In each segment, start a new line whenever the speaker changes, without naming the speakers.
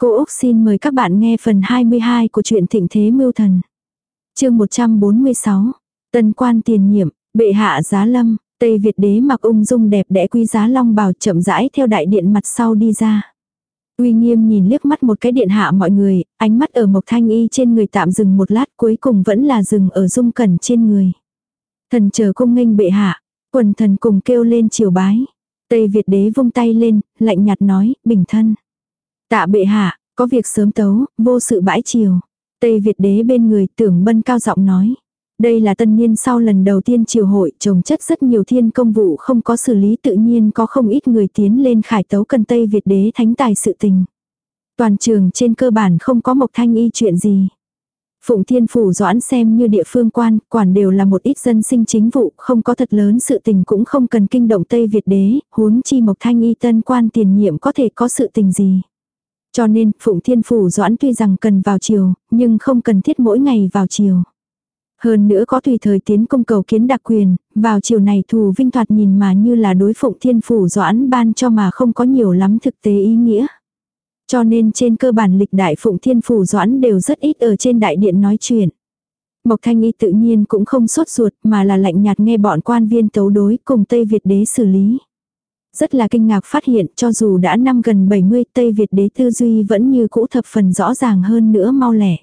Cô Úc xin mời các bạn nghe phần 22 của truyện Thịnh Thế Mưu Thần. chương 146. Tân quan tiền nhiệm, bệ hạ giá lâm, Tây Việt đế mặc ung dung đẹp đẽ quý giá long bào chậm rãi theo đại điện mặt sau đi ra. Uy nghiêm nhìn liếc mắt một cái điện hạ mọi người, ánh mắt ở Mộc Thanh Y trên người tạm dừng một lát cuối cùng vẫn là dừng ở dung cẩn trên người. Thần chờ cung nghênh bệ hạ, quần thần cùng kêu lên chiều bái. Tây Việt đế vung tay lên, lạnh nhạt nói, bình thân. Tạ bệ hạ, có việc sớm tấu, vô sự bãi chiều. Tây Việt đế bên người tưởng bân cao giọng nói. Đây là tân niên sau lần đầu tiên triều hội trồng chất rất nhiều thiên công vụ không có xử lý tự nhiên có không ít người tiến lên khải tấu cần Tây Việt đế thánh tài sự tình. Toàn trường trên cơ bản không có mộc thanh y chuyện gì. Phụng Thiên Phủ Doãn xem như địa phương quan, quản đều là một ít dân sinh chính vụ, không có thật lớn sự tình cũng không cần kinh động Tây Việt đế, huống chi Mộc Thanh Y tân quan tiền nhiệm có thể có sự tình gì. Cho nên, Phụng Thiên Phủ Doãn tuy rằng cần vào chiều, nhưng không cần thiết mỗi ngày vào chiều. Hơn nữa có tùy thời tiến công cầu kiến đặc quyền, vào chiều này thù vinh thoạt nhìn mà như là đối Phụng Thiên Phủ Doãn ban cho mà không có nhiều lắm thực tế ý nghĩa. Cho nên trên cơ bản lịch đại Phụng Thiên Phủ Doãn đều rất ít ở trên đại điện nói chuyện. Mộc Thanh Y tự nhiên cũng không sốt ruột mà là lạnh nhạt nghe bọn quan viên tấu đối cùng Tây Việt đế xử lý. Rất là kinh ngạc phát hiện cho dù đã năm gần 70 Tây Việt đế tư duy vẫn như cũ thập phần rõ ràng hơn nữa mau lẻ.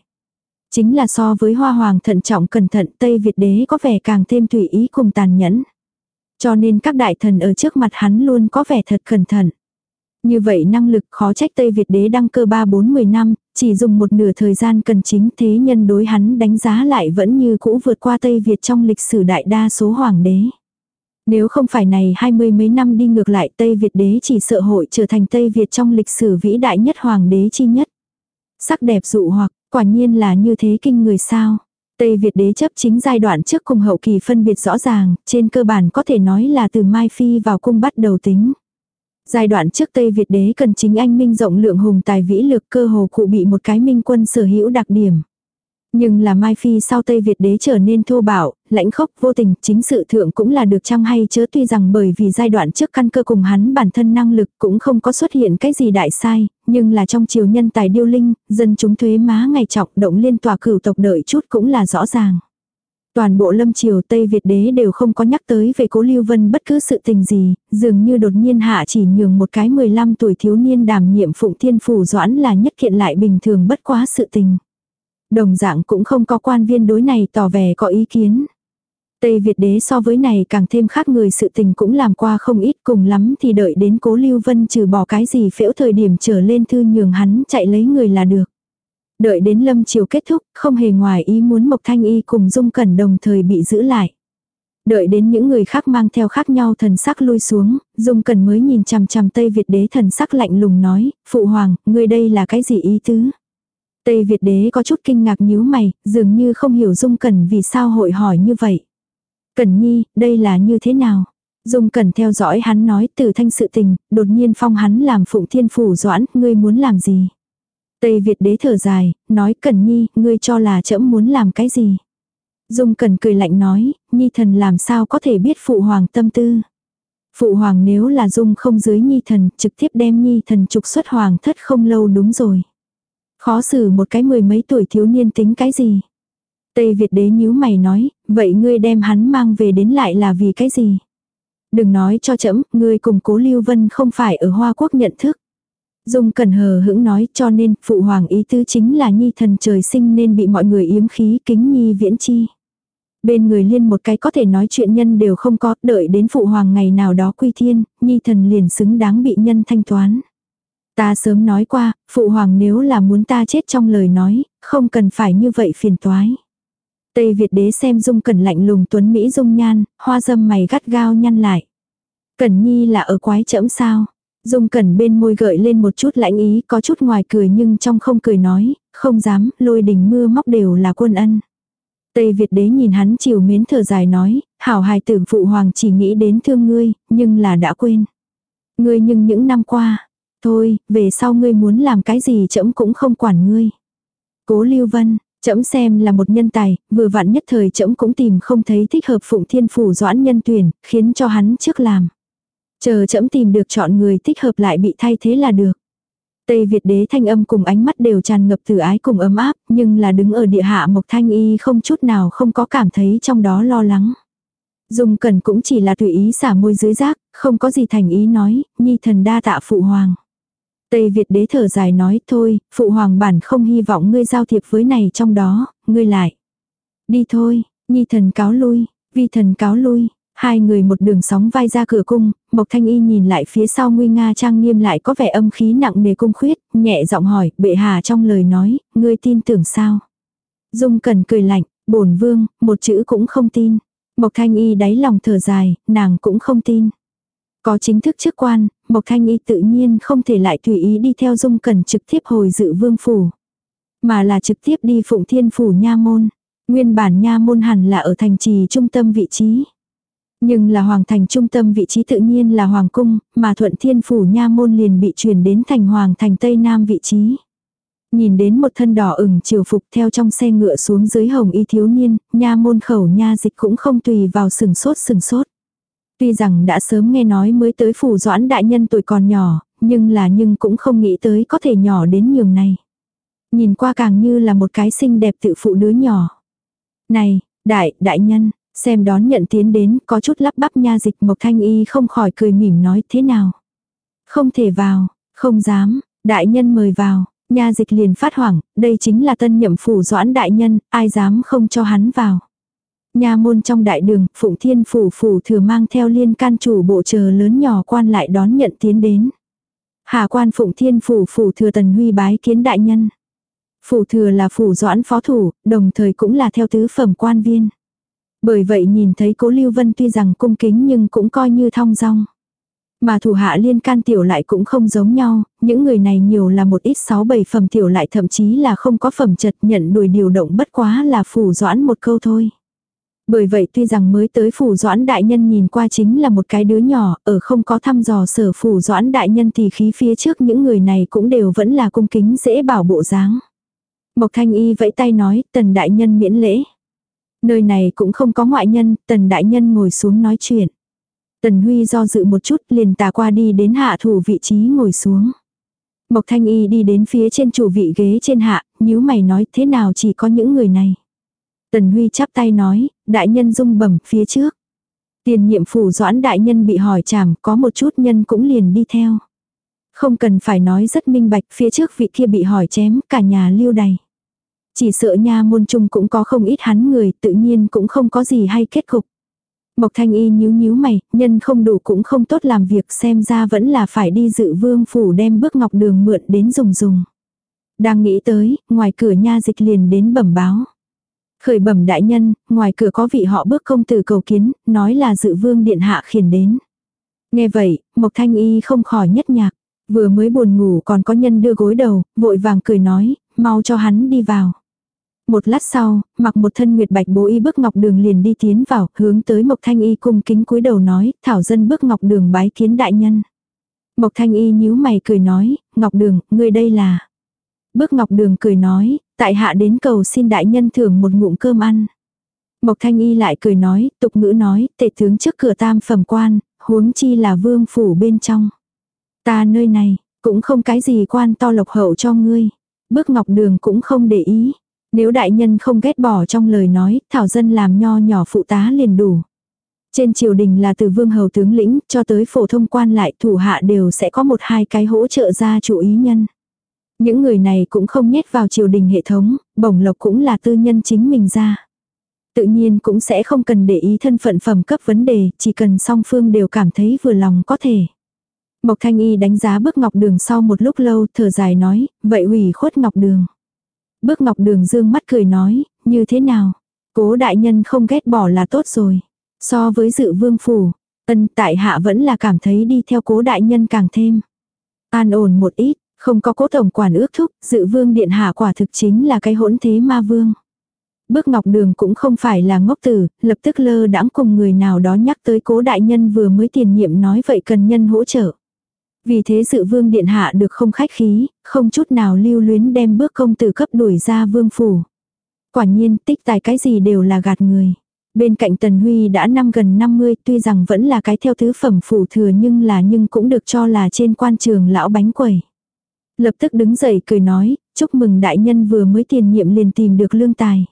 Chính là so với hoa hoàng thận trọng cẩn thận Tây Việt đế có vẻ càng thêm tùy ý cùng tàn nhẫn. Cho nên các đại thần ở trước mặt hắn luôn có vẻ thật cẩn thận. Như vậy năng lực khó trách Tây Việt đế đăng cơ 3-4-10 năm, chỉ dùng một nửa thời gian cần chính thế nhân đối hắn đánh giá lại vẫn như cũ vượt qua Tây Việt trong lịch sử đại đa số hoàng đế. Nếu không phải này hai mươi mấy năm đi ngược lại Tây Việt đế chỉ sợ hội trở thành Tây Việt trong lịch sử vĩ đại nhất hoàng đế chi nhất. Sắc đẹp dụ hoặc, quả nhiên là như thế kinh người sao. Tây Việt đế chấp chính giai đoạn trước cùng hậu kỳ phân biệt rõ ràng, trên cơ bản có thể nói là từ Mai Phi vào cung bắt đầu tính. Giai đoạn trước Tây Việt đế cần chính anh minh rộng lượng hùng tài vĩ lực cơ hồ cụ bị một cái minh quân sở hữu đặc điểm. Nhưng là Mai Phi sau Tây Việt đế trở nên thô bạo, lãnh khốc vô tình, chính sự thượng cũng là được chăng hay chớ tuy rằng bởi vì giai đoạn trước căn cơ cùng hắn bản thân năng lực cũng không có xuất hiện cái gì đại sai, nhưng là trong triều nhân tài điêu linh, dân chúng thuế má ngày trọng động liên tòa cửu tộc đợi chút cũng là rõ ràng. Toàn bộ lâm triều Tây Việt đế đều không có nhắc tới về cố Lưu Vân bất cứ sự tình gì, dường như đột nhiên hạ chỉ nhường một cái 15 tuổi thiếu niên đảm nhiệm phụng thiên phủ doãn là nhất kiện lại bình thường bất quá sự tình. Đồng dạng cũng không có quan viên đối này tỏ vẻ có ý kiến. Tây Việt đế so với này càng thêm khác người sự tình cũng làm qua không ít cùng lắm thì đợi đến cố Lưu Vân trừ bỏ cái gì phễu thời điểm trở lên thư nhường hắn chạy lấy người là được. Đợi đến lâm chiều kết thúc, không hề ngoài ý muốn Mộc Thanh Y cùng Dung Cẩn đồng thời bị giữ lại. Đợi đến những người khác mang theo khác nhau thần sắc lui xuống, Dung Cẩn mới nhìn chằm chằm Tây Việt đế thần sắc lạnh lùng nói, Phụ Hoàng, người đây là cái gì ý tứ? Tây Việt đế có chút kinh ngạc nhíu mày, dường như không hiểu Dung Cẩn vì sao hội hỏi như vậy. Cẩn nhi, đây là như thế nào? Dung Cẩn theo dõi hắn nói từ thanh sự tình, đột nhiên phong hắn làm phụng thiên phủ doãn, ngươi muốn làm gì? Tây Việt đế thở dài, nói Cẩn nhi, ngươi cho là trẫm muốn làm cái gì? Dung Cẩn cười lạnh nói, nhi thần làm sao có thể biết phụ hoàng tâm tư? Phụ hoàng nếu là dung không dưới nhi thần, trực tiếp đem nhi thần trục xuất hoàng thất không lâu đúng rồi. Khó xử một cái mười mấy tuổi thiếu niên tính cái gì. Tây Việt đế nhíu mày nói, vậy ngươi đem hắn mang về đến lại là vì cái gì? Đừng nói cho trẫm ngươi cùng cố Lưu Vân không phải ở Hoa Quốc nhận thức. Dung Cẩn hờ hững nói cho nên phụ hoàng ý tứ chính là nhi thần trời sinh nên bị mọi người yếm khí kính nhi viễn chi. Bên người liên một cái có thể nói chuyện nhân đều không có, đợi đến phụ hoàng ngày nào đó quy thiên, nhi thần liền xứng đáng bị nhân thanh toán. Ta sớm nói qua, phụ hoàng nếu là muốn ta chết trong lời nói, không cần phải như vậy phiền toái. Tây Việt đế xem dung cẩn lạnh lùng tuấn Mỹ dung nhan, hoa dâm mày gắt gao nhăn lại. Cẩn nhi là ở quái chẫm sao? Dung cẩn bên môi gợi lên một chút lãnh ý, có chút ngoài cười nhưng trong không cười nói, không dám, lôi đình mưa móc đều là quân ân. Tây Việt đế nhìn hắn chiều mến thở dài nói, hảo hài tử phụ hoàng chỉ nghĩ đến thương ngươi, nhưng là đã quên. Ngươi nhưng những năm qua, thôi, về sau ngươi muốn làm cái gì trẫm cũng không quản ngươi. Cố Lưu Vân, trẫm xem là một nhân tài, vừa vặn nhất thời trẫm cũng tìm không thấy thích hợp Phụng Thiên phủ doãn nhân tuyển, khiến cho hắn trước làm. Chờ trẫm tìm được chọn người thích hợp lại bị thay thế là được. Tây Việt đế thanh âm cùng ánh mắt đều tràn ngập từ ái cùng ấm áp, nhưng là đứng ở địa hạ Mộc Thanh Y không chút nào không có cảm thấy trong đó lo lắng. Dung Cẩn cũng chỉ là tùy ý xả môi dưới rác, không có gì thành ý nói, nhi thần đa tạ phụ hoàng. Tây Việt đế thở dài nói thôi, phụ hoàng bản không hy vọng ngươi giao thiệp với này trong đó, ngươi lại. Đi thôi, nhi thần cáo lui, vi thần cáo lui, Hai người một đường sóng vai ra cửa cung, Mộc Thanh Y nhìn lại phía sau nguy nga trang nghiêm lại có vẻ âm khí nặng nề cung khuyết, nhẹ giọng hỏi, bệ hạ trong lời nói, ngươi tin tưởng sao? Dung Cần cười lạnh, bổn vương, một chữ cũng không tin. Mộc Thanh Y đáy lòng thở dài, nàng cũng không tin. Có chính thức chức quan, Mộc Thanh Y tự nhiên không thể lại tùy ý đi theo Dung Cẩn trực tiếp hồi dự vương phủ. Mà là trực tiếp đi phụng thiên phủ nha môn. Nguyên bản nha môn hẳn là ở thành trì trung tâm vị trí. Nhưng là hoàng thành trung tâm vị trí tự nhiên là hoàng cung, mà thuận thiên phủ nha môn liền bị chuyển đến thành hoàng thành tây nam vị trí. Nhìn đến một thân đỏ ửng chiều phục theo trong xe ngựa xuống dưới hồng y thiếu niên, nha môn khẩu nha dịch cũng không tùy vào sừng sốt sừng sốt. Tuy rằng đã sớm nghe nói mới tới phủ doãn đại nhân tuổi còn nhỏ, nhưng là nhưng cũng không nghĩ tới có thể nhỏ đến nhường này. Nhìn qua càng như là một cái xinh đẹp tự phụ đứa nhỏ. Này, đại, đại nhân, Xem đón nhận tiến đến, có chút lắp bắp nha dịch Mộc Thanh Y không khỏi cười mỉm nói thế nào. Không thể vào, không dám, đại nhân mời vào, nha dịch liền phát hoảng, đây chính là tân nhậm phủ doãn đại nhân, ai dám không cho hắn vào. Nhà môn trong đại đường, Phụng Thiên Phủ Phủ thừa mang theo liên can chủ bộ chờ lớn nhỏ quan lại đón nhận tiến đến. Hà quan Phụng Thiên Phủ Phủ thừa Tần Huy bái kiến đại nhân. Phủ thừa là phủ doãn phó thủ, đồng thời cũng là theo tứ phẩm quan viên. Bởi vậy nhìn thấy cố Lưu Vân tuy rằng cung kính nhưng cũng coi như thong dong. Mà thủ hạ liên can tiểu lại cũng không giống nhau, những người này nhiều là một ít sáu bảy phẩm tiểu lại thậm chí là không có phẩm chật nhận đuổi điều động bất quá là phủ doãn một câu thôi. Bởi vậy tuy rằng mới tới phủ doãn đại nhân nhìn qua chính là một cái đứa nhỏ, ở không có thăm dò sở phủ doãn đại nhân thì khí phía trước những người này cũng đều vẫn là cung kính dễ bảo bộ dáng. Mộc thanh y vẫy tay nói, tần đại nhân miễn lễ. Nơi này cũng không có ngoại nhân, tần đại nhân ngồi xuống nói chuyện. Tần Huy do dự một chút liền tà qua đi đến hạ thủ vị trí ngồi xuống. Mộc Thanh Y đi đến phía trên chủ vị ghế trên hạ, nhíu mày nói thế nào chỉ có những người này. Tần Huy chắp tay nói, đại nhân dung bẩm phía trước. Tiền nhiệm phủ doãn đại nhân bị hỏi chảm có một chút nhân cũng liền đi theo. Không cần phải nói rất minh bạch phía trước vị kia bị hỏi chém cả nhà lưu đầy. Chỉ sợ nha môn trung cũng có không ít hắn người, tự nhiên cũng không có gì hay kết cục. Mộc thanh y nhíu nhíu mày, nhân không đủ cũng không tốt làm việc xem ra vẫn là phải đi dự vương phủ đem bước ngọc đường mượn đến dùng dùng. Đang nghĩ tới, ngoài cửa nha dịch liền đến bẩm báo. Khởi bẩm đại nhân, ngoài cửa có vị họ bước công tử cầu kiến, nói là dự vương điện hạ khiển đến. Nghe vậy, Mộc Thanh Y không khỏi nhất nhạc. Vừa mới buồn ngủ còn có nhân đưa gối đầu, vội vàng cười nói, mau cho hắn đi vào. Một lát sau, mặc một thân nguyệt bạch bố y bước ngọc đường liền đi tiến vào, hướng tới Mộc Thanh Y cung kính cúi đầu nói, thảo dân bước ngọc đường bái kiến đại nhân. Mộc Thanh Y nhíu mày cười nói, ngọc đường, ngươi đây là. Bước ngọc đường cười nói, tại hạ đến cầu xin đại nhân thưởng một ngụm cơm ăn. Mộc Thanh Y lại cười nói, tục ngữ nói, tệ tướng trước cửa tam phẩm quan, huống chi là vương phủ bên trong. Ta nơi này, cũng không cái gì quan to lộc hậu cho ngươi. Bước ngọc đường cũng không để ý. Nếu đại nhân không ghét bỏ trong lời nói, thảo dân làm nho nhỏ phụ tá liền đủ. Trên triều đình là từ vương hầu tướng lĩnh cho tới phổ thông quan lại thủ hạ đều sẽ có một hai cái hỗ trợ ra chủ ý nhân. Những người này cũng không nhét vào triều đình hệ thống, bổng lộc cũng là tư nhân chính mình ra. Tự nhiên cũng sẽ không cần để ý thân phận phẩm cấp vấn đề, chỉ cần song phương đều cảm thấy vừa lòng có thể. Mộc Thanh Y đánh giá bước ngọc đường sau một lúc lâu thở dài nói, vậy hủy khuất ngọc đường. Bước ngọc đường dương mắt cười nói, như thế nào? Cố đại nhân không ghét bỏ là tốt rồi. So với dự vương phủ, ân tại hạ vẫn là cảm thấy đi theo cố đại nhân càng thêm. An ổn một ít, không có cố tổng quản ước thúc, dự vương điện hạ quả thực chính là cái hỗn thế ma vương. Bước ngọc đường cũng không phải là ngốc tử, lập tức lơ đãng cùng người nào đó nhắc tới cố đại nhân vừa mới tiền nhiệm nói vậy cần nhân hỗ trợ. Vì thế dự vương điện hạ được không khách khí, không chút nào lưu luyến đem bước công tử cấp đuổi ra vương phủ. Quả nhiên tích tài cái gì đều là gạt người. Bên cạnh Tần Huy đã năm gần 50 tuy rằng vẫn là cái theo thứ phẩm phủ thừa nhưng là nhưng cũng được cho là trên quan trường lão bánh quẩy. Lập tức đứng dậy cười nói, chúc mừng đại nhân vừa mới tiền nhiệm liền tìm được lương tài.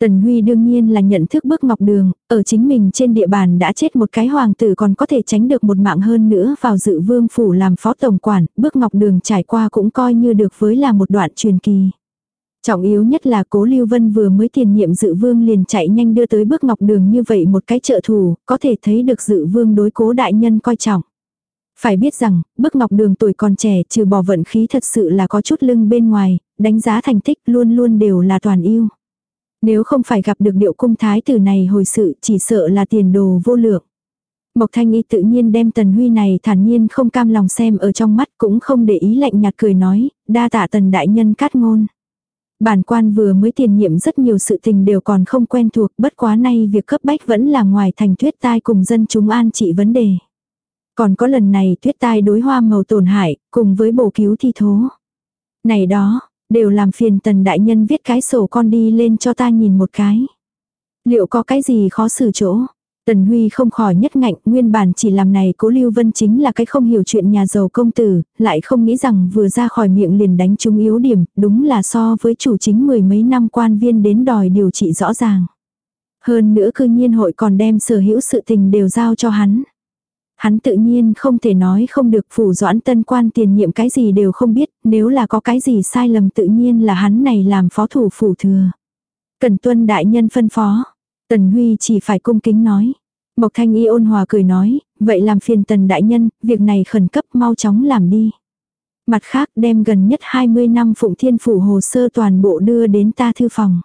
Tần Huy đương nhiên là nhận thức bước ngọc đường, ở chính mình trên địa bàn đã chết một cái hoàng tử còn có thể tránh được một mạng hơn nữa vào dự vương phủ làm phó tổng quản, bước ngọc đường trải qua cũng coi như được với là một đoạn truyền kỳ. Trọng yếu nhất là cố Lưu Vân vừa mới tiền nhiệm dự vương liền chạy nhanh đưa tới bước ngọc đường như vậy một cái trợ thủ, có thể thấy được dự vương đối cố đại nhân coi trọng. Phải biết rằng, bước ngọc đường tuổi còn trẻ trừ bỏ vận khí thật sự là có chút lưng bên ngoài, đánh giá thành tích luôn luôn đều là toàn yêu. Nếu không phải gặp được điệu cung thái tử này hồi sự chỉ sợ là tiền đồ vô lượng. Mộc Thanh Y tự nhiên đem Tần Huy này thản nhiên không cam lòng xem ở trong mắt cũng không để ý lạnh nhạt cười nói, đa tạ Tần Đại Nhân cát ngôn. Bản quan vừa mới tiền nhiệm rất nhiều sự tình đều còn không quen thuộc bất quá nay việc cấp bách vẫn là ngoài thành tuyết tai cùng dân chúng an trị vấn đề. Còn có lần này tuyết tai đối hoa màu tổn hại cùng với bổ cứu thi thố. Này đó, đều làm phiền tần đại nhân viết cái sổ con đi lên cho ta nhìn một cái. Liệu có cái gì khó xử chỗ? Tần Huy không khỏi nhất ngạnh, nguyên bản chỉ làm này cố Lưu Vân chính là cái không hiểu chuyện nhà giàu công tử, lại không nghĩ rằng vừa ra khỏi miệng liền đánh trúng yếu điểm, đúng là so với chủ chính mười mấy năm quan viên đến đòi điều trị rõ ràng. Hơn nữa cư nhiên hội còn đem sở hữu sự tình đều giao cho hắn. Hắn tự nhiên không thể nói không được phủ doãn tân quan tiền nhiệm cái gì đều không biết, nếu là có cái gì sai lầm tự nhiên là hắn này làm phó thủ phủ thừa. Cần tuân đại nhân phân phó. Tần Huy chỉ phải cung kính nói. Mộc Thanh Y ôn hòa cười nói, vậy làm phiền tần đại nhân, việc này khẩn cấp mau chóng làm đi. Mặt khác đem gần nhất 20 năm Phụng Thiên Phủ hồ sơ toàn bộ đưa đến ta thư phòng.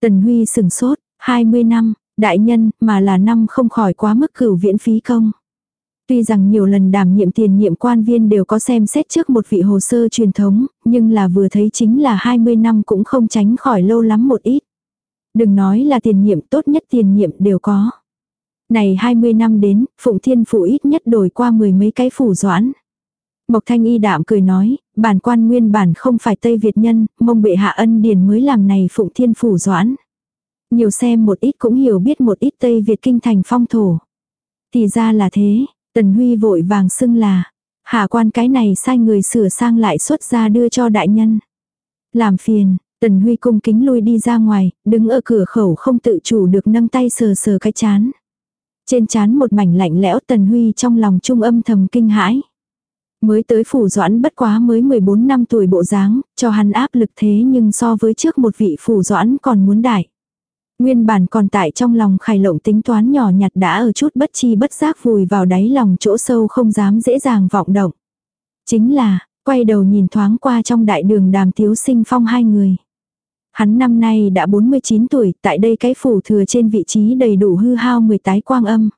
Tần Huy sừng sốt, 20 năm, đại nhân, mà là năm không khỏi quá mức cửu viễn phí công. Tuy rằng nhiều lần đảm nhiệm tiền nhiệm quan viên đều có xem xét trước một vị hồ sơ truyền thống, nhưng là vừa thấy chính là 20 năm cũng không tránh khỏi lâu lắm một ít. Đừng nói là tiền nhiệm tốt nhất tiền nhiệm đều có. Này 20 năm đến, Phụng Thiên Phủ ít nhất đổi qua mười mấy cái phủ doãn. Mộc Thanh Y đạm cười nói, bản quan nguyên bản không phải Tây Việt nhân, mong bệ hạ ân điển mới làm này Phụng Thiên Phủ doãn. Nhiều xem một ít cũng hiểu biết một ít Tây Việt kinh thành phong thổ. Thì ra là thế, Tần Huy vội vàng xưng là, hạ quan cái này sai người sửa sang lại xuất ra đưa cho đại nhân. Làm phiền, Tần Huy cung kính lui đi ra ngoài, đứng ở cửa khẩu không tự chủ được nâng tay sờ sờ cái chán. Trên chán một mảnh lạnh lẽo Tần Huy trong lòng trung âm thầm kinh hãi. Mới tới phủ doãn bất quá mới 14 năm tuổi bộ dáng, cho hắn áp lực thế nhưng so với trước một vị phủ doãn còn muốn đại. Nguyên bản còn tại trong lòng khải lộng tính toán nhỏ nhặt đã ở chút bất chi bất giác vùi vào đáy lòng chỗ sâu không dám dễ dàng vọng động. Chính là, quay đầu nhìn thoáng qua trong đại đường đàm thiếu sinh phong hai người. Hắn năm nay đã 49 tuổi, tại đây cái phủ thừa trên vị trí đầy đủ hư hao 10 tái quang âm.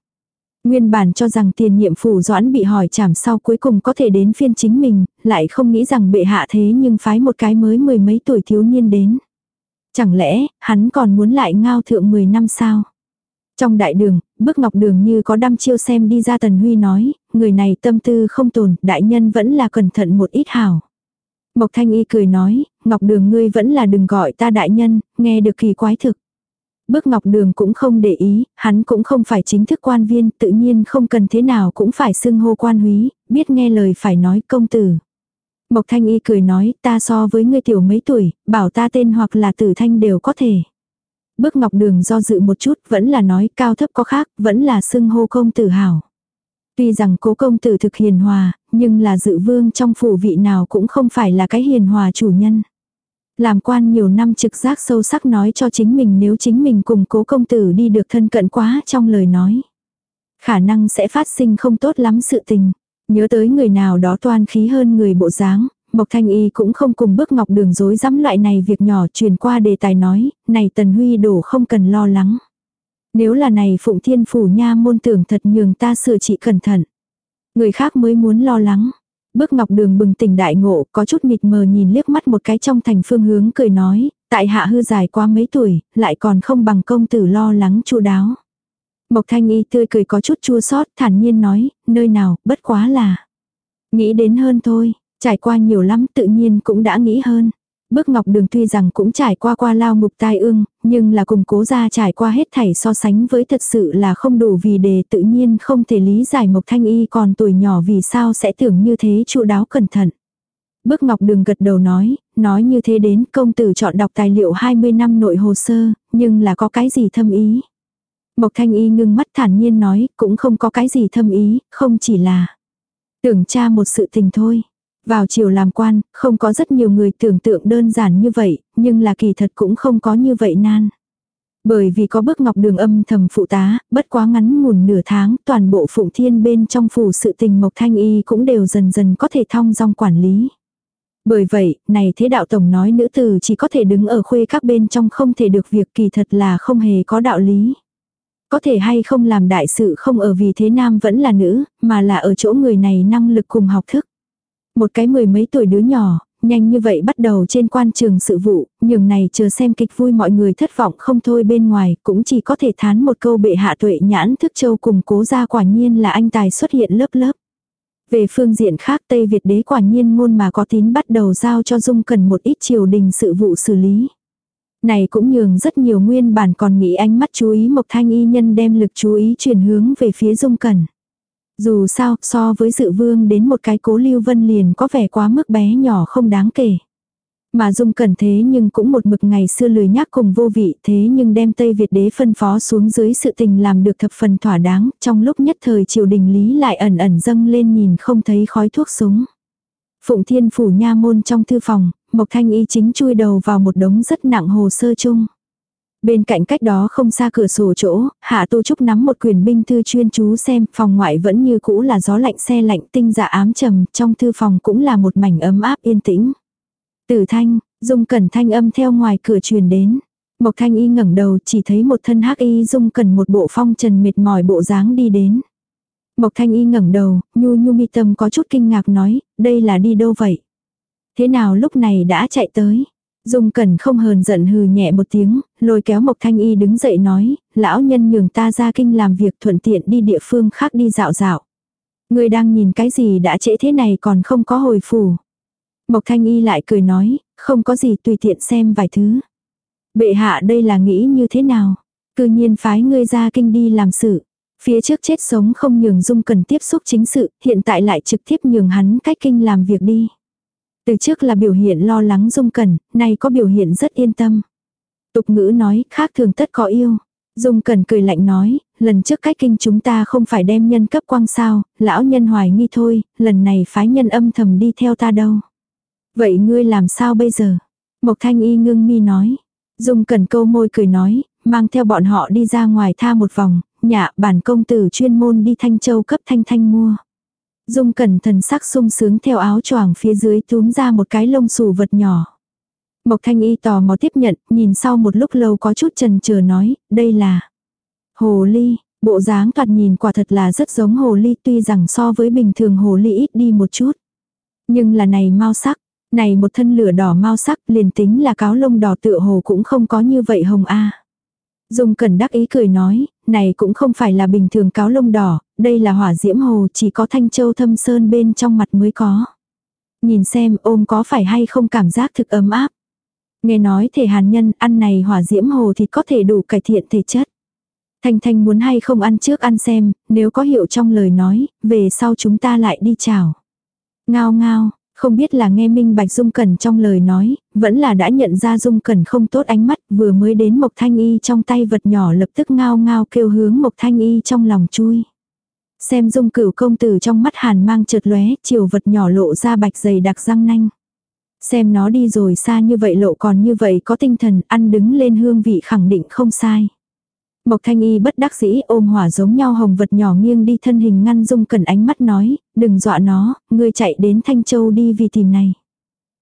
Nguyên bản cho rằng tiền nhiệm phủ doãn bị hỏi chảm sau cuối cùng có thể đến phiên chính mình, lại không nghĩ rằng bệ hạ thế nhưng phái một cái mới mười mấy tuổi thiếu niên đến. Chẳng lẽ, hắn còn muốn lại ngao thượng 10 năm sao? Trong đại đường, bước ngọc đường như có đăm chiêu xem đi ra tần huy nói, người này tâm tư không tồn, đại nhân vẫn là cẩn thận một ít hảo. Mộc thanh y cười nói, ngọc đường ngươi vẫn là đừng gọi ta đại nhân, nghe được kỳ quái thực. Bước ngọc đường cũng không để ý, hắn cũng không phải chính thức quan viên, tự nhiên không cần thế nào cũng phải xưng hô quan húy, biết nghe lời phải nói công tử. Mộc Thanh Y cười nói ta so với ngươi tiểu mấy tuổi, bảo ta tên hoặc là tử thanh đều có thể. Bước ngọc đường do dự một chút vẫn là nói cao thấp có khác, vẫn là xưng hô công tử hảo. Tuy rằng cố công tử thực hiền hòa, nhưng là dự vương trong phủ vị nào cũng không phải là cái hiền hòa chủ nhân. Làm quan nhiều năm trực giác sâu sắc nói cho chính mình nếu chính mình cùng cố công tử đi được thân cận quá trong lời nói. Khả năng sẽ phát sinh không tốt lắm sự tình. Nhớ tới người nào đó toan khí hơn người bộ dáng, Mộc Thanh Y cũng không cùng bước ngọc đường dối dám loại này việc nhỏ truyền qua đề tài nói, này Tần Huy đổ không cần lo lắng. Nếu là này Phụng Thiên Phủ Nha môn tưởng thật nhường ta sửa trị cẩn thận. Người khác mới muốn lo lắng. Bước ngọc đường bừng tỉnh đại ngộ, có chút mịt mờ nhìn liếc mắt một cái trong thành phương hướng cười nói, tại hạ hư dài quá mấy tuổi, lại còn không bằng công tử lo lắng chu đáo. Mộc thanh y tươi cười có chút chua xót thản nhiên nói, nơi nào, bất quá là. Nghĩ đến hơn thôi, trải qua nhiều lắm tự nhiên cũng đã nghĩ hơn. Bước ngọc đường tuy rằng cũng trải qua qua lao ngục tai ương, nhưng là cùng cố ra trải qua hết thảy so sánh với thật sự là không đủ vì đề tự nhiên không thể lý giải Mộc Thanh Y còn tuổi nhỏ vì sao sẽ tưởng như thế chu đáo cẩn thận. Bước Ngọc Đường gật đầu nói, nói như thế đến công tử chọn đọc tài liệu 20 năm nội hồ sơ, nhưng là có cái gì thâm ý. Mộc Thanh Y ngưng mắt thản nhiên nói, cũng không có cái gì thâm ý, không chỉ là tưởng tra một sự tình thôi. Vào chiều làm quan, không có rất nhiều người tưởng tượng đơn giản như vậy, nhưng là kỳ thật cũng không có như vậy nan. Bởi vì có bức ngọc đường âm thầm phụ tá, bất quá ngắn ngủn nửa tháng, toàn bộ phụng thiên bên trong phủ sự tình Mộc Thanh Y cũng đều dần dần có thể thong dong quản lý. Bởi vậy, này thế đạo tổng nói nữ tử chỉ có thể đứng ở khuê các bên trong không thể được việc kỳ thật là không hề có đạo lý. Có thể hay không làm đại sự không ở vì thế nam vẫn là nữ, mà là ở chỗ người này năng lực cùng học thức. Một cái mười mấy tuổi đứa nhỏ, nhanh như vậy bắt đầu trên quan trường sự vụ, nhường này chờ xem kịch vui mọi người thất vọng không thôi bên ngoài, cũng chỉ có thể thán một câu bệ hạ tuệ nhãn thức châu cùng cố ra quả nhiên là anh tài xuất hiện lớp lớp. Về phương diện khác Tây Việt đế quả nhiên ngôn mà có tín bắt đầu giao cho Dung cần một ít triều đình sự vụ xử lý. Này cũng nhường rất nhiều nguyên bản còn nghĩ ánh mắt chú ý Mộc Thanh Y nhân đem lực chú ý chuyển hướng về phía Dung Cẩn. Dù sao, so với dự vương đến một cái cố lưu vân liền có vẻ quá mức bé nhỏ không đáng kể. Mà Dung Cẩn thế nhưng cũng một mực ngày xưa lười nhác cùng vô vị thế nhưng đem Tây Việt đế phân phó xuống dưới sự tình làm được thập phần thỏa đáng, trong lúc nhất thời triều đình lý lại ẩn ẩn dâng lên nhìn không thấy khói thuốc súng. Phụng Thiên Phủ Nha Môn trong thư phòng, Mộc Thanh Y chính chui đầu vào một đống rất nặng hồ sơ chung. Bên cạnh cách đó không xa cửa sổ chỗ, Hạ Tô Trúc nắm một quyển binh thư chuyên chú xem, phòng ngoại vẫn như cũ là gió lạnh xe lạnh tinh dạ ám trầm, trong thư phòng cũng là một mảnh ấm áp yên tĩnh. Tử thanh, dung cẩn thanh âm theo ngoài cửa truyền đến. Mộc thanh y ngẩng đầu chỉ thấy một thân hắc y dung cẩn một bộ phong trần mệt mỏi bộ dáng đi đến. Mộc thanh y ngẩng đầu, nhu nhu mi tâm có chút kinh ngạc nói, đây là đi đâu vậy? Thế nào lúc này đã chạy tới? Dung Cẩn không hờn giận hừ nhẹ một tiếng, lôi kéo Mộc Thanh Y đứng dậy nói, lão nhân nhường ta ra kinh làm việc thuận tiện đi địa phương khác đi dạo dạo. Người đang nhìn cái gì đã trễ thế này còn không có hồi phủ. Mộc Thanh Y lại cười nói, không có gì tùy tiện xem vài thứ. Bệ hạ đây là nghĩ như thế nào? Cư nhiên phái ngươi ra kinh đi làm sự. Phía trước chết sống không nhường Dung Cần tiếp xúc chính sự, hiện tại lại trực tiếp nhường hắn cách kinh làm việc đi. Từ trước là biểu hiện lo lắng dung cẩn, nay có biểu hiện rất yên tâm. Tục ngữ nói, khác thường tất có yêu. Dung cẩn cười lạnh nói, lần trước cách kinh chúng ta không phải đem nhân cấp quang sao, lão nhân hoài nghi thôi, lần này phái nhân âm thầm đi theo ta đâu. Vậy ngươi làm sao bây giờ? Mộc thanh y ngưng mi nói. Dung cẩn câu môi cười nói, mang theo bọn họ đi ra ngoài tha một vòng, nhà bản công tử chuyên môn đi Thanh Châu cấp Thanh Thanh mua. Dung cẩn thần sắc sung sướng theo áo choàng phía dưới túm ra một cái lông xù vật nhỏ. Mộc thanh y tò mò tiếp nhận, nhìn sau một lúc lâu có chút trần chờ nói, đây là hồ ly, bộ dáng thoạt nhìn quả thật là rất giống hồ ly tuy rằng so với bình thường hồ ly ít đi một chút. Nhưng là này mau sắc, này một thân lửa đỏ mau sắc liền tính là cáo lông đỏ tựa hồ cũng không có như vậy hồng a. Dung Cẩn đắc ý cười nói, này cũng không phải là bình thường cáo lông đỏ, đây là hỏa diễm hồ chỉ có thanh châu thâm sơn bên trong mặt mới có. Nhìn xem ôm có phải hay không cảm giác thực ấm áp. Nghe nói thể hàn nhân ăn này hỏa diễm hồ thì có thể đủ cải thiện thể chất. Thanh Thanh muốn hay không ăn trước ăn xem, nếu có hiệu trong lời nói, về sau chúng ta lại đi chào. Ngao ngao, không biết là nghe Minh Bạch Dung Cẩn trong lời nói, vẫn là đã nhận ra Dung Cẩn không tốt ánh mắt, vừa mới đến Mộc Thanh Y trong tay vật nhỏ lập tức ngao ngao kêu hướng Mộc Thanh Y trong lòng chui. Xem Dung cửu công tử trong mắt hàn mang chợt lóe, chiều vật nhỏ lộ ra bạch dày đặc răng nanh. Xem nó đi rồi xa như vậy lộ còn như vậy có tinh thần ăn đứng lên hương vị khẳng định không sai. Mộc thanh y bất đắc dĩ ôm hỏa giống nhau hồng vật nhỏ nghiêng đi thân hình ngăn dung cẩn ánh mắt nói, đừng dọa nó, ngươi chạy đến Thanh Châu đi vì tìm này.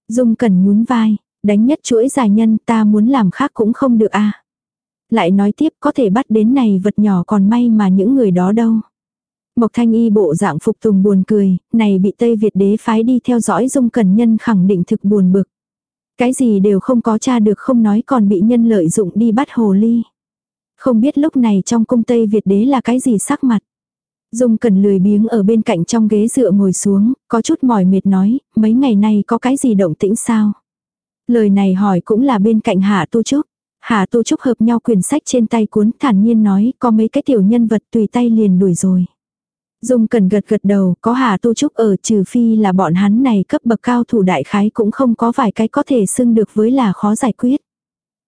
Dung cẩn nhún vai, đánh nhất chuỗi dài nhân ta muốn làm khác cũng không được a à. Lại nói tiếp có thể bắt đến này vật nhỏ còn may mà những người đó đâu. Mộc thanh y bộ dạng phục tùng buồn cười, này bị Tây Việt đế phái đi theo dõi dung cẩn nhân khẳng định thực buồn bực. Cái gì đều không có tra được không nói còn bị nhân lợi dụng đi bắt hồ ly. Không biết lúc này trong cung Tây Việt đế là cái gì sắc mặt. Dung cần lười biếng ở bên cạnh trong ghế dựa ngồi xuống, có chút mỏi mệt nói, mấy ngày nay có cái gì động tĩnh sao? Lời này hỏi cũng là bên cạnh Hạ Tu Trúc. Hạ Tu Trúc hợp nhau quyển sách trên tay cuốn thản nhiên nói có mấy cái tiểu nhân vật tùy tay liền đuổi rồi. Dung cần gật gật đầu, có Hà Tu Trúc ở trừ phi là bọn hắn này cấp bậc cao thủ đại khái cũng không có vài cái có thể xưng được với là khó giải quyết.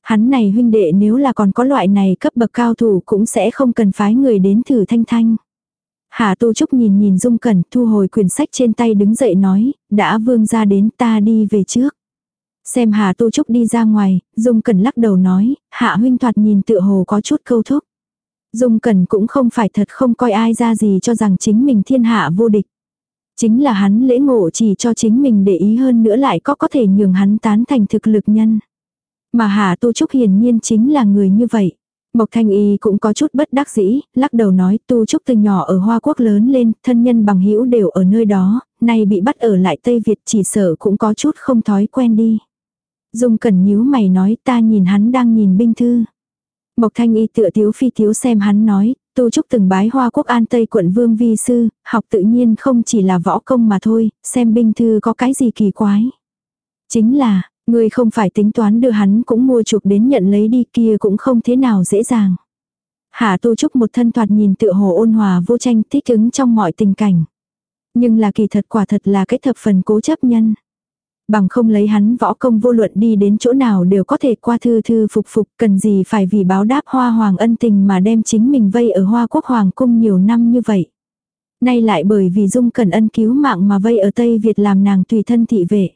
Hắn này huynh đệ nếu là còn có loại này cấp bậc cao thủ cũng sẽ không cần phái người đến thử thanh thanh. Hà Tu Trúc nhìn nhìn Dung Cẩn thu hồi quyển sách trên tay đứng dậy nói, đã vương ra đến ta đi về trước. Xem Hà Tu Trúc đi ra ngoài, Dung Cẩn lắc đầu nói, Hạ huynh thoạt nhìn tựa hồ có chút câu thúc. Dung Cẩn cũng không phải thật không coi ai ra gì cho rằng chính mình thiên hạ vô địch. Chính là hắn lễ ngộ chỉ cho chính mình để ý hơn nữa lại có có thể nhường hắn tán thành thực lực nhân. Mà Hà Tu Trúc hiển nhiên chính là người như vậy. Mộc Thanh Y cũng có chút bất đắc dĩ, lắc đầu nói Tu Trúc từ nhỏ ở Hoa Quốc lớn lên, thân nhân bằng hữu đều ở nơi đó, nay bị bắt ở lại Tây Việt chỉ sợ cũng có chút không thói quen đi. Dung Cẩn nhíu mày nói ta nhìn hắn đang nhìn binh thư. Mộc Thanh Y tựa thiếu phi thiếu xem hắn nói, Tu Trúc từng bái Hoa Quốc An Tây quận Vương Vi Sư, học tự nhiên không chỉ là võ công mà thôi, xem binh thư có cái gì kỳ quái. Chính là, người không phải tính toán đưa hắn cũng mua chuộc đến nhận lấy đi kia cũng không thế nào dễ dàng. Hạ Tu Trúc một thân thoạt nhìn tựa hồ ôn hòa vô tranh thích ứng trong mọi tình cảnh. Nhưng là kỳ thật quả thật là cái thập phần cố chấp nhân bằng không lấy hắn võ công vô luận đi đến chỗ nào đều có thể qua thư thư phục phục, cần gì phải vì báo đáp hoa hoàng ân tình mà đem chính mình vây ở hoa quốc hoàng cung nhiều năm như vậy. Nay lại bởi vì dung cần ân cứu mạng mà vây ở Tây Việt làm nàng tùy thân thị vệ.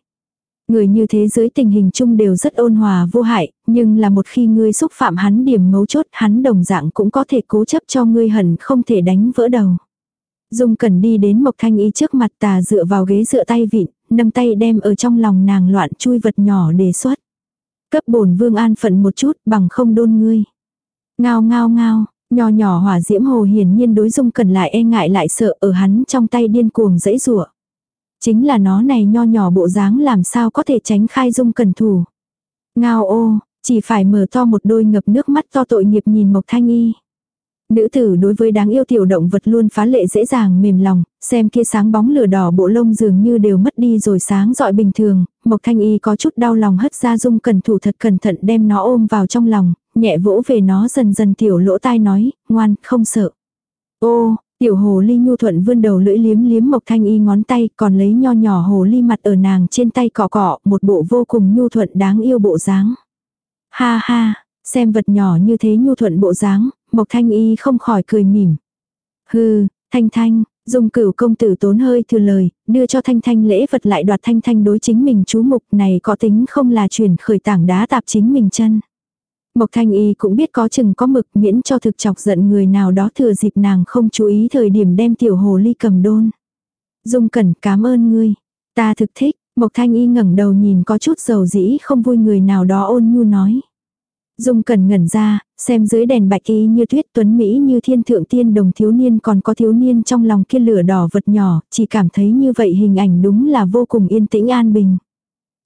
Người như thế dưới tình hình chung đều rất ôn hòa vô hại, nhưng là một khi ngươi xúc phạm hắn điểm mấu chốt hắn đồng dạng cũng có thể cố chấp cho ngươi hẳn không thể đánh vỡ đầu. Dung cần đi đến Mộc Thanh Y trước mặt tà dựa vào ghế dựa tay vịn, nâng tay đem ở trong lòng nàng loạn chui vật nhỏ đề xuất. Cấp bổn vương an phận một chút bằng không đôn ngươi. Ngao ngao ngao, nhỏ nhỏ hỏa diễm hồ hiển nhiên đối dung cần lại e ngại lại sợ ở hắn trong tay điên cuồng dẫy rủa Chính là nó này nho nhỏ bộ dáng làm sao có thể tránh khai dung cần thủ. Ngao ô, chỉ phải mở to một đôi ngập nước mắt to tội nghiệp nhìn Mộc Thanh Y. Nữ tử đối với đáng yêu tiểu động vật luôn phá lệ dễ dàng mềm lòng, xem kia sáng bóng lửa đỏ bộ lông dường như đều mất đi rồi sáng dọi bình thường, Mộc Thanh Y có chút đau lòng hất ra dung cẩn thủ thật cẩn thận đem nó ôm vào trong lòng, nhẹ vỗ về nó dần dần tiểu lỗ tai nói, ngoan, không sợ. Ô, tiểu hồ ly nhu thuận vươn đầu lưỡi liếm liếm Mộc Thanh Y ngón tay còn lấy nho nhỏ hồ ly mặt ở nàng trên tay cọ cọ, một bộ vô cùng nhu thuận đáng yêu bộ dáng. Ha ha, xem vật nhỏ như thế nhu thuận bộ dáng, Mộc Thanh Y không khỏi cười mỉm. Hừ, Thanh Thanh, dùng cửu công tử tốn hơi thừa lời, đưa cho Thanh Thanh lễ vật lại đoạt Thanh Thanh đối chính mình chú mục này có tính không là chuyển khởi tảng đá tạp chính mình chân. Mộc Thanh Y cũng biết có chừng có mực miễn cho thực chọc giận người nào đó thừa dịp nàng không chú ý thời điểm đem tiểu hồ ly cầm đôn. Dung cẩn cảm ơn ngươi. Ta thực thích, Mộc Thanh Y ngẩng đầu nhìn có chút dầu dĩ không vui người nào đó ôn nhu nói. Dung Cẩn ngẩn ra, xem dưới đèn bạch y như tuyết tuấn Mỹ như thiên thượng tiên đồng thiếu niên còn có thiếu niên trong lòng kia lửa đỏ vật nhỏ, chỉ cảm thấy như vậy hình ảnh đúng là vô cùng yên tĩnh an bình.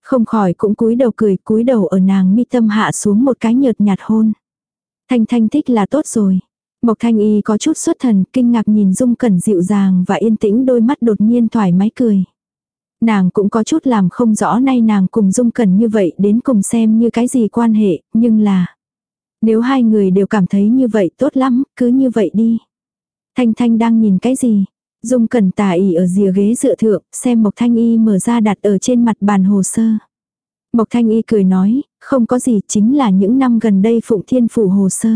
Không khỏi cũng cúi đầu cười, cúi đầu ở nàng mi tâm hạ xuống một cái nhợt nhạt hôn. Thanh thanh thích là tốt rồi. Mộc thanh y có chút xuất thần, kinh ngạc nhìn dung cẩn dịu dàng và yên tĩnh đôi mắt đột nhiên thoải mái cười. Nàng cũng có chút làm không rõ nay nàng cùng Dung Cẩn như vậy đến cùng xem như cái gì quan hệ, nhưng là... Nếu hai người đều cảm thấy như vậy tốt lắm, cứ như vậy đi. Thanh Thanh đang nhìn cái gì? Dung Cẩn tà ỉ ở rìa ghế dựa thượng, xem Mộc Thanh Y mở ra đặt ở trên mặt bàn hồ sơ. Mộc Thanh Y cười nói, không có gì chính là những năm gần đây Phụng Thiên Phủ hồ sơ.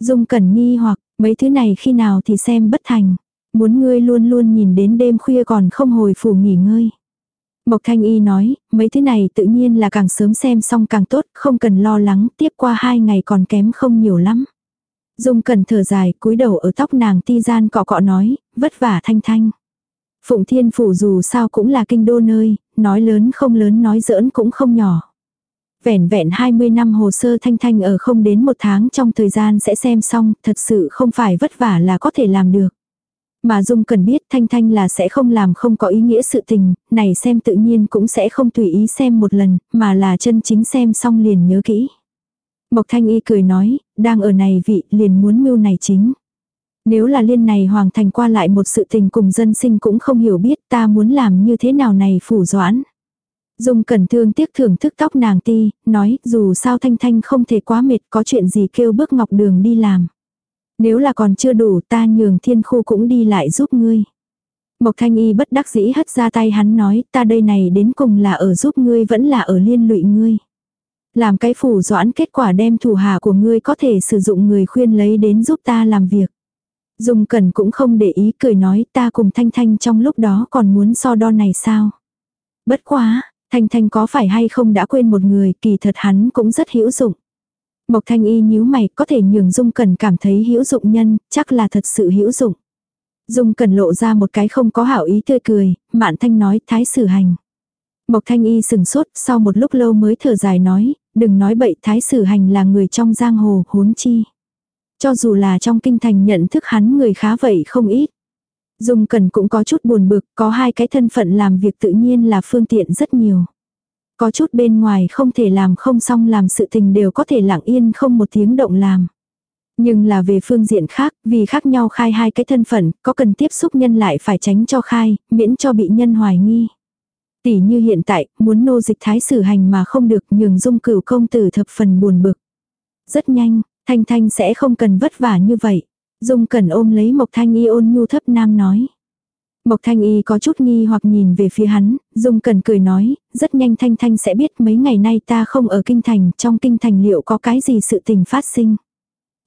Dung Cẩn nghi hoặc, mấy thứ này khi nào thì xem bất thành muốn ngươi luôn luôn nhìn đến đêm khuya còn không hồi phủ nghỉ ngơi. Mộc Thanh Y nói, mấy thứ này tự nhiên là càng sớm xem xong càng tốt, không cần lo lắng, tiếp qua hai ngày còn kém không nhiều lắm. Dung cần thở dài, cúi đầu ở tóc nàng ti gian cọ cọ nói, vất vả thanh thanh. Phụng Thiên Phủ dù sao cũng là kinh đô nơi, nói lớn không lớn nói giỡn cũng không nhỏ. Vẻn vẹn 20 năm hồ sơ thanh thanh ở không đến một tháng trong thời gian sẽ xem xong, thật sự không phải vất vả là có thể làm được. Mà Dung cần biết Thanh Thanh là sẽ không làm không có ý nghĩa sự tình, này xem tự nhiên cũng sẽ không tùy ý xem một lần, mà là chân chính xem xong liền nhớ kỹ. Mộc Thanh Y cười nói, đang ở này vị liền muốn mưu này chính. Nếu là liên này hoàng thành qua lại một sự tình cùng dân sinh cũng không hiểu biết ta muốn làm như thế nào này phủ doãn. Dung cẩn thương tiếc thưởng thức tóc nàng ti, nói dù sao thanh thanh không thể quá mệt có chuyện gì kêu bước ngọc đường đi làm. Nếu là còn chưa đủ ta nhường thiên khu cũng đi lại giúp ngươi. Mộc thanh y bất đắc dĩ hất ra tay hắn nói ta đây này đến cùng là ở giúp ngươi vẫn là ở liên lụy ngươi. Làm cái phủ doãn kết quả đem thủ hạ của ngươi có thể sử dụng người khuyên lấy đến giúp ta làm việc. Dung Cẩn cũng không để ý cười nói ta cùng Thanh Thanh trong lúc đó còn muốn so đo này sao. Bất quá, Thanh Thanh có phải hay không đã quên một người kỳ thật hắn cũng rất hữu dụng. Mộc Thanh Y nhíu mày có thể nhường Dung Cẩn cảm thấy hữu dụng nhân, chắc là thật sự hữu dụng. Dung Cẩn lộ ra một cái không có hảo ý tươi cười, Mạn Thanh nói thái sử hành. Mộc Thanh Y sừng sốt sau một lúc lâu mới thở dài nói, đừng nói bậy thái sử hành là người trong giang hồ huống chi. Cho dù là trong kinh thành nhận thức hắn người khá vậy không ít. Dung cần cũng có chút buồn bực, có hai cái thân phận làm việc tự nhiên là phương tiện rất nhiều. Có chút bên ngoài không thể làm không xong làm sự tình đều có thể lặng yên không một tiếng động làm. Nhưng là về phương diện khác, vì khác nhau khai hai cái thân phận, có cần tiếp xúc nhân lại phải tránh cho khai, miễn cho bị nhân hoài nghi. Tỷ như hiện tại, muốn nô dịch thái sử hành mà không được nhường dung cửu công tử thập phần buồn bực. Rất nhanh, Thanh Thanh sẽ không cần vất vả như vậy. Dung cần ôm lấy Mộc Thanh Y ôn nhu thấp nam nói. Mộc Thanh Y có chút nghi hoặc nhìn về phía hắn, Dung cần cười nói, rất nhanh Thanh Thanh sẽ biết mấy ngày nay ta không ở kinh thành, trong kinh thành liệu có cái gì sự tình phát sinh.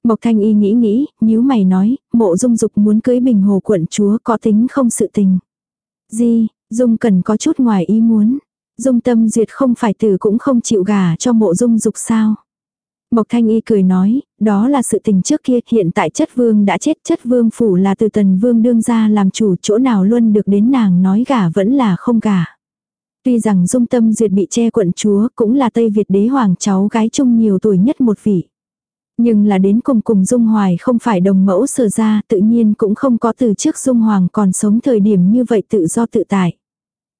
Mộc Thanh Y nghĩ nghĩ, nhíu mày nói, mộ Dung Dục muốn cưới bình hồ quận chúa có tính không sự tình. Gì, Dung cần có chút ngoài ý muốn. Dung tâm duyệt không phải tử cũng không chịu gả cho mộ Dung Dục sao. Mộc Thanh Y cười nói, đó là sự tình trước kia, hiện tại chất vương đã chết, chất vương phủ là từ tần vương đương ra làm chủ, chỗ nào luôn được đến nàng nói gả vẫn là không gả. Tuy rằng dung tâm duyệt bị che quận chúa, cũng là Tây Việt đế hoàng cháu gái chung nhiều tuổi nhất một vị. Nhưng là đến cùng cùng Dung Hoài không phải đồng mẫu sở ra, tự nhiên cũng không có từ trước Dung Hoàng còn sống thời điểm như vậy tự do tự tại.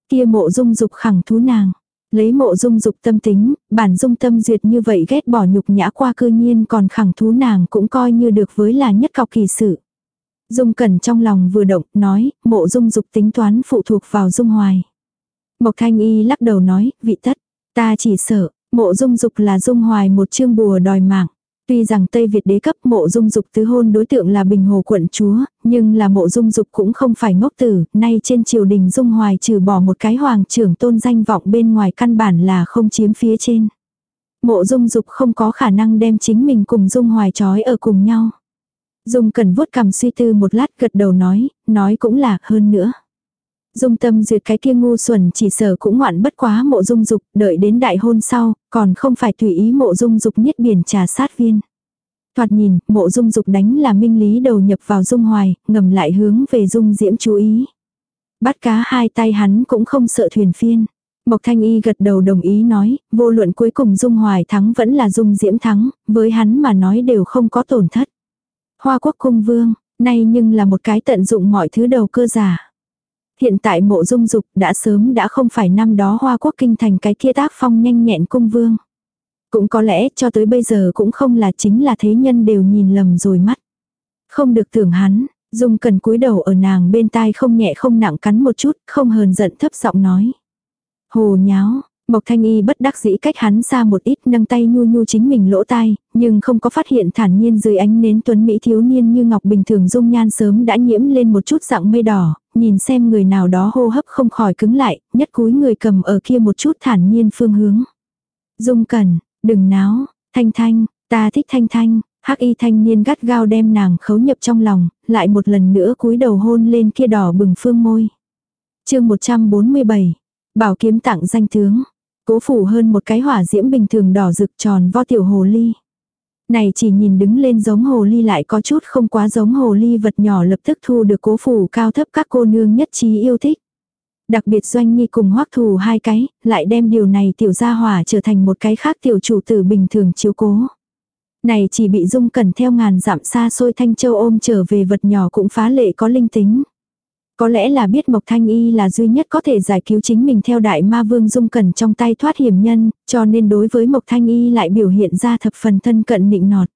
Kia mộ Dung dục khẳng thú nàng. Lấy mộ dung dục tâm tính, bản dung tâm duyệt như vậy ghét bỏ nhục nhã qua cư nhiên còn khẳng thú nàng cũng coi như được với là nhất cọc kỳ sự. Dung cẩn trong lòng vừa động, nói, mộ dung dục tính toán phụ thuộc vào dung hoài. Mộc thanh y lắc đầu nói, vị tất, ta chỉ sợ, mộ dung dục là dung hoài một chương bùa đòi mạng. Tuy rằng Tây Việt đế cấp mộ dung dục tứ hôn đối tượng là Bình Hồ quận chúa, nhưng là mộ dung dục cũng không phải ngốc tử, nay trên triều đình dung hoài trừ bỏ một cái hoàng trưởng tôn danh vọng bên ngoài căn bản là không chiếm phía trên. Mộ dung dục không có khả năng đem chính mình cùng dung hoài trói ở cùng nhau. Dung cần vuốt cầm suy tư một lát gật đầu nói, nói cũng là hơn nữa. Dung tâm duyệt cái kia ngu xuẩn chỉ sở cũng ngoạn bất quá mộ dung dục, đợi đến đại hôn sau, còn không phải tùy ý mộ dung dục nhất biển trà sát viên. Thoạt nhìn, mộ dung dục đánh là minh lý đầu nhập vào dung hoài, ngầm lại hướng về dung diễm chú ý. Bắt cá hai tay hắn cũng không sợ thuyền phiên. Mộc Thanh Y gật đầu đồng ý nói, vô luận cuối cùng Dung Hoài thắng vẫn là Dung Diễm thắng, với hắn mà nói đều không có tổn thất. Hoa quốc cung vương, nay nhưng là một cái tận dụng mọi thứ đầu cơ giả. Hiện tại mộ dung dục đã sớm đã không phải năm đó hoa quốc kinh thành cái kia tác phong nhanh nhẹn cung vương. Cũng có lẽ cho tới bây giờ cũng không là chính là thế nhân đều nhìn lầm rồi mắt. Không được tưởng hắn, dung cần cúi đầu ở nàng bên tai không nhẹ không nặng cắn một chút, không hờn giận thấp giọng nói. Hồ nháo, Mộc Thanh Y bất đắc dĩ cách hắn xa một ít nâng tay nhu nhu chính mình lỗ tai, nhưng không có phát hiện thản nhiên dưới ánh nến tuấn Mỹ thiếu niên như ngọc bình thường dung nhan sớm đã nhiễm lên một chút dạng mây đỏ, nhìn xem người nào đó hô hấp không khỏi cứng lại, nhất cúi người cầm ở kia một chút thản nhiên phương hướng. Dung cẩn, đừng náo, thanh thanh, ta thích thanh thanh, hắc y thanh niên gắt gao đem nàng khấu nhập trong lòng, lại một lần nữa cúi đầu hôn lên kia đỏ bừng phương môi. chương 147, bảo kiếm tặng danh tướng. Cố phủ hơn một cái hỏa diễm bình thường đỏ rực tròn vo tiểu hồ ly. Này chỉ nhìn đứng lên giống hồ ly lại có chút không quá giống hồ ly vật nhỏ lập tức thu được cố phủ cao thấp các cô nương nhất trí yêu thích. Đặc biệt doanh nhi cùng hoắc thù hai cái, lại đem điều này tiểu gia hỏa trở thành một cái khác tiểu chủ tử bình thường chiếu cố. Này chỉ bị dung cẩn theo ngàn dặm xa xôi thanh châu ôm trở về vật nhỏ cũng phá lệ có linh tính. Có lẽ là biết Mộc Thanh Y là duy nhất có thể giải cứu chính mình theo đại ma vương dung cẩn trong tay thoát hiểm nhân, cho nên đối với Mộc Thanh Y lại biểu hiện ra thập phần thân cận nịnh nọt.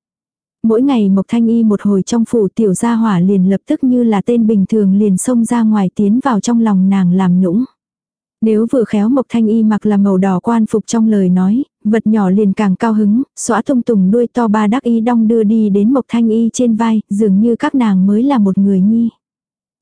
Mỗi ngày Mộc Thanh Y một hồi trong phủ tiểu gia hỏa liền lập tức như là tên bình thường liền xông ra ngoài tiến vào trong lòng nàng làm nũng. Nếu vừa khéo Mộc Thanh Y mặc là màu đỏ quan phục trong lời nói, vật nhỏ liền càng cao hứng, xóa tung tùng đuôi to ba đắc y đong đưa đi đến Mộc Thanh Y trên vai, dường như các nàng mới là một người nhi.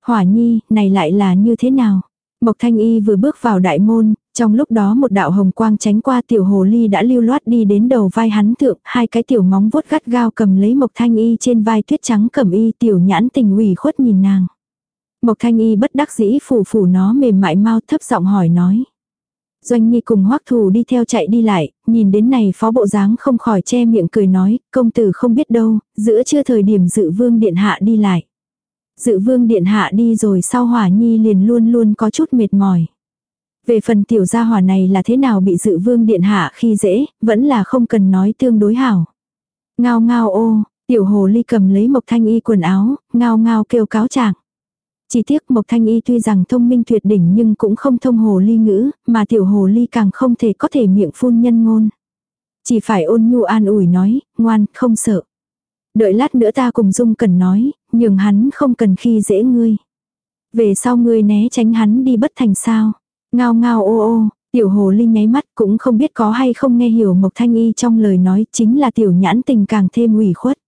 Hỏa nhi, này lại là như thế nào? Mộc Thanh Y vừa bước vào đại môn, trong lúc đó một đạo hồng quang tránh qua tiểu hồ ly đã lưu loát đi đến đầu vai hắn thượng, hai cái tiểu móng vuốt gắt gao cầm lấy Mộc Thanh Y trên vai tuyết trắng cầm y tiểu nhãn tình ủy khuất nhìn nàng. Mộc Thanh Y bất đắc dĩ phủ phủ nó mềm mại mau thấp giọng hỏi nói. Doanh Nhi cùng Hoắc Thù đi theo chạy đi lại, nhìn đến này phó bộ dáng không khỏi che miệng cười nói, công tử không biết đâu, giữa chưa thời điểm dự vương điện hạ đi lại. Dự vương điện hạ đi rồi sau hỏa nhi liền luôn luôn có chút mệt mỏi. Về phần tiểu gia hỏa này là thế nào bị dự vương điện hạ khi dễ, vẫn là không cần nói tương đối hảo. Ngao ngao ô, tiểu hồ ly cầm lấy mộc thanh y quần áo, ngao ngao kêu cáo trạng. Chỉ tiếc Mộc Thanh Y tuy rằng thông minh tuyệt đỉnh nhưng cũng không thông hồ ly ngữ, mà tiểu hồ ly càng không thể có thể miệng phun nhân ngôn. Chỉ phải ôn nhu an ủi nói, ngoan, không sợ. Đợi lát nữa ta cùng Dung cần nói, nhường hắn không cần khi dễ ngươi. Về sau ngươi né tránh hắn đi bất thành sao. Ngao ngao ô ô, tiểu hồ ly nháy mắt cũng không biết có hay không nghe hiểu Mộc Thanh Y trong lời nói chính là tiểu nhãn tình càng thêm ủy khuất.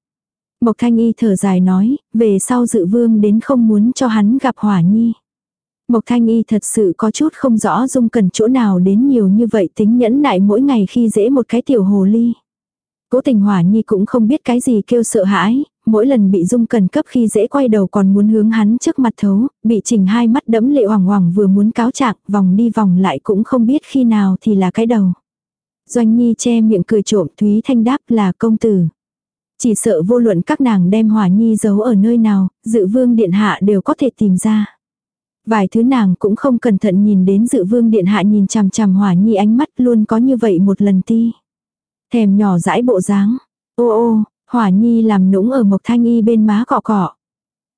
Mộc Thanh Y thở dài nói, về sau dự vương đến không muốn cho hắn gặp hỏa nhi. Mộc Thanh Y thật sự có chút không rõ dung cần chỗ nào đến nhiều như vậy tính nhẫn nại mỗi ngày khi dễ một cái tiểu hồ ly. Cố tình hỏa nhi cũng không biết cái gì kêu sợ hãi, mỗi lần bị dung cần cấp khi dễ quay đầu còn muốn hướng hắn trước mặt thấu, bị chỉnh hai mắt đẫm lệ hoảng hoàng vừa muốn cáo trạng vòng đi vòng lại cũng không biết khi nào thì là cái đầu. Doanh nhi che miệng cười trộm Thúy Thanh đáp là công tử. Chỉ sợ vô luận các nàng đem hỏa nhi giấu ở nơi nào, dự vương điện hạ đều có thể tìm ra. Vài thứ nàng cũng không cẩn thận nhìn đến dự vương điện hạ nhìn chằm chằm hỏa nhi ánh mắt luôn có như vậy một lần ti. Thèm nhỏ dãi bộ dáng. Ô ô, hỏa nhi làm nũng ở mộc thanh y bên má cọ cọ.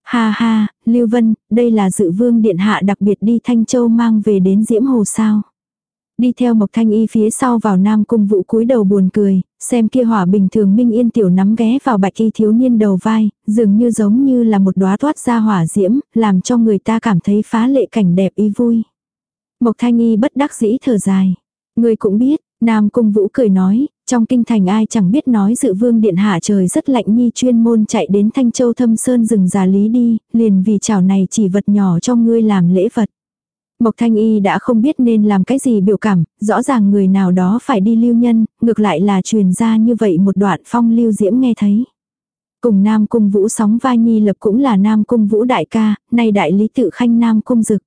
Ha ha, Lưu Vân, đây là dự vương điện hạ đặc biệt đi Thanh Châu mang về đến Diễm Hồ sao. Đi theo Mộc Thanh Y phía sau vào Nam Cung Vũ cúi đầu buồn cười, xem kia hỏa bình thường Minh Yên tiểu nắm ghé vào bạch y thiếu niên đầu vai, dường như giống như là một đóa thoát ra hỏa diễm, làm cho người ta cảm thấy phá lệ cảnh đẹp y vui. Mộc Thanh Y bất đắc dĩ thở dài. Người cũng biết, Nam Cung Vũ cười nói, trong kinh thành ai chẳng biết nói dự vương điện hạ trời rất lạnh nhi chuyên môn chạy đến Thanh Châu thâm sơn rừng già lý đi, liền vì chảo này chỉ vật nhỏ cho ngươi làm lễ vật. Mộc Thanh Y đã không biết nên làm cái gì biểu cảm, rõ ràng người nào đó phải đi lưu nhân, ngược lại là truyền ra như vậy một đoạn phong lưu diễm nghe thấy. Cùng Nam Cung Vũ sóng vai nhi lập cũng là Nam Cung Vũ đại ca, nay đại lý tự khanh Nam Cung Dực.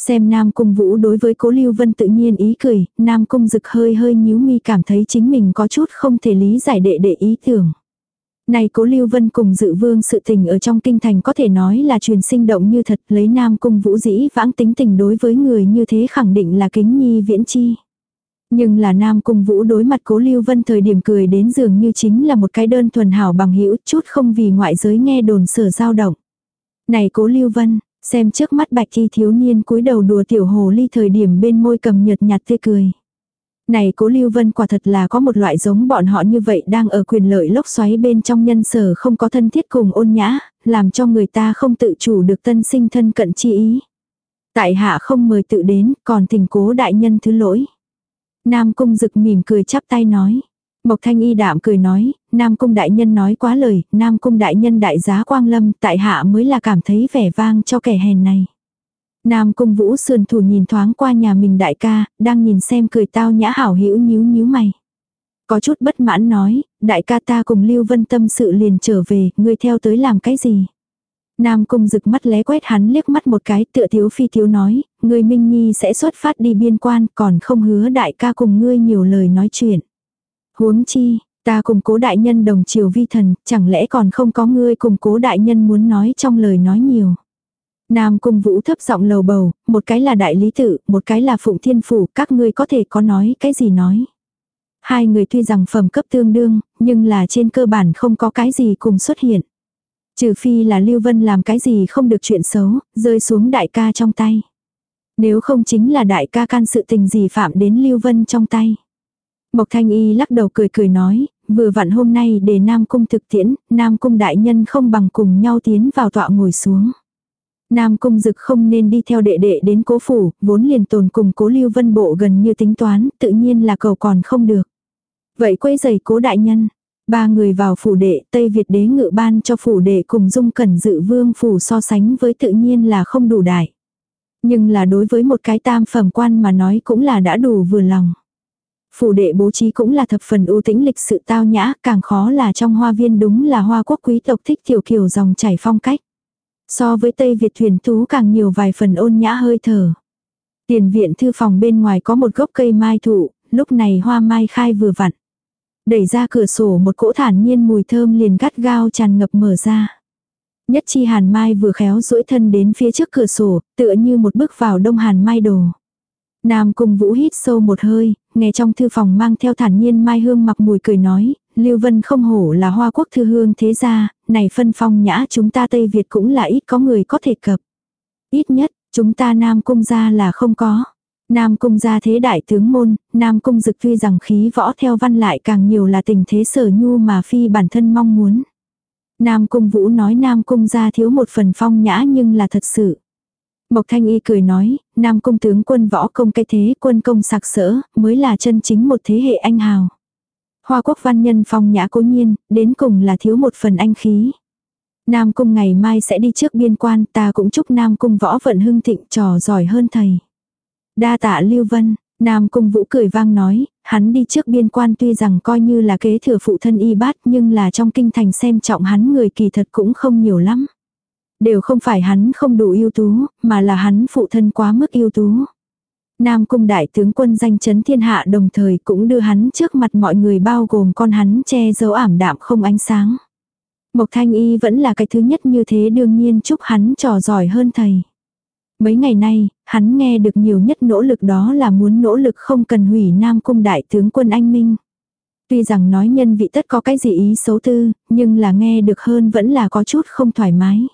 Xem Nam Cung Vũ đối với cố Lưu Vân tự nhiên ý cười, Nam Cung Dực hơi hơi nhíu mi cảm thấy chính mình có chút không thể lý giải đệ đệ ý tưởng. Này cố Lưu Vân cùng dự vương sự tình ở trong kinh thành có thể nói là truyền sinh động như thật lấy nam cung vũ dĩ vãng tính tình đối với người như thế khẳng định là kính nhi viễn chi. Nhưng là nam cung vũ đối mặt cố Lưu Vân thời điểm cười đến dường như chính là một cái đơn thuần hảo bằng hữu chút không vì ngoại giới nghe đồn sở dao động. Này cố Lưu Vân, xem trước mắt bạch thi thiếu niên cúi đầu đùa tiểu hồ ly thời điểm bên môi cầm nhợt nhạt tươi cười. Này cố Lưu Vân quả thật là có một loại giống bọn họ như vậy đang ở quyền lợi lốc xoáy bên trong nhân sở không có thân thiết cùng ôn nhã, làm cho người ta không tự chủ được tân sinh thân cận chi ý. Tại hạ không mời tự đến, còn thỉnh cố đại nhân thứ lỗi. Nam cung dực mỉm cười chắp tay nói. Mộc thanh y đạm cười nói, Nam cung đại nhân nói quá lời, Nam cung đại nhân đại giá quang lâm, tại hạ mới là cảm thấy vẻ vang cho kẻ hèn này. Nam cung vũ sườn thủ nhìn thoáng qua nhà mình đại ca, đang nhìn xem cười tao nhã hảo hữu nhíu nhíu mày. Có chút bất mãn nói, đại ca ta cùng Lưu Vân tâm sự liền trở về, ngươi theo tới làm cái gì? Nam cung rực mắt lé quét hắn liếc mắt một cái tựa thiếu phi thiếu nói, ngươi Minh Nhi sẽ xuất phát đi biên quan còn không hứa đại ca cùng ngươi nhiều lời nói chuyện. Huống chi, ta cùng cố đại nhân đồng chiều vi thần, chẳng lẽ còn không có ngươi cùng cố đại nhân muốn nói trong lời nói nhiều. Nam cung vũ thấp giọng lầu bầu, một cái là đại lý tự, một cái là phụng thiên phủ, các ngươi có thể có nói cái gì nói. Hai người tuy rằng phẩm cấp tương đương, nhưng là trên cơ bản không có cái gì cùng xuất hiện. Trừ phi là Lưu Vân làm cái gì không được chuyện xấu, rơi xuống đại ca trong tay. Nếu không chính là đại ca can sự tình gì phạm đến Lưu Vân trong tay. Mộc Thanh Y lắc đầu cười cười nói, vừa vặn hôm nay để Nam Cung thực tiễn, Nam Cung đại nhân không bằng cùng nhau tiến vào tọa ngồi xuống. Nam Cung Dực không nên đi theo đệ đệ đến cố phủ, vốn liền tồn cùng cố lưu vân bộ gần như tính toán, tự nhiên là cầu còn không được. Vậy quấy giày cố đại nhân, ba người vào phủ đệ, Tây Việt đế ngự ban cho phủ đệ cùng dung cẩn dự vương phủ so sánh với tự nhiên là không đủ đại. Nhưng là đối với một cái tam phẩm quan mà nói cũng là đã đủ vừa lòng. Phủ đệ bố trí cũng là thập phần ưu tĩnh lịch sự tao nhã, càng khó là trong hoa viên đúng là hoa quốc quý tộc thích tiểu kiểu dòng chảy phong cách. So với Tây Việt thuyền tú càng nhiều vài phần ôn nhã hơi thở. Tiền viện thư phòng bên ngoài có một gốc cây mai thụ, lúc này hoa mai khai vừa vặn. Đẩy ra cửa sổ một cỗ thản nhiên mùi thơm liền gắt gao tràn ngập mở ra. Nhất chi hàn mai vừa khéo duỗi thân đến phía trước cửa sổ, tựa như một bước vào đông hàn mai đồ. Nam cung vũ hít sâu một hơi, nghe trong thư phòng mang theo thản nhiên mai hương mặc mùi cười nói, Lưu Vân không hổ là hoa quốc thư hương thế gia, này phân phong nhã chúng ta Tây Việt cũng là ít có người có thể cập. Ít nhất, chúng ta Nam cung gia là không có. Nam cung gia thế đại tướng môn, Nam cung dực tuy rằng khí võ theo văn lại càng nhiều là tình thế sở nhu mà phi bản thân mong muốn. Nam cung vũ nói Nam cung gia thiếu một phần phong nhã nhưng là thật sự. Mộc Thanh Y cười nói, Nam Cung tướng quân võ công cái thế quân công sạc sỡ, mới là chân chính một thế hệ anh hào. Hoa quốc văn nhân phong nhã cố nhiên, đến cùng là thiếu một phần anh khí. Nam Cung ngày mai sẽ đi trước biên quan, ta cũng chúc Nam Cung võ vận hưng thịnh trò giỏi hơn thầy. Đa tạ Lưu Vân, Nam Cung Vũ cười vang nói, hắn đi trước biên quan tuy rằng coi như là kế thừa phụ thân y bát nhưng là trong kinh thành xem trọng hắn người kỳ thật cũng không nhiều lắm. Đều không phải hắn không đủ ưu tú, mà là hắn phụ thân quá mức ưu tú. Nam cung đại tướng quân danh chấn thiên hạ đồng thời cũng đưa hắn trước mặt mọi người bao gồm con hắn che giấu ảm đạm không ánh sáng. Mộc thanh y vẫn là cái thứ nhất như thế đương nhiên chúc hắn trò giỏi hơn thầy. Mấy ngày nay, hắn nghe được nhiều nhất nỗ lực đó là muốn nỗ lực không cần hủy Nam cung đại tướng quân anh Minh. Tuy rằng nói nhân vị tất có cái gì ý xấu tư, nhưng là nghe được hơn vẫn là có chút không thoải mái.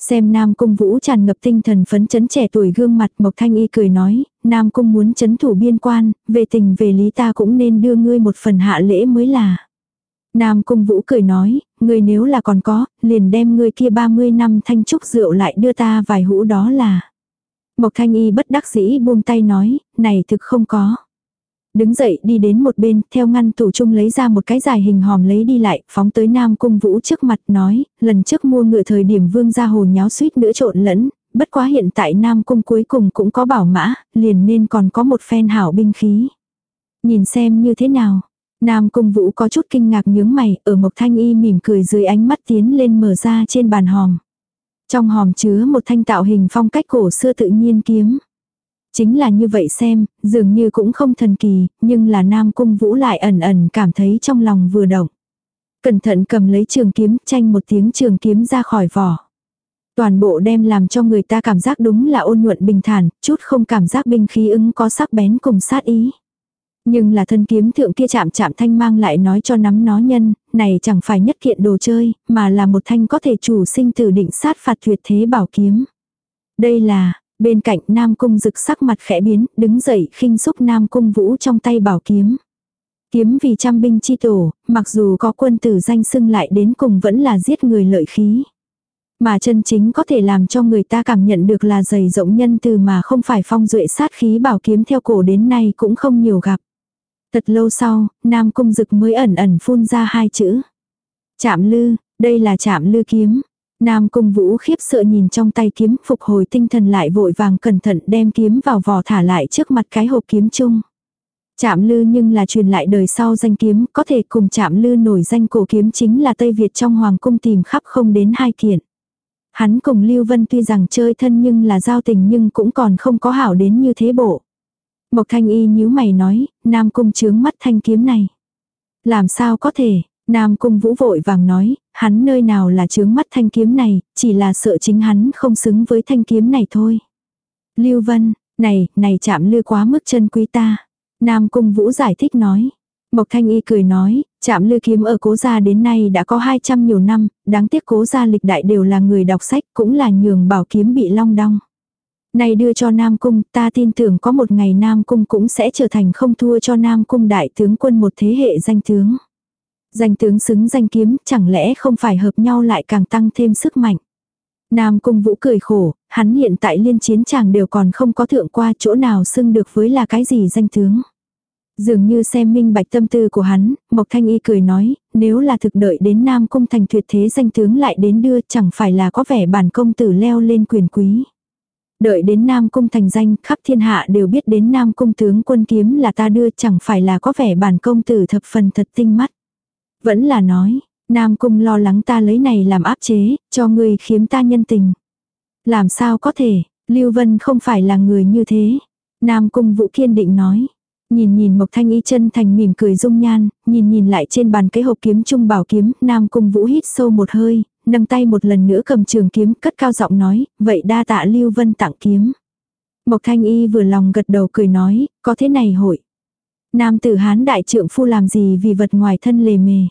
Xem Nam Cung Vũ tràn ngập tinh thần phấn chấn trẻ tuổi gương mặt Mộc Thanh Y cười nói, Nam Cung muốn chấn thủ biên quan, về tình về lý ta cũng nên đưa ngươi một phần hạ lễ mới là. Nam Cung Vũ cười nói, ngươi nếu là còn có, liền đem ngươi kia 30 năm thanh trúc rượu lại đưa ta vài hũ đó là. Mộc Thanh Y bất đắc dĩ buông tay nói, này thực không có. Đứng dậy đi đến một bên, theo ngăn tủ chung lấy ra một cái dài hình hòm lấy đi lại, phóng tới Nam Cung Vũ trước mặt nói, lần trước mua ngựa thời điểm vương gia hồ nháo suýt nữa trộn lẫn, bất quá hiện tại Nam Cung cuối cùng cũng có bảo mã, liền nên còn có một phen hảo binh khí. Nhìn xem như thế nào. Nam Cung Vũ có chút kinh ngạc nhướng mày, ở Mộc Thanh Y mỉm cười dưới ánh mắt tiến lên mở ra trên bàn hòm. Trong hòm chứa một thanh tạo hình phong cách cổ xưa tự nhiên kiếm. Chính là như vậy xem, dường như cũng không thần kỳ, nhưng là Nam Cung Vũ lại ẩn ẩn cảm thấy trong lòng vừa động. Cẩn thận cầm lấy trường kiếm, tranh một tiếng trường kiếm ra khỏi vỏ. Toàn bộ đem làm cho người ta cảm giác đúng là ôn nhuận bình thản, chút không cảm giác binh khí ứng có sắc bén cùng sát ý. Nhưng là thân kiếm thượng kia chạm chạm thanh mang lại nói cho nắm nó nhân, này chẳng phải nhất kiện đồ chơi, mà là một thanh có thể chủ sinh tử định sát phạt tuyệt thế bảo kiếm. Đây là, Bên cạnh Nam Cung rực sắc mặt khẽ biến, đứng dậy khinh xúc Nam Cung Vũ trong tay bảo kiếm. Kiếm vì trăm binh chi tổ, mặc dù có quân tử danh xưng lại đến cùng vẫn là giết người lợi khí. Mà chân chính có thể làm cho người ta cảm nhận được là dày rộng nhân từ mà không phải phong duệ sát khí bảo kiếm theo cổ đến nay cũng không nhiều gặp. Thật lâu sau, Nam Cung Dực mới ẩn ẩn phun ra hai chữ. Chạm lư, đây là chạm lư kiếm. Nam cung vũ khiếp sợ nhìn trong tay kiếm phục hồi tinh thần lại vội vàng cẩn thận đem kiếm vào vỏ thả lại trước mặt cái hộp kiếm chung. Chạm lư nhưng là truyền lại đời sau danh kiếm có thể cùng chạm lư nổi danh cổ kiếm chính là Tây Việt trong hoàng cung tìm khắp không đến hai kiện. Hắn cùng Lưu Vân tuy rằng chơi thân nhưng là giao tình nhưng cũng còn không có hảo đến như thế bộ. Mộc thanh y nhíu mày nói, Nam cung chướng mắt thanh kiếm này. Làm sao có thể, Nam cung vũ vội vàng nói, hắn nơi nào là chướng mắt thanh kiếm này, chỉ là sợ chính hắn không xứng với thanh kiếm này thôi. Lưu Vân, này, này chạm lư quá mức chân quý ta. Nam cung vũ giải thích nói. Mộc Thanh Y cười nói, chạm lư kiếm ở cố gia đến nay đã có 200 nhiều năm, đáng tiếc cố gia lịch đại đều là người đọc sách, cũng là nhường bảo kiếm bị long đong. Này đưa cho Nam Cung, ta tin tưởng có một ngày Nam Cung cũng sẽ trở thành không thua cho Nam Cung đại tướng quân một thế hệ danh tướng. Danh tướng xứng danh kiếm chẳng lẽ không phải hợp nhau lại càng tăng thêm sức mạnh. Nam Cung Vũ cười khổ, hắn hiện tại liên chiến chàng đều còn không có thượng qua chỗ nào xưng được với là cái gì danh tướng. Dường như xem minh bạch tâm tư của hắn, Mộc Thanh Y cười nói, nếu là thực đợi đến Nam Cung thành tuyệt thế danh tướng lại đến đưa chẳng phải là có vẻ bản công tử leo lên quyền quý. Đợi đến Nam Cung thành danh, khắp thiên hạ đều biết đến Nam Cung tướng quân kiếm là ta đưa chẳng phải là có vẻ bản công tử thập phần thật tinh mắt. Vẫn là nói, Nam Cung lo lắng ta lấy này làm áp chế, cho người khiếm ta nhân tình. Làm sao có thể, Lưu Vân không phải là người như thế. Nam Cung Vũ kiên định nói. Nhìn nhìn Mộc Thanh Y chân thành mỉm cười dung nhan, nhìn nhìn lại trên bàn cái hộp kiếm trung bảo kiếm, Nam Cung Vũ hít sâu một hơi, nâng tay một lần nữa cầm trường kiếm, cất cao giọng nói, vậy đa tạ Lưu Vân tặng kiếm. Mộc Thanh Y vừa lòng gật đầu cười nói, có thế này hội. Nam tử hán đại trượng phu làm gì vì vật ngoài thân lề mề.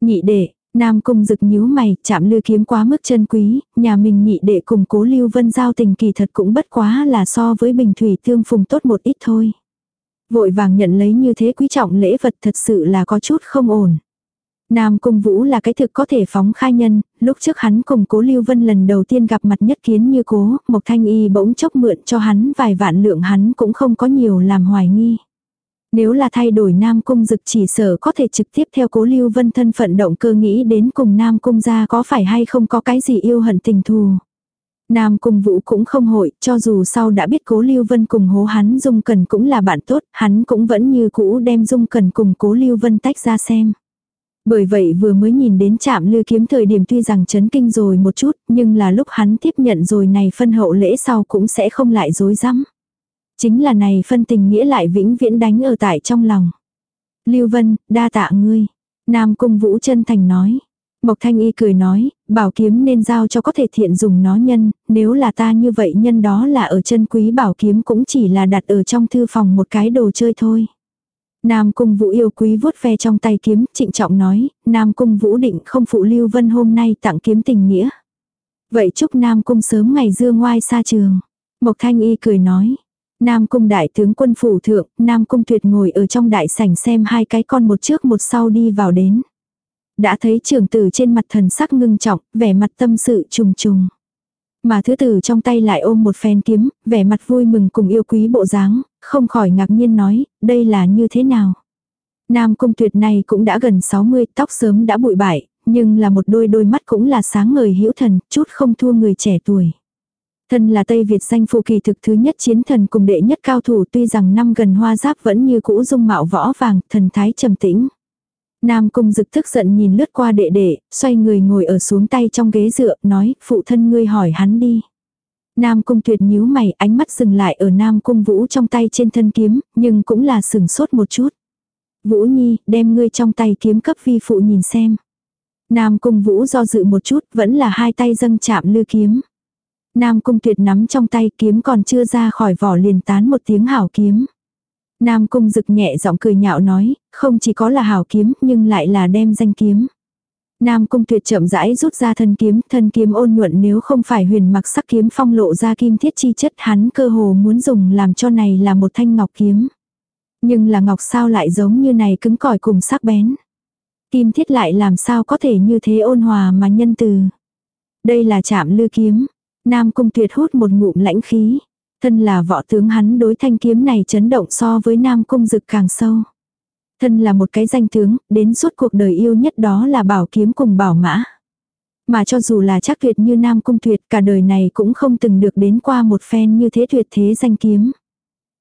Nhị đệ, Nam cung dực nhíu mày, chạm lư kiếm quá mức chân quý, nhà mình nhị đệ cùng cố lưu vân giao tình kỳ thật cũng bất quá là so với bình thủy tương phùng tốt một ít thôi. Vội vàng nhận lấy như thế quý trọng lễ vật thật sự là có chút không ổn. Nam Cung Vũ là cái thực có thể phóng khai nhân, lúc trước hắn cùng cố Lưu Vân lần đầu tiên gặp mặt nhất kiến như cố, Mộc Thanh Y bỗng chốc mượn cho hắn vài vạn lượng hắn cũng không có nhiều làm hoài nghi. Nếu là thay đổi Nam Cung Dực chỉ sở có thể trực tiếp theo cố Lưu Vân thân phận động cơ nghĩ đến cùng Nam Cung ra có phải hay không có cái gì yêu hận tình thù. Nam Cung Vũ cũng không hội, cho dù sau đã biết cố Lưu Vân cùng hố hắn Dung Cần cũng là bạn tốt, hắn cũng vẫn như cũ đem Dung Cần cùng cố Lưu Vân tách ra xem. Bởi vậy vừa mới nhìn đến chạm lư kiếm thời điểm tuy rằng chấn kinh rồi một chút, nhưng là lúc hắn tiếp nhận rồi này phân hậu lễ sau cũng sẽ không lại dối rắm Chính là này phân tình nghĩa lại vĩnh viễn đánh ở tại trong lòng. Lưu Vân, đa tạ ngươi. Nam Cung Vũ chân thành nói. Mộc Thanh Y cười nói, bảo kiếm nên giao cho có thể thiện dùng nó nhân, nếu là ta như vậy nhân đó là ở chân quý bảo kiếm cũng chỉ là đặt ở trong thư phòng một cái đồ chơi thôi. Nam Cung Vũ yêu quý vuốt ve trong tay kiếm, trịnh trọng nói, Nam Cung Vũ định không phụ Lưu Vân hôm nay tặng kiếm tình nghĩa. Vậy chúc Nam Cung sớm ngày dương ngoai xa trường. Mộc Thanh Y cười nói, Nam cung đại tướng quân phủ thượng, Nam cung tuyệt ngồi ở trong đại sảnh xem hai cái con một trước một sau đi vào đến. Đã thấy trưởng tử trên mặt thần sắc ngưng trọng, vẻ mặt tâm sự trùng trùng. Mà thứ tử trong tay lại ôm một phen kiếm, vẻ mặt vui mừng cùng yêu quý bộ dáng, không khỏi ngạc nhiên nói, đây là như thế nào. Nam cung tuyệt này cũng đã gần 60, tóc sớm đã bụi bại, nhưng là một đôi đôi mắt cũng là sáng ngời hữu thần, chút không thua người trẻ tuổi. Thân là Tây Việt danh phụ kỳ thực thứ nhất chiến thần cùng đệ nhất cao thủ tuy rằng năm gần hoa giáp vẫn như cũ dung mạo võ vàng, thần thái trầm tĩnh. Nam cung dực thức giận nhìn lướt qua đệ đệ, xoay người ngồi ở xuống tay trong ghế dựa, nói, phụ thân ngươi hỏi hắn đi. Nam cung tuyệt nhíu mày, ánh mắt dừng lại ở Nam cung vũ trong tay trên thân kiếm, nhưng cũng là sừng sốt một chút. Vũ Nhi, đem ngươi trong tay kiếm cấp vi phụ nhìn xem. Nam cung vũ do dự một chút, vẫn là hai tay dâng chạm lư kiếm. Nam cung tuyệt nắm trong tay kiếm còn chưa ra khỏi vỏ liền tán một tiếng hảo kiếm. Nam cung rực nhẹ giọng cười nhạo nói, không chỉ có là hảo kiếm nhưng lại là đem danh kiếm. Nam cung tuyệt chậm rãi rút ra thân kiếm, thân kiếm ôn nhuận nếu không phải huyền mặc sắc kiếm phong lộ ra kim thiết chi chất hắn cơ hồ muốn dùng làm cho này là một thanh ngọc kiếm. Nhưng là ngọc sao lại giống như này cứng cỏi cùng sắc bén. Kim thiết lại làm sao có thể như thế ôn hòa mà nhân từ. Đây là chạm lư kiếm. Nam cung tuyệt hút một ngụm lãnh khí. Thân là võ tướng hắn đối thanh kiếm này chấn động so với Nam cung dực càng sâu. Thân là một cái danh tướng, đến suốt cuộc đời yêu nhất đó là bảo kiếm cùng bảo mã. Mà cho dù là chắc tuyệt như Nam Cung Tuyệt cả đời này cũng không từng được đến qua một phen như thế tuyệt thế danh kiếm.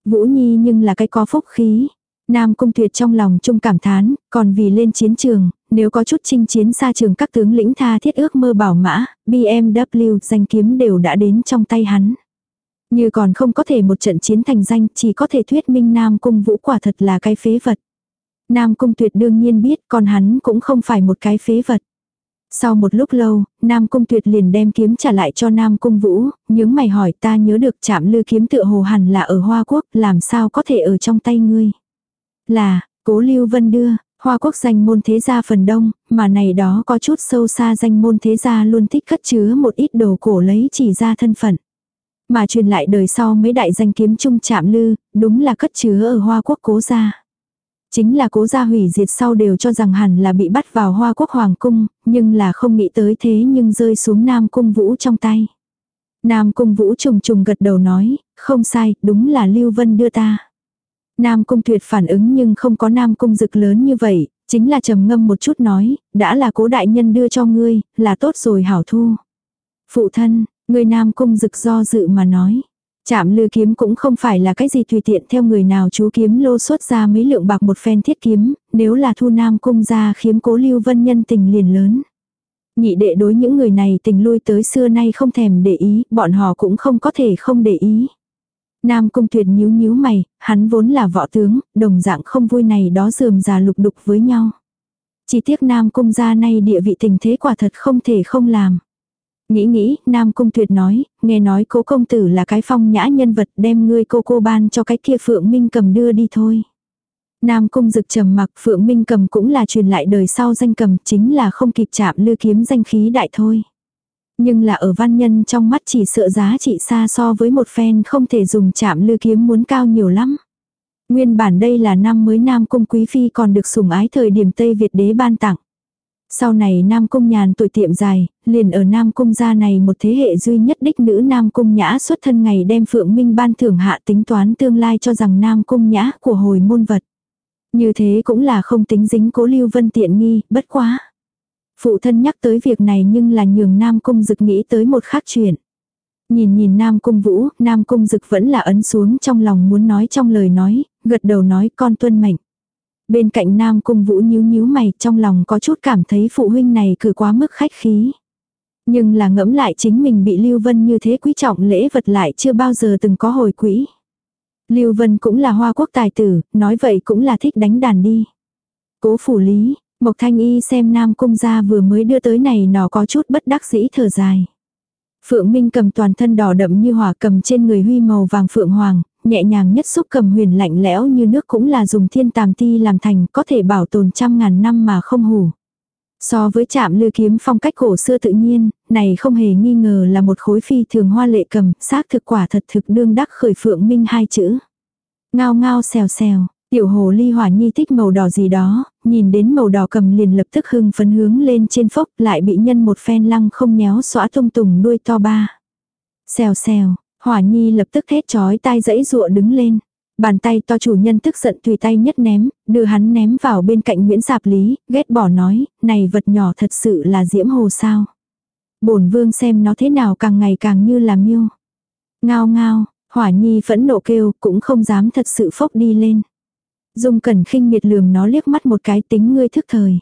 Vũ Nhi nhưng là cái có phúc khí. Nam Cung Tuyệt trong lòng chung cảm thán, còn vì lên chiến trường, nếu có chút chinh chiến xa trường các tướng lĩnh tha thiết ước mơ bảo mã, BMW danh kiếm đều đã đến trong tay hắn. Như còn không có thể một trận chiến thành danh, chỉ có thể thuyết minh Nam Cung Vũ quả thật là cái phế vật. Nam Cung Tuyệt đương nhiên biết, còn hắn cũng không phải một cái phế vật. Sau một lúc lâu, Nam Cung Tuyệt liền đem kiếm trả lại cho Nam Cung Vũ, những mày hỏi ta nhớ được chạm lư kiếm tựa hồ hẳn là ở Hoa Quốc, làm sao có thể ở trong tay ngươi. Là, cố Lưu Vân đưa, Hoa Quốc danh môn thế gia phần đông, mà này đó có chút sâu xa danh môn thế gia luôn thích cất chứa một ít đồ cổ lấy chỉ ra thân phận. Mà truyền lại đời sau mấy đại danh kiếm trung chạm lư, đúng là cất chứa ở Hoa Quốc cố gia. Chính là cố gia hủy diệt sau đều cho rằng hẳn là bị bắt vào hoa quốc hoàng cung, nhưng là không nghĩ tới thế nhưng rơi xuống nam cung vũ trong tay. Nam cung vũ trùng trùng gật đầu nói, không sai, đúng là Lưu Vân đưa ta. Nam cung tuyệt phản ứng nhưng không có nam cung dực lớn như vậy, chính là trầm ngâm một chút nói, đã là cố đại nhân đưa cho ngươi, là tốt rồi hảo thu. Phụ thân, người nam cung dực do dự mà nói. Chạm lư kiếm cũng không phải là cái gì tùy tiện theo người nào chú kiếm lô xuất ra mấy lượng bạc một phen thiết kiếm, nếu là thu nam cung ra khiếm cố lưu vân nhân tình liền lớn. Nhị đệ đối những người này tình lui tới xưa nay không thèm để ý, bọn họ cũng không có thể không để ý. Nam cung tuyệt nhíu nhíu mày, hắn vốn là võ tướng, đồng dạng không vui này đó dườm già lục đục với nhau. Chỉ tiếc Nam cung gia nay địa vị tình thế quả thật không thể không làm. Nghĩ nghĩ, Nam Cung Tuyệt nói, nghe nói cố công tử là cái phong nhã nhân vật đem ngươi cô cô ban cho cái kia Phượng Minh cầm đưa đi thôi. Nam Cung rực trầm mặc Phượng Minh cầm cũng là truyền lại đời sau danh cầm chính là không kịp chạm lư kiếm danh khí đại thôi. Nhưng là ở văn nhân trong mắt chỉ sợ giá trị xa so với một phen không thể dùng chạm lư kiếm muốn cao nhiều lắm. Nguyên bản đây là năm mới Nam Cung Quý Phi còn được sủng ái thời điểm Tây Việt đế ban tặng. Sau này Nam Cung nhàn tuổi tiệm dài, liền ở Nam Cung gia này một thế hệ duy nhất đích nữ Nam Cung nhã xuất thân ngày đem Phượng Minh ban thưởng hạ tính toán tương lai cho rằng Nam Cung nhã của hồi môn vật. Như thế cũng là không tính dính cố lưu vân tiện nghi, bất quá. Phụ thân nhắc tới việc này nhưng là nhường Nam Cung dực nghĩ tới một khác chuyện. Nhìn nhìn Nam Cung Vũ, Nam Cung Dực vẫn là ấn xuống trong lòng muốn nói trong lời nói, gật đầu nói con tuân mệnh. Bên cạnh Nam Cung Vũ nhíu nhíu mày trong lòng có chút cảm thấy phụ huynh này cử quá mức khách khí. Nhưng là ngẫm lại chính mình bị Lưu Vân như thế quý trọng lễ vật lại chưa bao giờ từng có hồi quỹ. Lưu Vân cũng là hoa quốc tài tử, nói vậy cũng là thích đánh đàn đi. Cố phủ lý, Mộc Thanh Y xem Nam Cung gia vừa mới đưa tới này nó có chút bất đắc dĩ thở dài. Phượng Minh cầm toàn thân đỏ đậm như hỏa cầm trên người huy màu vàng phượng hoàng, nhẹ nhàng nhất xúc cầm huyền lạnh lẽo như nước cũng là dùng thiên tàm ti làm thành có thể bảo tồn trăm ngàn năm mà không hủ. So với chạm lư kiếm phong cách cổ xưa tự nhiên, này không hề nghi ngờ là một khối phi thường hoa lệ cầm, xác thực quả thật thực đương đắc khởi phượng minh hai chữ. Ngao ngao xèo xèo, tiểu hồ ly hỏa nhi thích màu đỏ gì đó, nhìn đến màu đỏ cầm liền lập tức hưng phấn hướng lên trên phốc lại bị nhân một phen lăng không nhéo xóa tung tùng đuôi to ba. Xèo xèo, hỏa nhi lập tức thét chói tai dãy ruộng đứng lên. Bàn tay to chủ nhân tức giận tùy tay nhất ném, đưa hắn ném vào bên cạnh Nguyễn Sạp Lý, ghét bỏ nói, này vật nhỏ thật sự là diễm hồ sao. bổn vương xem nó thế nào càng ngày càng như là miêu. Ngao ngao, hỏa nhi phẫn nộ kêu, cũng không dám thật sự phốc đi lên. Dung cẩn khinh miệt lườm nó liếc mắt một cái tính ngươi thức thời.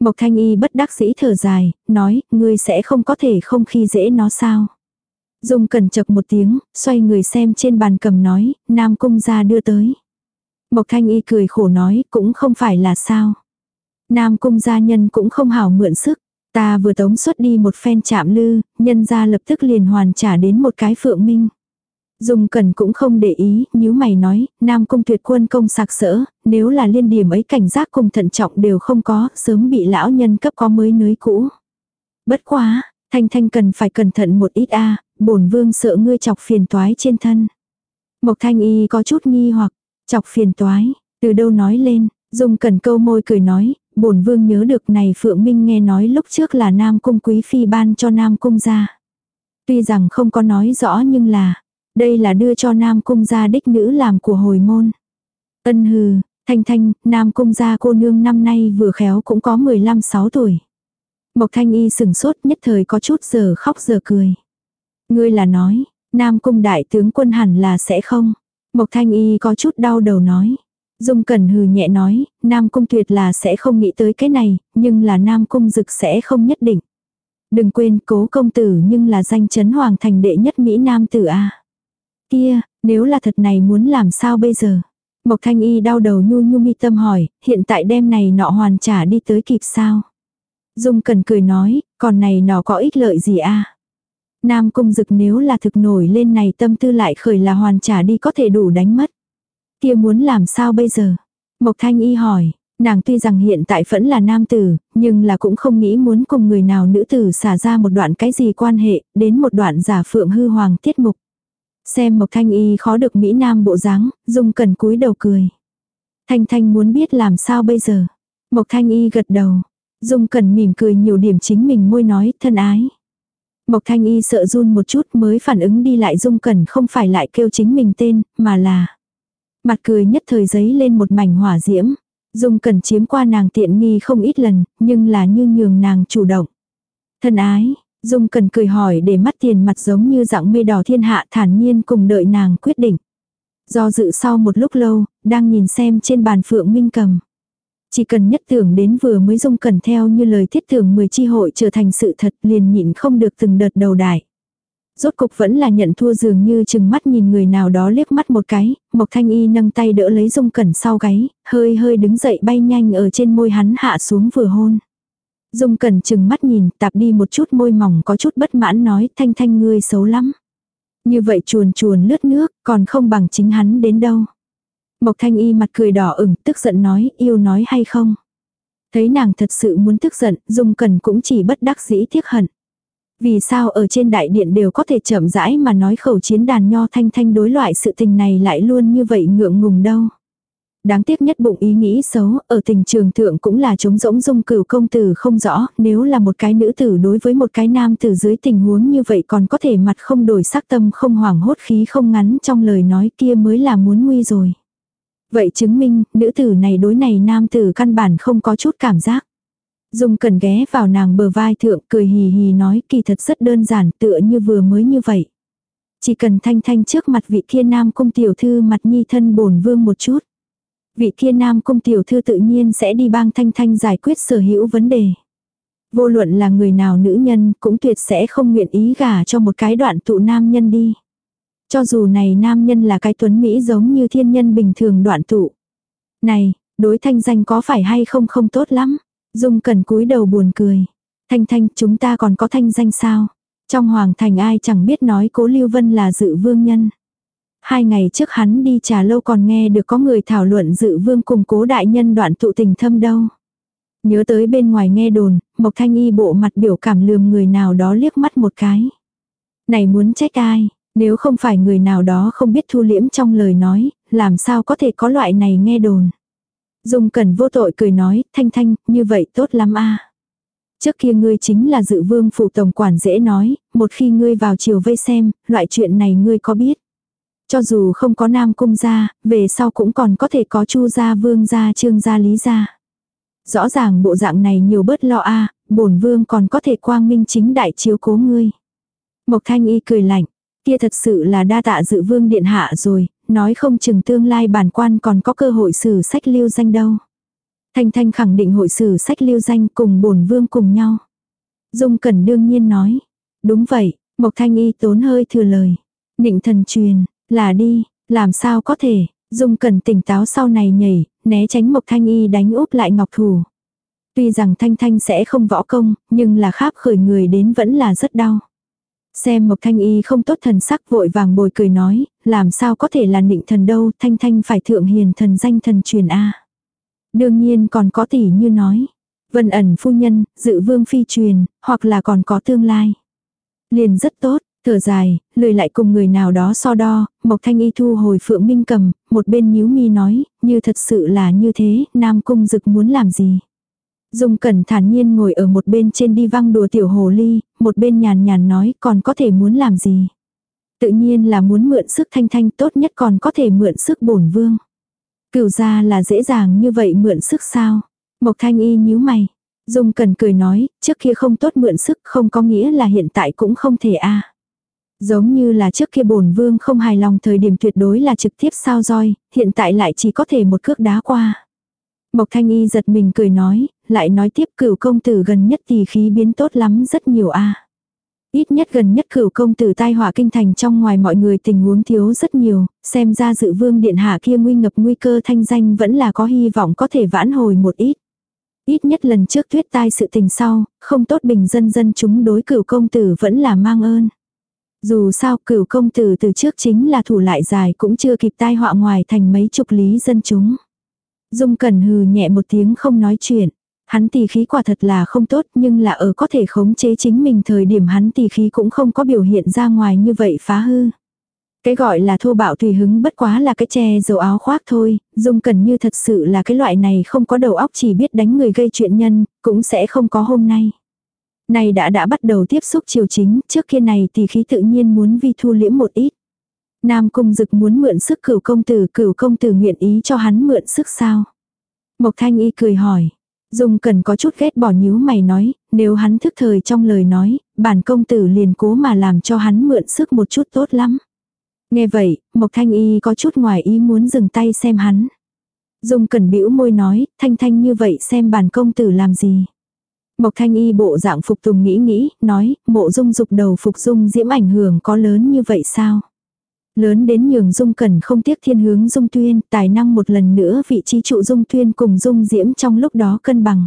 Mộc thanh y bất đắc dĩ thở dài, nói, ngươi sẽ không có thể không khi dễ nó sao. Dung cẩn chập một tiếng, xoay người xem trên bàn cầm nói, Nam Cung ra đưa tới. Mộc Thanh Y cười khổ nói, cũng không phải là sao. Nam Cung gia nhân cũng không hảo mượn sức. Ta vừa tống xuất đi một phen chạm lư, nhân ra lập tức liền hoàn trả đến một cái phượng minh. Dung Cẩn cũng không để ý, nhíu mày nói, Nam Cung tuyệt quân công sạc sỡ, nếu là liên điểm ấy cảnh giác cùng thận trọng đều không có, sớm bị lão nhân cấp có mới nới cũ. Bất quá, Thanh Thanh cần phải cẩn thận một ít a bổn vương sợ ngươi chọc phiền toái trên thân. Mộc thanh y có chút nghi hoặc, chọc phiền toái, từ đâu nói lên, dùng cần câu môi cười nói, bổn vương nhớ được này Phượng Minh nghe nói lúc trước là Nam Cung Quý Phi ban cho Nam Cung gia. Tuy rằng không có nói rõ nhưng là, đây là đưa cho Nam Cung gia đích nữ làm của hồi môn. Ân hừ, thanh thanh, Nam Cung gia cô nương năm nay vừa khéo cũng có 15-6 tuổi. Mộc thanh y sừng sốt nhất thời có chút giờ khóc giờ cười. Ngươi là nói, Nam Cung đại tướng quân hẳn là sẽ không. Mộc Thanh Y có chút đau đầu nói. Dung Cẩn hừ nhẹ nói, Nam Cung tuyệt là sẽ không nghĩ tới cái này, nhưng là Nam Cung dực sẽ không nhất định. Đừng quên cố công tử nhưng là danh chấn hoàng thành đệ nhất Mỹ Nam tử a Kia, nếu là thật này muốn làm sao bây giờ? Mộc Thanh Y đau đầu nhu nhu mi tâm hỏi, hiện tại đêm này nọ hoàn trả đi tới kịp sao? Dung cần cười nói, còn này nó có ích lợi gì a Nam cung dực nếu là thực nổi lên này tâm tư lại khởi là hoàn trả đi có thể đủ đánh mất. Kia muốn làm sao bây giờ? Mộc thanh y hỏi, nàng tuy rằng hiện tại vẫn là nam tử, nhưng là cũng không nghĩ muốn cùng người nào nữ tử xả ra một đoạn cái gì quan hệ, đến một đoạn giả phượng hư hoàng tiết mục. Xem Mộc Thanh Y khó được Mỹ Nam bộ dáng, dung cẩn cúi đầu cười. Thanh Thanh muốn biết làm sao bây giờ. Mộc Thanh Y gật đầu. Dung Cẩn mỉm cười nhiều điểm chính mình môi nói thân ái. Mộc Thanh Y sợ run một chút mới phản ứng đi lại Dung Cẩn không phải lại kêu chính mình tên, mà là. Mặt cười nhất thời giấy lên một mảnh hỏa diễm. Dung Cẩn chiếm qua nàng tiện nghi không ít lần, nhưng là như nhường nàng chủ động. Thân ái, Dung Cần cười hỏi để mắt tiền mặt giống như dạng mây đỏ thiên hạ thản nhiên cùng đợi nàng quyết định. Do dự sau một lúc lâu, đang nhìn xem trên bàn phượng minh cầm. Chỉ cần nhất tưởng đến vừa mới dung cần theo như lời thiết tưởng 10 chi hội trở thành sự thật liền nhịn không được từng đợt đầu đại. Rốt cục vẫn là nhận thua dường như chừng mắt nhìn người nào đó liếc mắt một cái, Mộc Thanh Y nâng tay đỡ lấy dung cẩn sau gáy, hơi hơi đứng dậy bay nhanh ở trên môi hắn hạ xuống vừa hôn. Dung cẩn chừng mắt nhìn, tạp đi một chút môi mỏng có chút bất mãn nói thanh thanh ngươi xấu lắm. Như vậy chuồn chuồn lướt nước, còn không bằng chính hắn đến đâu. Mộc thanh y mặt cười đỏ ửng, tức giận nói, yêu nói hay không. Thấy nàng thật sự muốn tức giận, dung cẩn cũng chỉ bất đắc dĩ tiếc hận. Vì sao ở trên đại điện đều có thể chậm rãi mà nói khẩu chiến đàn nho thanh thanh đối loại sự tình này lại luôn như vậy ngượng ngùng đâu. Đáng tiếc nhất bụng ý nghĩ xấu, ở tình trường thượng cũng là trống rỗng dung cửu công tử không rõ, nếu là một cái nữ tử đối với một cái nam tử dưới tình huống như vậy còn có thể mặt không đổi sắc tâm không hoảng hốt khí không ngắn trong lời nói kia mới là muốn nguy rồi. Vậy chứng minh, nữ tử này đối này nam tử căn bản không có chút cảm giác. Dung cần ghé vào nàng bờ vai thượng cười hì hì nói kỳ thật rất đơn giản tựa như vừa mới như vậy. Chỉ cần thanh thanh trước mặt vị kia nam cung tiểu thư mặt nhi thân bổn vương một chút. Vị kia nam cung tiểu thư tự nhiên sẽ đi bang thanh thanh giải quyết sở hữu vấn đề. Vô luận là người nào nữ nhân cũng tuyệt sẽ không nguyện ý gả cho một cái đoạn tụ nam nhân đi. Cho dù này nam nhân là cái tuấn Mỹ giống như thiên nhân bình thường đoạn tụ. Này, đối thanh danh có phải hay không không tốt lắm. Dung cần cúi đầu buồn cười. Thanh thanh chúng ta còn có thanh danh sao? Trong hoàng thành ai chẳng biết nói cố Lưu Vân là dự vương nhân. Hai ngày trước hắn đi trà lâu còn nghe được có người thảo luận dự vương cùng cố đại nhân đoạn tụ tình thâm đâu. Nhớ tới bên ngoài nghe đồn, Mộc Thanh Y bộ mặt biểu cảm lườm người nào đó liếc mắt một cái. Này muốn trách ai, nếu không phải người nào đó không biết thu liễm trong lời nói, làm sao có thể có loại này nghe đồn. Dung Cẩn vô tội cười nói, Thanh Thanh, như vậy tốt lắm a. Trước kia ngươi chính là dự vương phụ tổng quản dễ nói, một khi ngươi vào chiều vây xem, loại chuyện này ngươi có biết. Cho dù không có nam cung gia, về sau cũng còn có thể có chu gia vương gia trương gia lý gia. Rõ ràng bộ dạng này nhiều bớt lo a bổn vương còn có thể quang minh chính đại chiếu cố ngươi. Mộc thanh y cười lạnh, kia thật sự là đa tạ dự vương điện hạ rồi, nói không chừng tương lai bản quan còn có cơ hội sử sách lưu danh đâu. Thanh Thanh khẳng định hội sử sách lưu danh cùng bổn vương cùng nhau. Dung Cẩn đương nhiên nói. Đúng vậy, Mộc Thanh Y tốn hơi thừa lời. Định thần truyền, là đi, làm sao có thể, Dung Cẩn tỉnh táo sau này nhảy, né tránh Mộc Thanh Y đánh úp lại Ngọc Thủ. Tuy rằng Thanh Thanh sẽ không võ công, nhưng là kháp khởi người đến vẫn là rất đau. Xem Mộc Thanh Y không tốt thần sắc vội vàng bồi cười nói, làm sao có thể là nịnh thần đâu, Thanh Thanh phải thượng hiền thần danh thần truyền A. Đương nhiên còn có tỷ như nói, vân ẩn phu nhân, dự vương phi truyền, hoặc là còn có tương lai. Liền rất tốt, thở dài, lười lại cùng người nào đó so đo, Mộc Thanh Y thu hồi phượng minh cầm, một bên nhíu mi nói, như thật sự là như thế, Nam Cung Dực muốn làm gì. Dung Cẩn thản nhiên ngồi ở một bên trên đi văng đùa tiểu hồ ly, một bên nhàn nhàn nói còn có thể muốn làm gì. Tự nhiên là muốn mượn sức thanh thanh tốt nhất còn có thể mượn sức bổn vương. Cửu ra là dễ dàng như vậy mượn sức sao. Mộc thanh y nhíu mày. Dung Cẩn cười nói, trước kia không tốt mượn sức không có nghĩa là hiện tại cũng không thể a Giống như là trước kia bổn vương không hài lòng thời điểm tuyệt đối là trực tiếp sao roi, hiện tại lại chỉ có thể một cước đá qua. Mộc thanh y giật mình cười nói, lại nói tiếp cửu công tử gần nhất thì khí biến tốt lắm rất nhiều a Ít nhất gần nhất cửu công tử tai họa kinh thành trong ngoài mọi người tình huống thiếu rất nhiều, xem ra dự vương điện hạ kia nguy ngập nguy cơ thanh danh vẫn là có hy vọng có thể vãn hồi một ít. Ít nhất lần trước tuyết tai sự tình sau, không tốt bình dân dân chúng đối cửu công tử vẫn là mang ơn. Dù sao cửu công tử từ trước chính là thủ lại dài cũng chưa kịp tai họa ngoài thành mấy chục lý dân chúng. Dung Cẩn hừ nhẹ một tiếng không nói chuyện. Hắn tỳ khí quả thật là không tốt nhưng là ở có thể khống chế chính mình thời điểm hắn tỳ khí cũng không có biểu hiện ra ngoài như vậy phá hư. Cái gọi là thô bạo tùy hứng bất quá là cái che dầu áo khoác thôi, Dung Cần Như thật sự là cái loại này không có đầu óc chỉ biết đánh người gây chuyện nhân, cũng sẽ không có hôm nay. Này đã đã bắt đầu tiếp xúc chiều chính, trước kia này thì khí tự nhiên muốn vi thu liễm một ít. Nam Cung Dực muốn mượn sức cửu công tử, cửu công tử nguyện ý cho hắn mượn sức sao? Mộc Thanh Y cười hỏi. Dung cần có chút ghét bỏ nhíu mày nói, nếu hắn thức thời trong lời nói, bản công tử liền cố mà làm cho hắn mượn sức một chút tốt lắm. Nghe vậy, Mộc Thanh Y có chút ngoài ý muốn dừng tay xem hắn. Dung cần bĩu môi nói, thanh thanh như vậy xem bản công tử làm gì. Mộc Thanh Y bộ dạng phục tùng nghĩ nghĩ, nói, mộ dung dục đầu phục dung diễm ảnh hưởng có lớn như vậy sao? Lớn đến nhường dung cần không tiếc thiên hướng dung tuyên, tài năng một lần nữa vị trí trụ dung tuyên cùng dung diễm trong lúc đó cân bằng.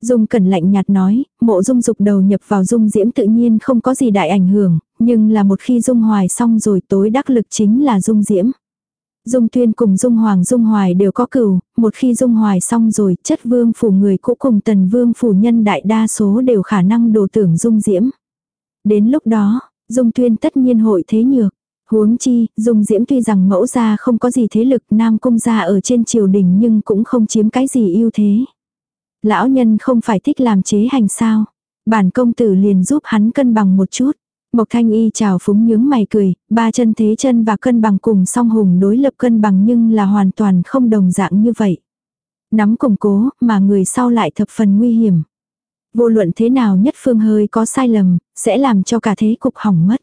Dung Cẩn lạnh nhạt nói, mộ dung dục đầu nhập vào dung diễm tự nhiên không có gì đại ảnh hưởng, nhưng là một khi dung hoài xong rồi tối đắc lực chính là dung diễm. Dung tuyên cùng dung hoàng dung hoài đều có cửu, một khi dung hoài xong rồi chất vương phủ người cũ cùng tần vương phủ nhân đại đa số đều khả năng đồ tưởng dung diễm. Đến lúc đó, dung tuyên tất nhiên hội thế nhược. Huống chi, dung diễm tuy rằng mẫu gia không có gì thế lực nam cung gia ở trên triều đình nhưng cũng không chiếm cái gì ưu thế. Lão nhân không phải thích làm chế hành sao. Bản công tử liền giúp hắn cân bằng một chút. Mộc thanh y chào phúng nhướng mày cười, ba chân thế chân và cân bằng cùng song hùng đối lập cân bằng nhưng là hoàn toàn không đồng dạng như vậy. Nắm củng cố, mà người sau lại thập phần nguy hiểm. Vô luận thế nào nhất phương hơi có sai lầm, sẽ làm cho cả thế cục hỏng mất.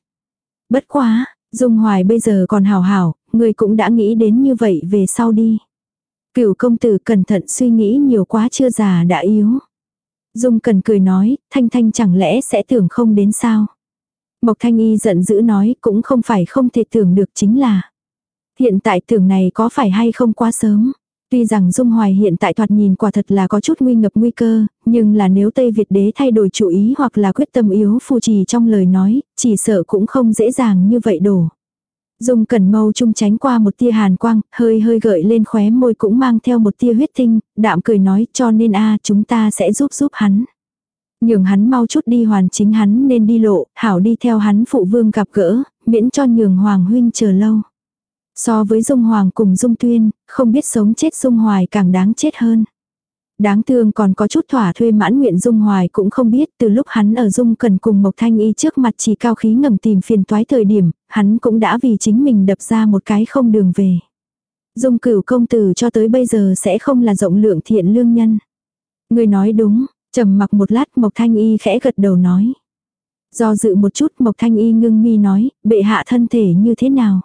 Bất quá, Dung Hoài bây giờ còn hào hảo, người cũng đã nghĩ đến như vậy về sau đi. Cửu công tử cẩn thận suy nghĩ nhiều quá chưa già đã yếu. Dung cần cười nói, Thanh Thanh chẳng lẽ sẽ tưởng không đến sao. Mộc Thanh Y giận dữ nói cũng không phải không thể tưởng được chính là. Hiện tại tưởng này có phải hay không quá sớm. Tuy rằng Dung Hoài hiện tại thoạt nhìn quả thật là có chút nguy ngập nguy cơ, nhưng là nếu Tây Việt đế thay đổi chủ ý hoặc là quyết tâm yếu phù trì trong lời nói, chỉ sợ cũng không dễ dàng như vậy đổ. Dung cẩn mâu trung tránh qua một tia hàn quang, hơi hơi gợi lên khóe môi cũng mang theo một tia huyết tinh, đạm cười nói cho nên a chúng ta sẽ giúp giúp hắn. Nhường hắn mau chút đi hoàn chính hắn nên đi lộ, hảo đi theo hắn phụ vương gặp gỡ, miễn cho nhường hoàng huynh chờ lâu. So với Dung Hoàng cùng Dung Tuyên, không biết sống chết Dung Hoài càng đáng chết hơn. Đáng thương còn có chút thỏa thuê mãn nguyện Dung Hoài cũng không biết từ lúc hắn ở Dung cần cùng Mộc Thanh Y trước mặt chỉ cao khí ngầm tìm phiền toái thời điểm, hắn cũng đã vì chính mình đập ra một cái không đường về. Dung cửu công tử cho tới bây giờ sẽ không là rộng lượng thiện lương nhân. Người nói đúng, trầm mặc một lát Mộc Thanh Y khẽ gật đầu nói. Do dự một chút Mộc Thanh Y ngưng mi nói, bệ hạ thân thể như thế nào?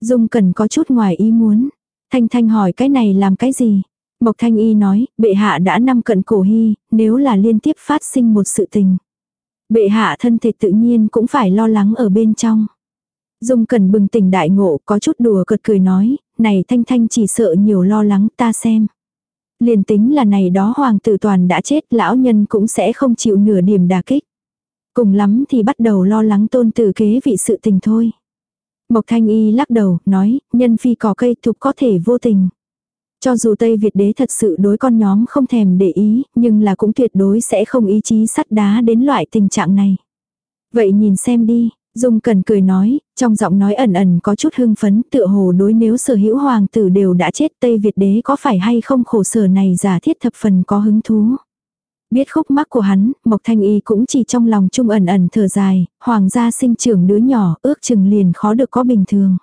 Dung cần có chút ngoài ý muốn. Thanh Thanh hỏi cái này làm cái gì? Mộc Thanh Y nói, bệ hạ đã năm cận cổ hy, nếu là liên tiếp phát sinh một sự tình. Bệ hạ thân thể tự nhiên cũng phải lo lắng ở bên trong. Dung cần bừng tỉnh đại ngộ có chút đùa cợt cười nói, này Thanh Thanh chỉ sợ nhiều lo lắng ta xem. Liền tính là này đó hoàng tử toàn đã chết lão nhân cũng sẽ không chịu nửa điểm đà kích. Cùng lắm thì bắt đầu lo lắng tôn tử kế vị sự tình thôi. Mộc Thanh Y lắc đầu, nói, nhân phi có cây thục có thể vô tình. Cho dù Tây Việt đế thật sự đối con nhóm không thèm để ý, nhưng là cũng tuyệt đối sẽ không ý chí sắt đá đến loại tình trạng này. Vậy nhìn xem đi, Dung Cần cười nói, trong giọng nói ẩn ẩn có chút hưng phấn tựa hồ đối nếu sở hữu hoàng tử đều đã chết Tây Việt đế có phải hay không khổ sở này giả thiết thập phần có hứng thú. Biết khúc mắc của hắn, Mộc Thanh Y cũng chỉ trong lòng trung ẩn ẩn thở dài, hoàng gia sinh trưởng đứa nhỏ ước chừng liền khó được có bình thường.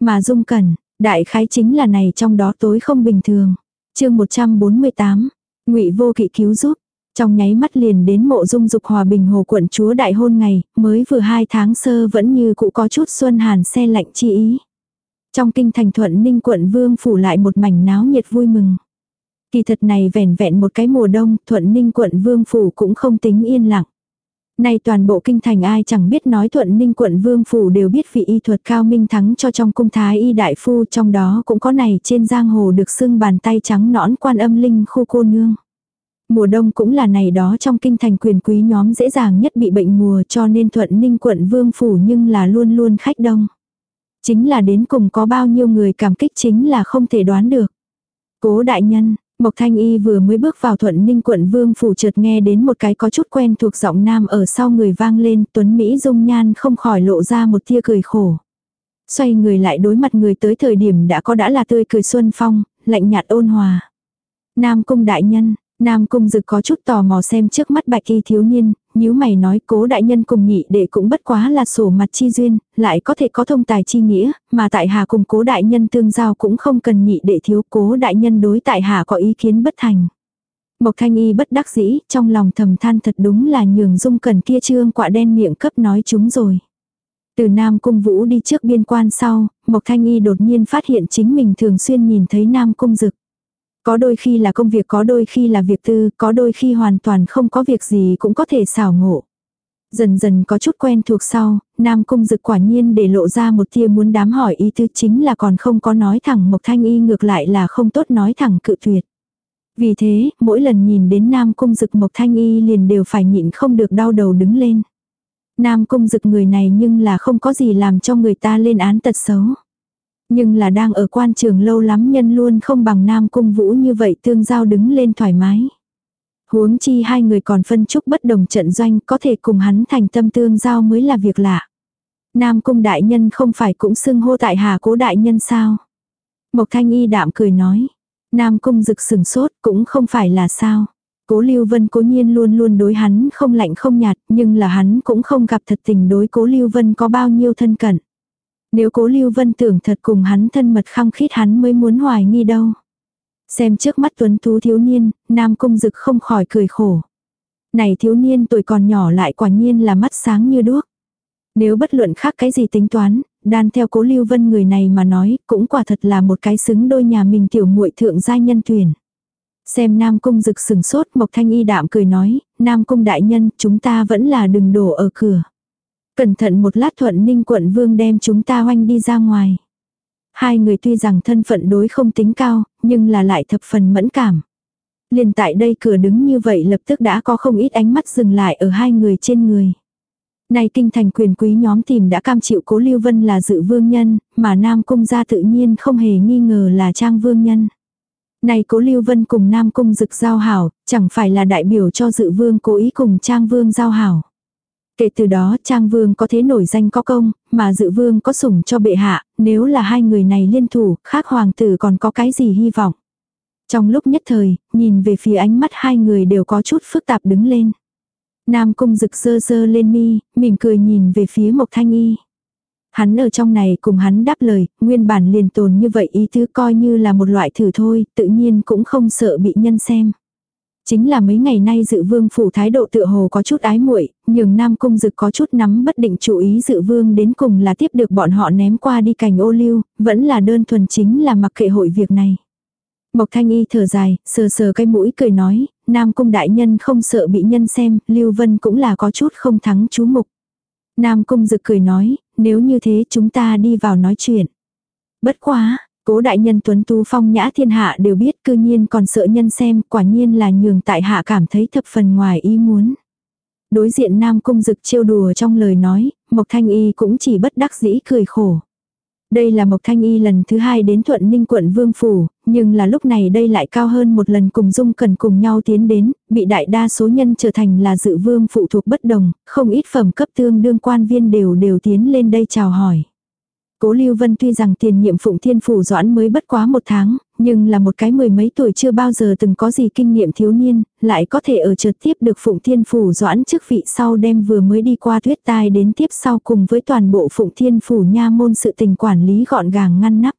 Mà Dung Cần đại khái chính là này trong đó tối không bình thường. chương 148, ngụy vô kỵ cứu giúp. Trong nháy mắt liền đến mộ dung dục hòa bình hồ quận chúa đại hôn ngày, mới vừa hai tháng sơ vẫn như cũ có chút xuân hàn xe lạnh chi ý. Trong kinh thành thuận ninh quận vương phủ lại một mảnh náo nhiệt vui mừng. Kỳ thật này vẻn vẹn một cái mùa đông, thuận ninh quận vương phủ cũng không tính yên lặng. Nay toàn bộ kinh thành ai chẳng biết nói thuận ninh quận vương phủ đều biết vị y thuật cao minh thắng cho trong cung thái y đại phu trong đó cũng có này trên giang hồ được xưng bàn tay trắng nõn quan âm linh khu cô nương. Mùa đông cũng là này đó trong kinh thành quyền quý nhóm dễ dàng nhất bị bệnh mùa cho nên thuận ninh quận vương phủ nhưng là luôn luôn khách đông. Chính là đến cùng có bao nhiêu người cảm kích chính là không thể đoán được. Cố đại nhân, Mộc Thanh Y vừa mới bước vào thuận ninh quận vương phủ chợt nghe đến một cái có chút quen thuộc giọng nam ở sau người vang lên tuấn Mỹ dung nhan không khỏi lộ ra một tia cười khổ. Xoay người lại đối mặt người tới thời điểm đã có đã là tươi cười xuân phong, lạnh nhạt ôn hòa. Nam cung đại nhân, Nam cung dực có chút tò mò xem trước mắt bạch y thiếu niên, nếu mày nói cố đại nhân cùng nhị đệ cũng bất quá là sổ mặt chi duyên, lại có thể có thông tài chi nghĩa, mà tại hà cùng cố đại nhân tương giao cũng không cần nhị đệ thiếu cố đại nhân đối tại hà có ý kiến bất thành. Mộc thanh y bất đắc dĩ, trong lòng thầm than thật đúng là nhường dung cần kia trương quạ đen miệng cấp nói chúng rồi. Từ Nam Cung Vũ đi trước biên quan sau, Mộc Thanh Y đột nhiên phát hiện chính mình thường xuyên nhìn thấy Nam Cung Dực. Có đôi khi là công việc có đôi khi là việc tư, có đôi khi hoàn toàn không có việc gì cũng có thể xảo ngộ. Dần dần có chút quen thuộc sau, Nam Cung Dực quả nhiên để lộ ra một tia muốn đám hỏi ý tư chính là còn không có nói thẳng Mộc Thanh Y ngược lại là không tốt nói thẳng cự tuyệt. Vì thế, mỗi lần nhìn đến Nam Cung Dực Mộc Thanh Y liền đều phải nhịn không được đau đầu đứng lên. Nam Cung Dực người này nhưng là không có gì làm cho người ta lên án tật xấu. Nhưng là đang ở quan trường lâu lắm nhân luôn không bằng Nam Cung Vũ như vậy tương giao đứng lên thoải mái. Huống chi hai người còn phân chúc bất đồng trận doanh có thể cùng hắn thành tâm tương giao mới là việc lạ. Nam Cung Đại Nhân không phải cũng xưng hô tại Hà Cố Đại Nhân sao? Mộc Thanh Y đạm cười nói. Nam Cung rực sừng sốt cũng không phải là sao. Cố Lưu Vân cố nhiên luôn luôn đối hắn không lạnh không nhạt, nhưng là hắn cũng không gặp thật tình đối Cố Lưu Vân có bao nhiêu thân cận. Nếu Cố Lưu Vân tưởng thật cùng hắn thân mật khăng khít hắn mới muốn hoài nghi đâu. Xem trước mắt tuấn tú thiếu niên, Nam Cung Dực không khỏi cười khổ. Này thiếu niên tuổi còn nhỏ lại quả nhiên là mắt sáng như đuốc. Nếu bất luận khác cái gì tính toán, đan theo cố lưu vân người này mà nói, cũng quả thật là một cái xứng đôi nhà mình tiểu muội thượng giai nhân tuyển. Xem Nam Cung rực sừng sốt Mộc Thanh Y đạm cười nói, Nam Cung đại nhân, chúng ta vẫn là đừng đổ ở cửa. Cẩn thận một lát thuận ninh quận vương đem chúng ta hoanh đi ra ngoài. Hai người tuy rằng thân phận đối không tính cao, nhưng là lại thập phần mẫn cảm. Liền tại đây cửa đứng như vậy lập tức đã có không ít ánh mắt dừng lại ở hai người trên người. Này kinh thành quyền quý nhóm tìm đã cam chịu cố Lưu Vân là dự vương nhân, mà Nam Cung gia tự nhiên không hề nghi ngờ là trang vương nhân. Này cố Lưu Vân cùng Nam Cung dực giao hảo, chẳng phải là đại biểu cho dự vương cố ý cùng trang vương giao hảo. Kể từ đó trang vương có thế nổi danh có công, mà dự vương có sủng cho bệ hạ, nếu là hai người này liên thủ, khác hoàng tử còn có cái gì hy vọng. Trong lúc nhất thời, nhìn về phía ánh mắt hai người đều có chút phức tạp đứng lên. Nam cung rực rơ rơ lên mi, mỉm cười nhìn về phía Mộc Thanh Y. Hắn ở trong này cùng hắn đáp lời, nguyên bản liền tồn như vậy ý tứ coi như là một loại thử thôi, tự nhiên cũng không sợ bị nhân xem. Chính là mấy ngày nay dự vương phủ thái độ tựa hồ có chút ái muội, nhường Nam Cung Dực có chút nắm bất định chú ý dự vương đến cùng là tiếp được bọn họ ném qua đi cành ô lưu, vẫn là đơn thuần chính là mặc kệ hội việc này. Mộc Thanh Y thở dài, sờ sờ cái mũi cười nói, Nam Cung đại nhân không sợ bị nhân xem, Lưu Vân cũng là có chút không thắng chú mục. Nam Cung dực cười nói, nếu như thế chúng ta đi vào nói chuyện. Bất quá, cố đại nhân tuấn tu phong nhã thiên hạ đều biết cư nhiên còn sợ nhân xem, quả nhiên là nhường tại hạ cảm thấy thập phần ngoài ý muốn. Đối diện Nam Cung dực trêu đùa trong lời nói, Mộc Thanh Y cũng chỉ bất đắc dĩ cười khổ. Đây là Mộc Thanh Y lần thứ hai đến Thuận Ninh quận Vương Phủ, nhưng là lúc này đây lại cao hơn một lần cùng Dung Cần cùng nhau tiến đến, bị đại đa số nhân trở thành là dự vương phụ thuộc bất đồng, không ít phẩm cấp tương đương quan viên đều đều tiến lên đây chào hỏi. Cố Lưu Vân tuy rằng tiền nhiệm Phụng Thiên Phủ Doãn mới bất quá một tháng, nhưng là một cái mười mấy tuổi chưa bao giờ từng có gì kinh nghiệm thiếu niên, lại có thể ở trực tiếp được Phụng Thiên Phủ Doãn chức vị sau đem vừa mới đi qua Thuyết tai đến tiếp sau cùng với toàn bộ Phụng Thiên Phủ nha môn sự tình quản lý gọn gàng ngăn nắp.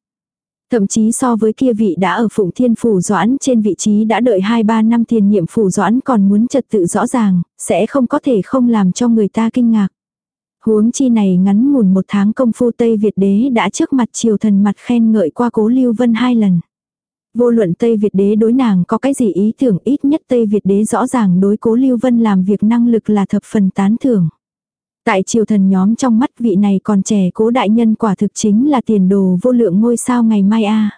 Thậm chí so với kia vị đã ở Phụng Thiên Phủ Doãn trên vị trí đã đợi 2-3 năm tiền nhiệm Phủ Doãn còn muốn trật tự rõ ràng, sẽ không có thể không làm cho người ta kinh ngạc. Huống chi này ngắn ngủn một tháng công phu Tây Việt đế đã trước mặt triều thần mặt khen ngợi qua cố Lưu Vân hai lần. Vô luận Tây Việt đế đối nàng có cái gì ý tưởng ít nhất Tây Việt đế rõ ràng đối cố Lưu Vân làm việc năng lực là thập phần tán thưởng. Tại triều thần nhóm trong mắt vị này còn trẻ cố đại nhân quả thực chính là tiền đồ vô lượng ngôi sao ngày mai a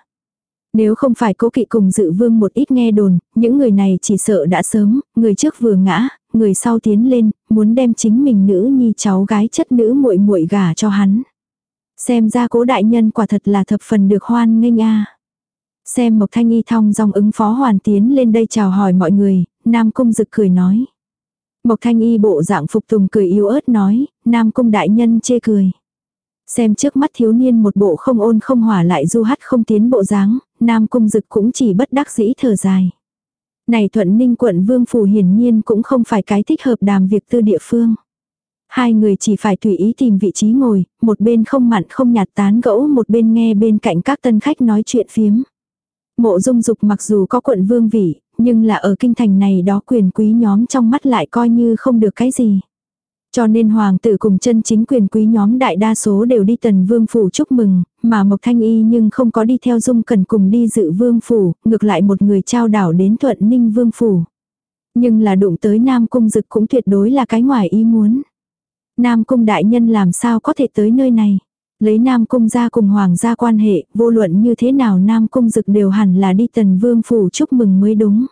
Nếu không phải cố kỵ cùng dự vương một ít nghe đồn, những người này chỉ sợ đã sớm, người trước vừa ngã, người sau tiến lên, muốn đem chính mình nữ nhi cháu gái chất nữ muội muội gả cho hắn. Xem ra cố đại nhân quả thật là thập phần được hoan nghênh a. Xem Mộc Thanh Y thong dòng ứng phó hoàn tiến lên đây chào hỏi mọi người, Nam Cung Dực cười nói. Mộc Thanh Y bộ dạng phục tùng cười yếu ớt nói, Nam Cung đại nhân chê cười. Xem trước mắt thiếu niên một bộ không ôn không hỏa lại du hát không tiến bộ dáng, Nam Cung Dực cũng chỉ bất đắc dĩ thở dài. Này thuận ninh quận vương phủ hiển nhiên cũng không phải cái thích hợp đàm việc tư địa phương. Hai người chỉ phải tùy ý tìm vị trí ngồi, một bên không mặn không nhạt tán gẫu một bên nghe bên cạnh các tân khách nói chuyện phiếm. Mộ dung dục mặc dù có quận vương vị, nhưng là ở kinh thành này đó quyền quý nhóm trong mắt lại coi như không được cái gì. Cho nên hoàng tử cùng chân chính quyền quý nhóm đại đa số đều đi tần vương phủ chúc mừng, mà Mộc Thanh Y nhưng không có đi theo dung cần cùng đi dự vương phủ, ngược lại một người trao đảo đến thuận ninh vương phủ. Nhưng là đụng tới Nam Cung Dực cũng tuyệt đối là cái ngoài ý muốn. Nam Cung đại nhân làm sao có thể tới nơi này. Lấy Nam Cung ra cùng Hoàng gia quan hệ, vô luận như thế nào Nam Cung Dực đều hẳn là đi tần vương phủ chúc mừng mới đúng.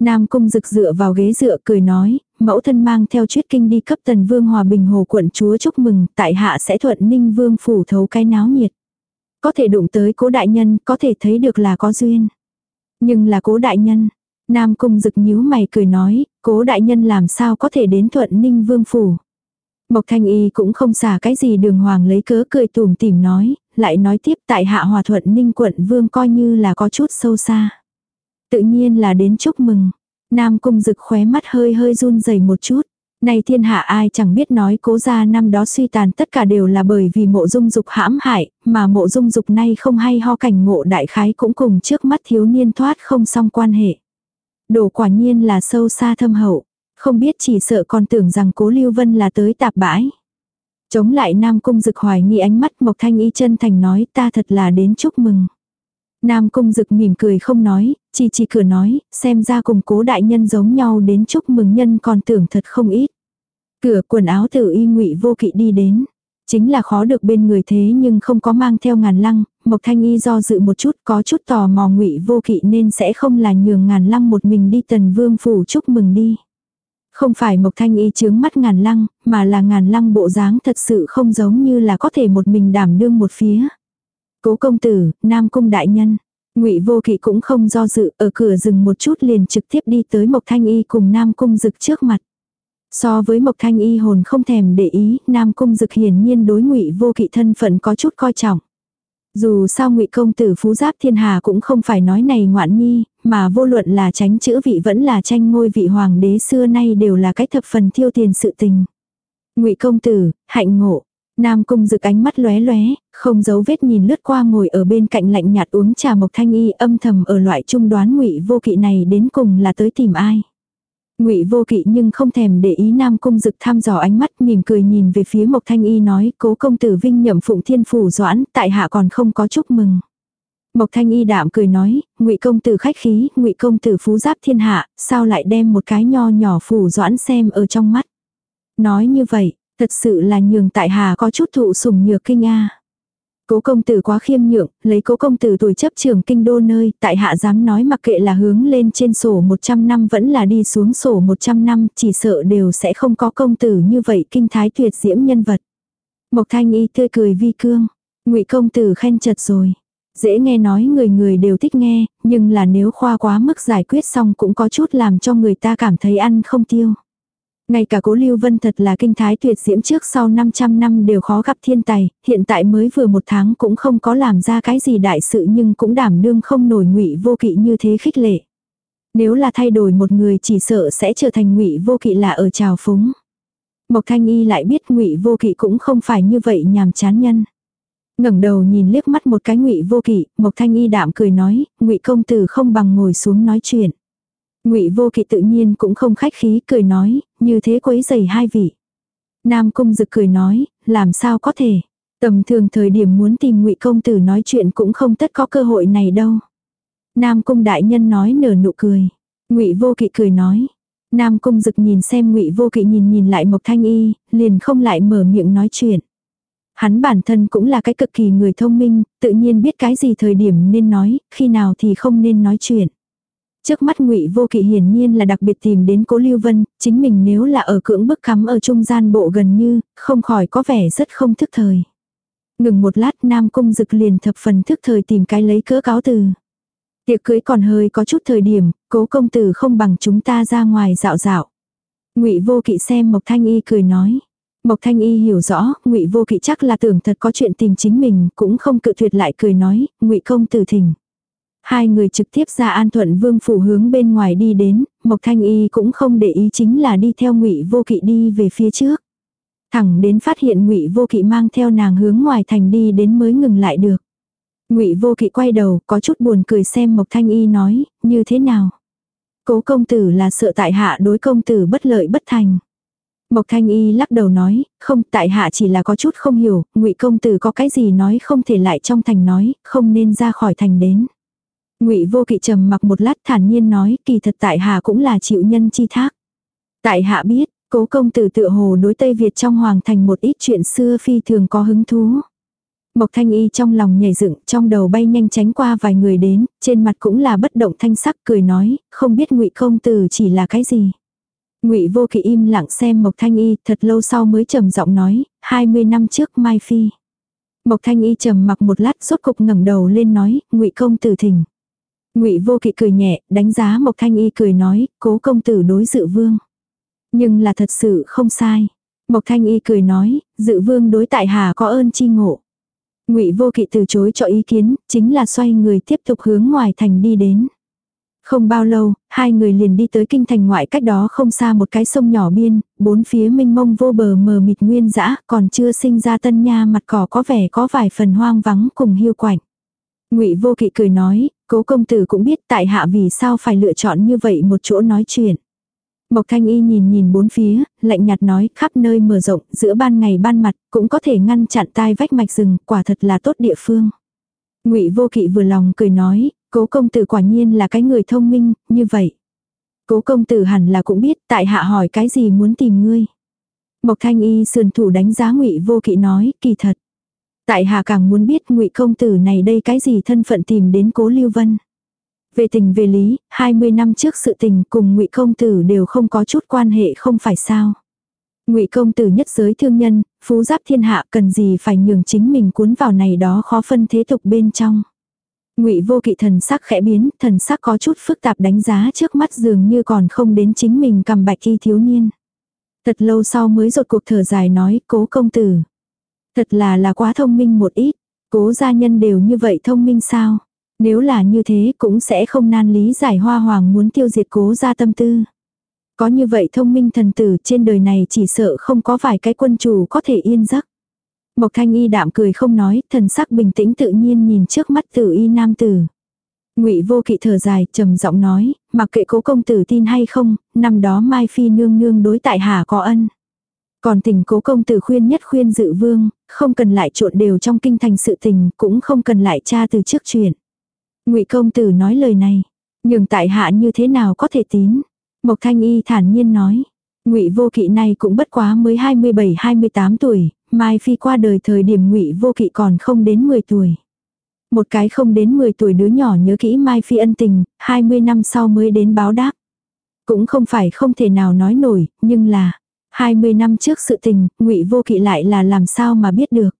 Nam Cung Dực dựa vào ghế dựa cười nói, mẫu thân mang theo chuyết kinh đi cấp tần vương hòa bình hồ quận chúa chúc mừng, tại hạ sẽ thuận ninh vương phủ thấu cái náo nhiệt. Có thể đụng tới cố đại nhân, có thể thấy được là có duyên. Nhưng là cố đại nhân. Nam Cung Dực nhíu mày cười nói, cố đại nhân làm sao có thể đến thuận ninh vương phủ. Mộc Thanh Y cũng không xả cái gì đường hoàng lấy cớ cười tùm tìm nói, lại nói tiếp tại hạ hòa thuận ninh quận vương coi như là có chút sâu xa. Tự nhiên là đến chúc mừng. Nam cung rực khóe mắt hơi hơi run rẩy một chút. Này thiên hạ ai chẳng biết nói cố gia năm đó suy tàn tất cả đều là bởi vì mộ dung dục hãm hại, mà mộ dung dục nay không hay ho cảnh ngộ đại khái cũng cùng trước mắt thiếu niên thoát không xong quan hệ. Đồ quả nhiên là sâu xa thâm hậu. Không biết chỉ sợ còn tưởng rằng cố Lưu Vân là tới tạp bãi. Chống lại Nam Cung Dực hoài nghi ánh mắt Mộc Thanh Y chân thành nói ta thật là đến chúc mừng. Nam Cung Dực mỉm cười không nói, chỉ chỉ cửa nói, xem ra cùng cố đại nhân giống nhau đến chúc mừng nhân còn tưởng thật không ít. Cửa quần áo tử y ngụy vô kỵ đi đến. Chính là khó được bên người thế nhưng không có mang theo ngàn lăng, Mộc Thanh Y do dự một chút có chút tò mò ngụy vô kỵ nên sẽ không là nhường ngàn lăng một mình đi tần vương phủ chúc mừng đi. Không phải Mộc Thanh Y chướng mắt ngàn lăng, mà là ngàn lăng bộ dáng thật sự không giống như là có thể một mình đảm đương một phía. Cố công tử, Nam Cung đại nhân. Ngụy Vô Kỵ cũng không do dự, ở cửa dừng một chút liền trực tiếp đi tới Mộc Thanh Y cùng Nam Cung Dực trước mặt. So với Mộc Thanh Y hồn không thèm để ý, Nam Cung Dực hiển nhiên đối Ngụy Vô Kỵ thân phận có chút coi trọng. Dù sao ngụy công tử phú giáp thiên hà cũng không phải nói này ngoạn nhi, mà vô luận là tránh chữ vị vẫn là tranh ngôi vị hoàng đế xưa nay đều là cái thập phần thiêu tiền sự tình. ngụy công tử, hạnh ngộ. Nam cung rực ánh mắt lóe lóe, không giấu vết nhìn lướt qua ngồi ở bên cạnh lạnh nhạt uống trà mộc thanh y âm thầm ở loại trung đoán ngụy vô kỵ này đến cùng là tới tìm ai. Ngụy Vô Kỵ nhưng không thèm để ý Nam Cung Dực thăm dò ánh mắt, mỉm cười nhìn về phía Mộc Thanh Y nói, "Cố công tử vinh nhậm phụng thiên phủ doãn, tại hạ còn không có chúc mừng." Mộc Thanh Y đạm cười nói, "Ngụy công tử khách khí, Ngụy công tử phú giáp thiên hạ, sao lại đem một cái nho nhỏ phủ doãn xem ở trong mắt?" Nói như vậy, thật sự là nhường tại hạ có chút thụ sủng nhược kinh a. Cố công tử quá khiêm nhượng, lấy cố công tử tuổi chấp trưởng kinh đô nơi, tại hạ dám nói mặc kệ là hướng lên trên sổ 100 năm vẫn là đi xuống sổ 100 năm, chỉ sợ đều sẽ không có công tử như vậy kinh thái tuyệt diễm nhân vật. Mộc thanh y tươi cười vi cương, ngụy công tử khen chật rồi. Dễ nghe nói người người đều thích nghe, nhưng là nếu khoa quá mức giải quyết xong cũng có chút làm cho người ta cảm thấy ăn không tiêu. Ngay cả cố Lưu Vân thật là kinh thái tuyệt diễm trước sau 500 năm đều khó gặp thiên tài, hiện tại mới vừa một tháng cũng không có làm ra cái gì đại sự nhưng cũng đảm đương không nổi ngụy vô kỵ như thế khích lệ. Nếu là thay đổi một người chỉ sợ sẽ trở thành ngụy vô kỵ là ở trào phúng. Mộc Thanh Y lại biết ngụy vô kỵ cũng không phải như vậy nhàm chán nhân. ngẩng đầu nhìn liếc mắt một cái ngụy vô kỵ, Mộc Thanh Y đạm cười nói, ngụy công tử không bằng ngồi xuống nói chuyện. Ngụy Vô Kỵ tự nhiên cũng không khách khí cười nói, như thế quấy giày hai vị. Nam Cung Dực cười nói, làm sao có thể. Tầm thường thời điểm muốn tìm Ngụy công tử nói chuyện cũng không tất có cơ hội này đâu. Nam Cung đại nhân nói nở nụ cười. Ngụy Vô Kỵ cười nói. Nam Cung Dực nhìn xem Ngụy Vô Kỵ nhìn nhìn lại Mộc Thanh Y, liền không lại mở miệng nói chuyện. Hắn bản thân cũng là cái cực kỳ người thông minh, tự nhiên biết cái gì thời điểm nên nói, khi nào thì không nên nói chuyện. Trước mắt ngụy Vô Kỵ hiển nhiên là đặc biệt tìm đến Cố Lưu Vân, chính mình nếu là ở cưỡng bức cắm ở trung gian bộ gần như, không khỏi có vẻ rất không thức thời. Ngừng một lát Nam Cung Dực liền thập phần thức thời tìm cái lấy cỡ cáo từ. Tiệc cưới còn hơi có chút thời điểm, cố công tử không bằng chúng ta ra ngoài dạo dạo. Ngụy Vô Kỵ xem Mộc Thanh Y cười nói. Mộc Thanh Y hiểu rõ, Ngụy Vô Kỵ chắc là tưởng thật có chuyện tìm chính mình, cũng không cự tuyệt lại cười nói, "Ngụy công tử thỉnh." Hai người trực tiếp ra An Thuận Vương phủ hướng bên ngoài đi đến, Mộc Thanh Y cũng không để ý chính là đi theo Ngụy Vô Kỵ đi về phía trước. Thẳng đến phát hiện Ngụy Vô Kỵ mang theo nàng hướng ngoài thành đi đến mới ngừng lại được. Ngụy Vô Kỵ quay đầu, có chút buồn cười xem Mộc Thanh Y nói, như thế nào? Cố công tử là sợ tại hạ đối công tử bất lợi bất thành. Mộc Thanh Y lắc đầu nói, không, tại hạ chỉ là có chút không hiểu, Ngụy công tử có cái gì nói không thể lại trong thành nói, không nên ra khỏi thành đến. Ngụy Vô Kỵ trầm mặc một lát thản nhiên nói, kỳ thật tại hạ cũng là chịu nhân chi thác. Tại hạ biết, cố công tử tựa hồ đối Tây Việt trong hoàng thành một ít chuyện xưa phi thường có hứng thú. Mộc Thanh Y trong lòng nhảy dựng, trong đầu bay nhanh tránh qua vài người đến, trên mặt cũng là bất động thanh sắc cười nói, không biết Ngụy công tử chỉ là cái gì. Ngụy Vô Kỵ im lặng xem Mộc Thanh Y, thật lâu sau mới trầm giọng nói, 20 năm trước Mai Phi. Mộc Thanh Y trầm mặc một lát rốt cục ngẩng đầu lên nói, Ngụy công tử thỉnh. Ngụy Vô Kỵ cười nhẹ, đánh giá Mộc Thanh Y cười nói, cố công tử đối dự vương. Nhưng là thật sự không sai. Mộc Thanh Y cười nói, dự vương đối tại hà có ơn chi ngộ. Ngụy Vô Kỵ từ chối cho ý kiến, chính là xoay người tiếp tục hướng ngoài thành đi đến. Không bao lâu, hai người liền đi tới kinh thành ngoại cách đó không xa một cái sông nhỏ biên, bốn phía mênh mông vô bờ mờ mịt nguyên dã, còn chưa sinh ra tân nha mặt cỏ có vẻ có vài phần hoang vắng cùng hiu quạnh. Ngụy Vô Kỵ cười nói, cố công tử cũng biết tại hạ vì sao phải lựa chọn như vậy một chỗ nói chuyện. Mộc Thanh Y nhìn nhìn bốn phía, lạnh nhạt nói khắp nơi mở rộng, giữa ban ngày ban mặt, cũng có thể ngăn chặn tai vách mạch rừng, quả thật là tốt địa phương. Ngụy Vô Kỵ vừa lòng cười nói, cố công tử quả nhiên là cái người thông minh, như vậy. Cố công tử hẳn là cũng biết, tại hạ hỏi cái gì muốn tìm ngươi. Mộc Thanh Y sườn thủ đánh giá Ngụy Vô Kỵ nói, kỳ thật. Tại hạ càng muốn biết Ngụy công tử này đây cái gì thân phận tìm đến Cố Lưu Vân. Về tình về lý, 20 năm trước sự tình cùng ngụy công tử đều không có chút quan hệ không phải sao. ngụy công tử nhất giới thương nhân, phú giáp thiên hạ cần gì phải nhường chính mình cuốn vào này đó khó phân thế tục bên trong. ngụy vô kỵ thần sắc khẽ biến, thần sắc có chút phức tạp đánh giá trước mắt dường như còn không đến chính mình cầm bạch y thiếu niên. Thật lâu sau mới rột cuộc thở dài nói cố công tử. Thật là là quá thông minh một ít, cố gia nhân đều như vậy thông minh sao. Nếu là như thế cũng sẽ không nan lý giải hoa hoàng muốn tiêu diệt cố gia tâm tư. Có như vậy thông minh thần tử trên đời này chỉ sợ không có vài cái quân chủ có thể yên giấc. Mộc thanh y đạm cười không nói, thần sắc bình tĩnh tự nhiên nhìn trước mắt tử y nam tử. ngụy vô kỵ thở dài, trầm giọng nói, mặc kệ cố công tử tin hay không, năm đó Mai Phi nương nương đối tại hà có ân. Còn tình cố công tử khuyên nhất khuyên dự vương, không cần lại trộn đều trong kinh thành sự tình, cũng không cần lại tra từ trước chuyện. Ngụy công tử nói lời này, nhưng tại hạ như thế nào có thể tín? Mộc Thanh Y thản nhiên nói, Ngụy Vô Kỵ này cũng bất quá mới 27-28 tuổi, Mai Phi qua đời thời điểm Ngụy Vô Kỵ còn không đến 10 tuổi. Một cái không đến 10 tuổi đứa nhỏ nhớ kỹ Mai Phi ân tình, 20 năm sau mới đến báo đáp. Cũng không phải không thể nào nói nổi, nhưng là 20 năm trước sự tình, Ngụy Vô Kỵ lại là làm sao mà biết được.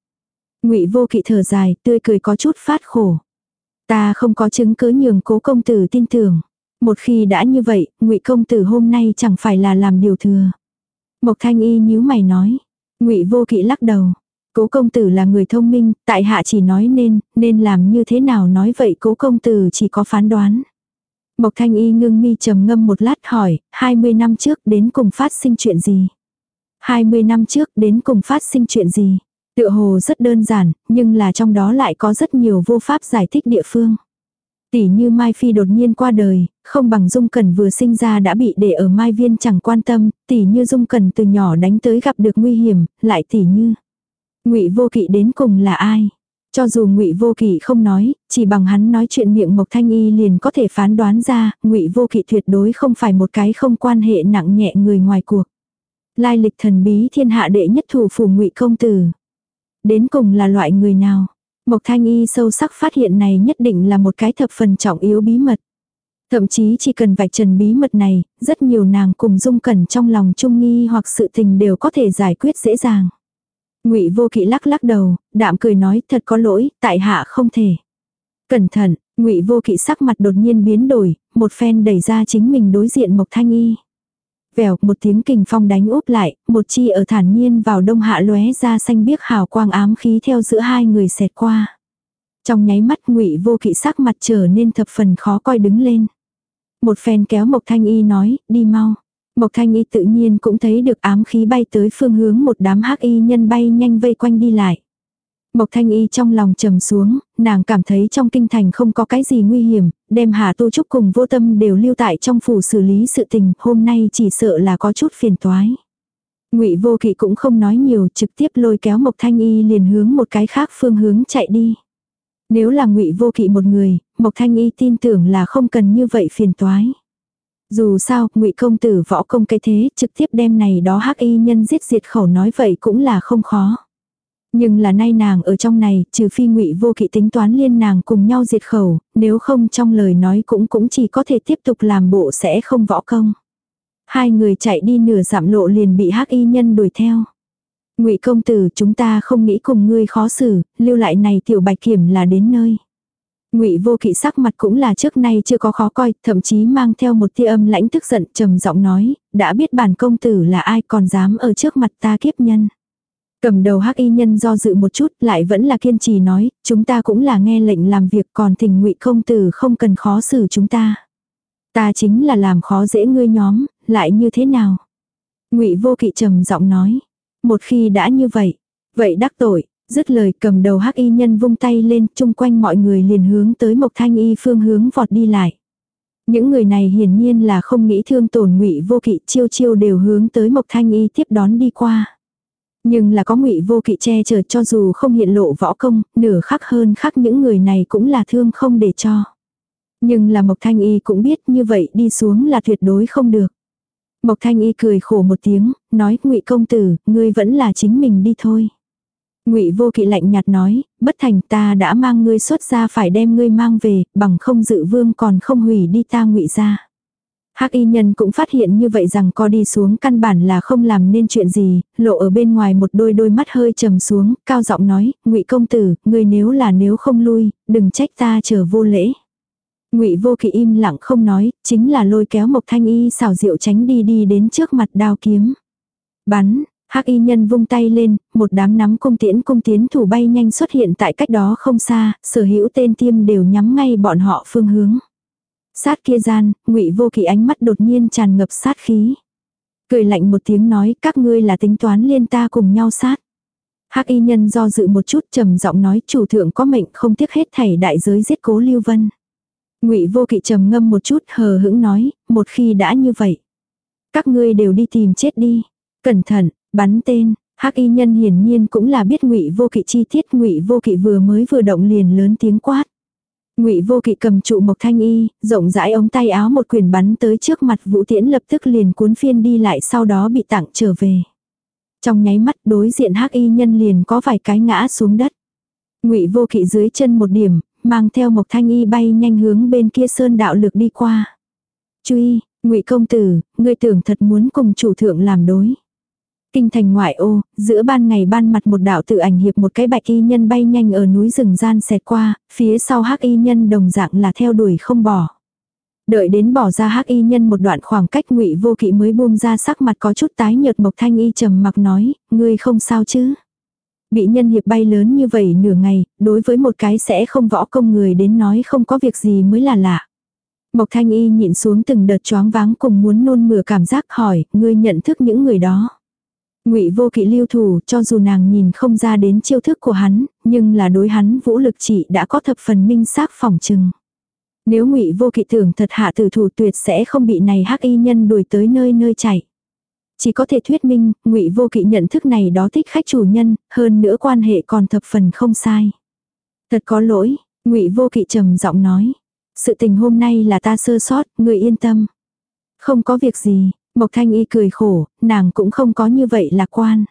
Ngụy Vô Kỵ thở dài, tươi cười có chút phát khổ. Ta không có chứng cứ nhường cố công tử tin tưởng. Một khi đã như vậy, ngụy công tử hôm nay chẳng phải là làm điều thừa. Mộc thanh y nhíu mày nói. ngụy vô kỵ lắc đầu. Cố công tử là người thông minh, tại hạ chỉ nói nên, nên làm như thế nào nói vậy cố công tử chỉ có phán đoán. Mộc thanh y ngưng mi trầm ngâm một lát hỏi, 20 năm trước đến cùng phát sinh chuyện gì? 20 năm trước đến cùng phát sinh chuyện gì? Tựa hồ rất đơn giản, nhưng là trong đó lại có rất nhiều vô pháp giải thích địa phương. Tỷ như Mai Phi đột nhiên qua đời, không bằng Dung cần vừa sinh ra đã bị để ở Mai Viên chẳng quan tâm, tỷ như Dung cần từ nhỏ đánh tới gặp được nguy hiểm, lại tỷ như. ngụy Vô Kỵ đến cùng là ai? Cho dù ngụy Vô Kỵ không nói, chỉ bằng hắn nói chuyện miệng Mộc Thanh Y liền có thể phán đoán ra, ngụy Vô Kỵ tuyệt đối không phải một cái không quan hệ nặng nhẹ người ngoài cuộc. Lai lịch thần bí thiên hạ đệ nhất thủ phủ ngụy công tử. Đến cùng là loại người nào? Mộc Thanh Y sâu sắc phát hiện này nhất định là một cái thập phần trọng yếu bí mật. Thậm chí chỉ cần vạch trần bí mật này, rất nhiều nàng cùng dung cẩn trong lòng trung nghi hoặc sự tình đều có thể giải quyết dễ dàng. Ngụy Vô Kỵ lắc lắc đầu, đạm cười nói, thật có lỗi, tại hạ không thể. Cẩn thận, Ngụy Vô Kỵ sắc mặt đột nhiên biến đổi, một phen đẩy ra chính mình đối diện Mộc Thanh Y. Vèo, một tiếng kình phong đánh úp lại, một chi ở thản nhiên vào đông hạ lóe ra xanh biếc hào quang ám khí theo giữa hai người xẹt qua. Trong nháy mắt ngụy vô kỵ sắc mặt trở nên thập phần khó coi đứng lên. Một phen kéo Mộc Thanh Y nói, đi mau. Mộc Thanh Y tự nhiên cũng thấy được ám khí bay tới phương hướng một đám hắc y nhân bay nhanh vây quanh đi lại. Mộc Thanh Y trong lòng trầm xuống, nàng cảm thấy trong kinh thành không có cái gì nguy hiểm, đem Hà Tu Trúc cùng vô tâm đều lưu tại trong phủ xử lý sự tình, hôm nay chỉ sợ là có chút phiền toái. Ngụy Vô Kỵ cũng không nói nhiều, trực tiếp lôi kéo Mộc Thanh Y liền hướng một cái khác phương hướng chạy đi. Nếu là Ngụy Vô Kỵ một người, Mộc Thanh Y tin tưởng là không cần như vậy phiền toái. Dù sao, Ngụy công tử võ công cái thế, trực tiếp đem này đó hắc y nhân giết diệt khẩu nói vậy cũng là không khó. Nhưng là nay nàng ở trong này, trừ phi ngụy vô kỵ tính toán liên nàng cùng nhau diệt khẩu, nếu không trong lời nói cũng cũng chỉ có thể tiếp tục làm bộ sẽ không võ công. Hai người chạy đi nửa giảm lộ liền bị hắc y nhân đuổi theo. Ngụy công tử, chúng ta không nghĩ cùng ngươi khó xử, lưu lại này tiểu bạch kiểm là đến nơi. Ngụy Vô Kỵ sắc mặt cũng là trước nay chưa có khó coi, thậm chí mang theo một tia âm lãnh tức giận, trầm giọng nói, đã biết bản công tử là ai còn dám ở trước mặt ta kiếp nhân. Cầm đầu hắc y nhân do dự một chút, lại vẫn là kiên trì nói, chúng ta cũng là nghe lệnh làm việc còn thỉnh ngụy công tử không cần khó xử chúng ta. Ta chính là làm khó dễ ngươi nhóm, lại như thế nào? Ngụy vô kỵ trầm giọng nói, một khi đã như vậy, vậy đắc tội, dứt lời cầm đầu hắc y nhân vung tay lên, chung quanh mọi người liền hướng tới Mộc Thanh Y phương hướng vọt đi lại. Những người này hiển nhiên là không nghĩ thương tổn ngụy vô kỵ chiêu chiêu đều hướng tới Mộc Thanh Y tiếp đón đi qua. Nhưng là có ngụy vô kỵ che chở cho dù không hiện lộ võ công, nửa khắc hơn khắc những người này cũng là thương không để cho. Nhưng là Mộc Thanh Y cũng biết như vậy đi xuống là tuyệt đối không được. Mộc Thanh Y cười khổ một tiếng, nói ngụy công tử, ngươi vẫn là chính mình đi thôi. Ngụy Vô Kỵ lạnh nhạt nói, bất thành ta đã mang ngươi xuất ra phải đem ngươi mang về, bằng không dự vương còn không hủy đi ta Ngụy ra. Hắc y nhân cũng phát hiện như vậy rằng co đi xuống căn bản là không làm nên chuyện gì, lộ ở bên ngoài một đôi đôi mắt hơi trầm xuống, cao giọng nói, ngụy công tử, người nếu là nếu không lui, đừng trách ta chờ vô lễ. Ngụy vô kỵ im lặng không nói, chính là lôi kéo Mộc Thanh Y xào rượu tránh đi đi đến trước mặt đao kiếm. Bắn, Hắc y nhân vung tay lên, một đám nắm cung tiễn cung tiến thủ bay nhanh xuất hiện tại cách đó không xa, sở hữu tên tiêm đều nhắm ngay bọn họ phương hướng. Sát kia gian, ngụy vô kỵ ánh mắt đột nhiên tràn ngập sát khí. Cười lạnh một tiếng nói các ngươi là tính toán liên ta cùng nhau sát. Hắc y nhân do dự một chút trầm giọng nói chủ thượng có mệnh không tiếc hết thảy đại giới giết cố lưu vân. Ngụy vô kỵ trầm ngâm một chút hờ hững nói, một khi đã như vậy. Các ngươi đều đi tìm chết đi. Cẩn thận, bắn tên, hắc y nhân hiển nhiên cũng là biết ngụy vô kỵ chi tiết ngụy vô kỵ vừa mới vừa động liền lớn tiếng quát. Ngụy Vô Kỵ cầm trụ Mộc Thanh Y, rộng rãi ống tay áo một quyền bắn tới trước mặt Vũ Tiễn lập tức liền cuốn phiên đi lại sau đó bị tặng trở về. Trong nháy mắt đối diện Hắc Y nhân liền có vài cái ngã xuống đất. Ngụy Vô Kỵ dưới chân một điểm, mang theo Mộc Thanh Y bay nhanh hướng bên kia sơn đạo lực đi qua. Truy, Ngụy công tử, ngươi tưởng thật muốn cùng chủ thượng làm đối. Kinh thành ngoại ô, giữa ban ngày ban mặt một đạo tự ảnh hiệp một cái bạch y nhân bay nhanh ở núi rừng gian xẹt qua, phía sau hắc y nhân đồng dạng là theo đuổi không bỏ. Đợi đến bỏ ra hắc y nhân một đoạn khoảng cách ngụy vô kỵ mới buông ra sắc mặt có chút tái nhợt mộc thanh y trầm mặc nói, ngươi không sao chứ. Bị nhân hiệp bay lớn như vậy nửa ngày, đối với một cái sẽ không võ công người đến nói không có việc gì mới là lạ. Mộc thanh y nhịn xuống từng đợt choáng váng cùng muốn nôn mửa cảm giác hỏi, ngươi nhận thức những người đó. Ngụy Vô Kỵ lưu thủ, cho dù nàng nhìn không ra đến chiêu thức của hắn, nhưng là đối hắn vũ lực chỉ đã có thập phần minh xác phỏng chừng. Nếu Ngụy Vô Kỵ tưởng thật hạ tử thủ tuyệt sẽ không bị này hắc y nhân đuổi tới nơi nơi chạy. Chỉ có thể thuyết minh, Ngụy Vô Kỵ nhận thức này đó thích khách chủ nhân, hơn nữa quan hệ còn thập phần không sai. Thật có lỗi, Ngụy Vô Kỵ trầm giọng nói, sự tình hôm nay là ta sơ sót, người yên tâm. Không có việc gì, Mộc Thanh Y cười khổ, nàng cũng không có như vậy lạc quan.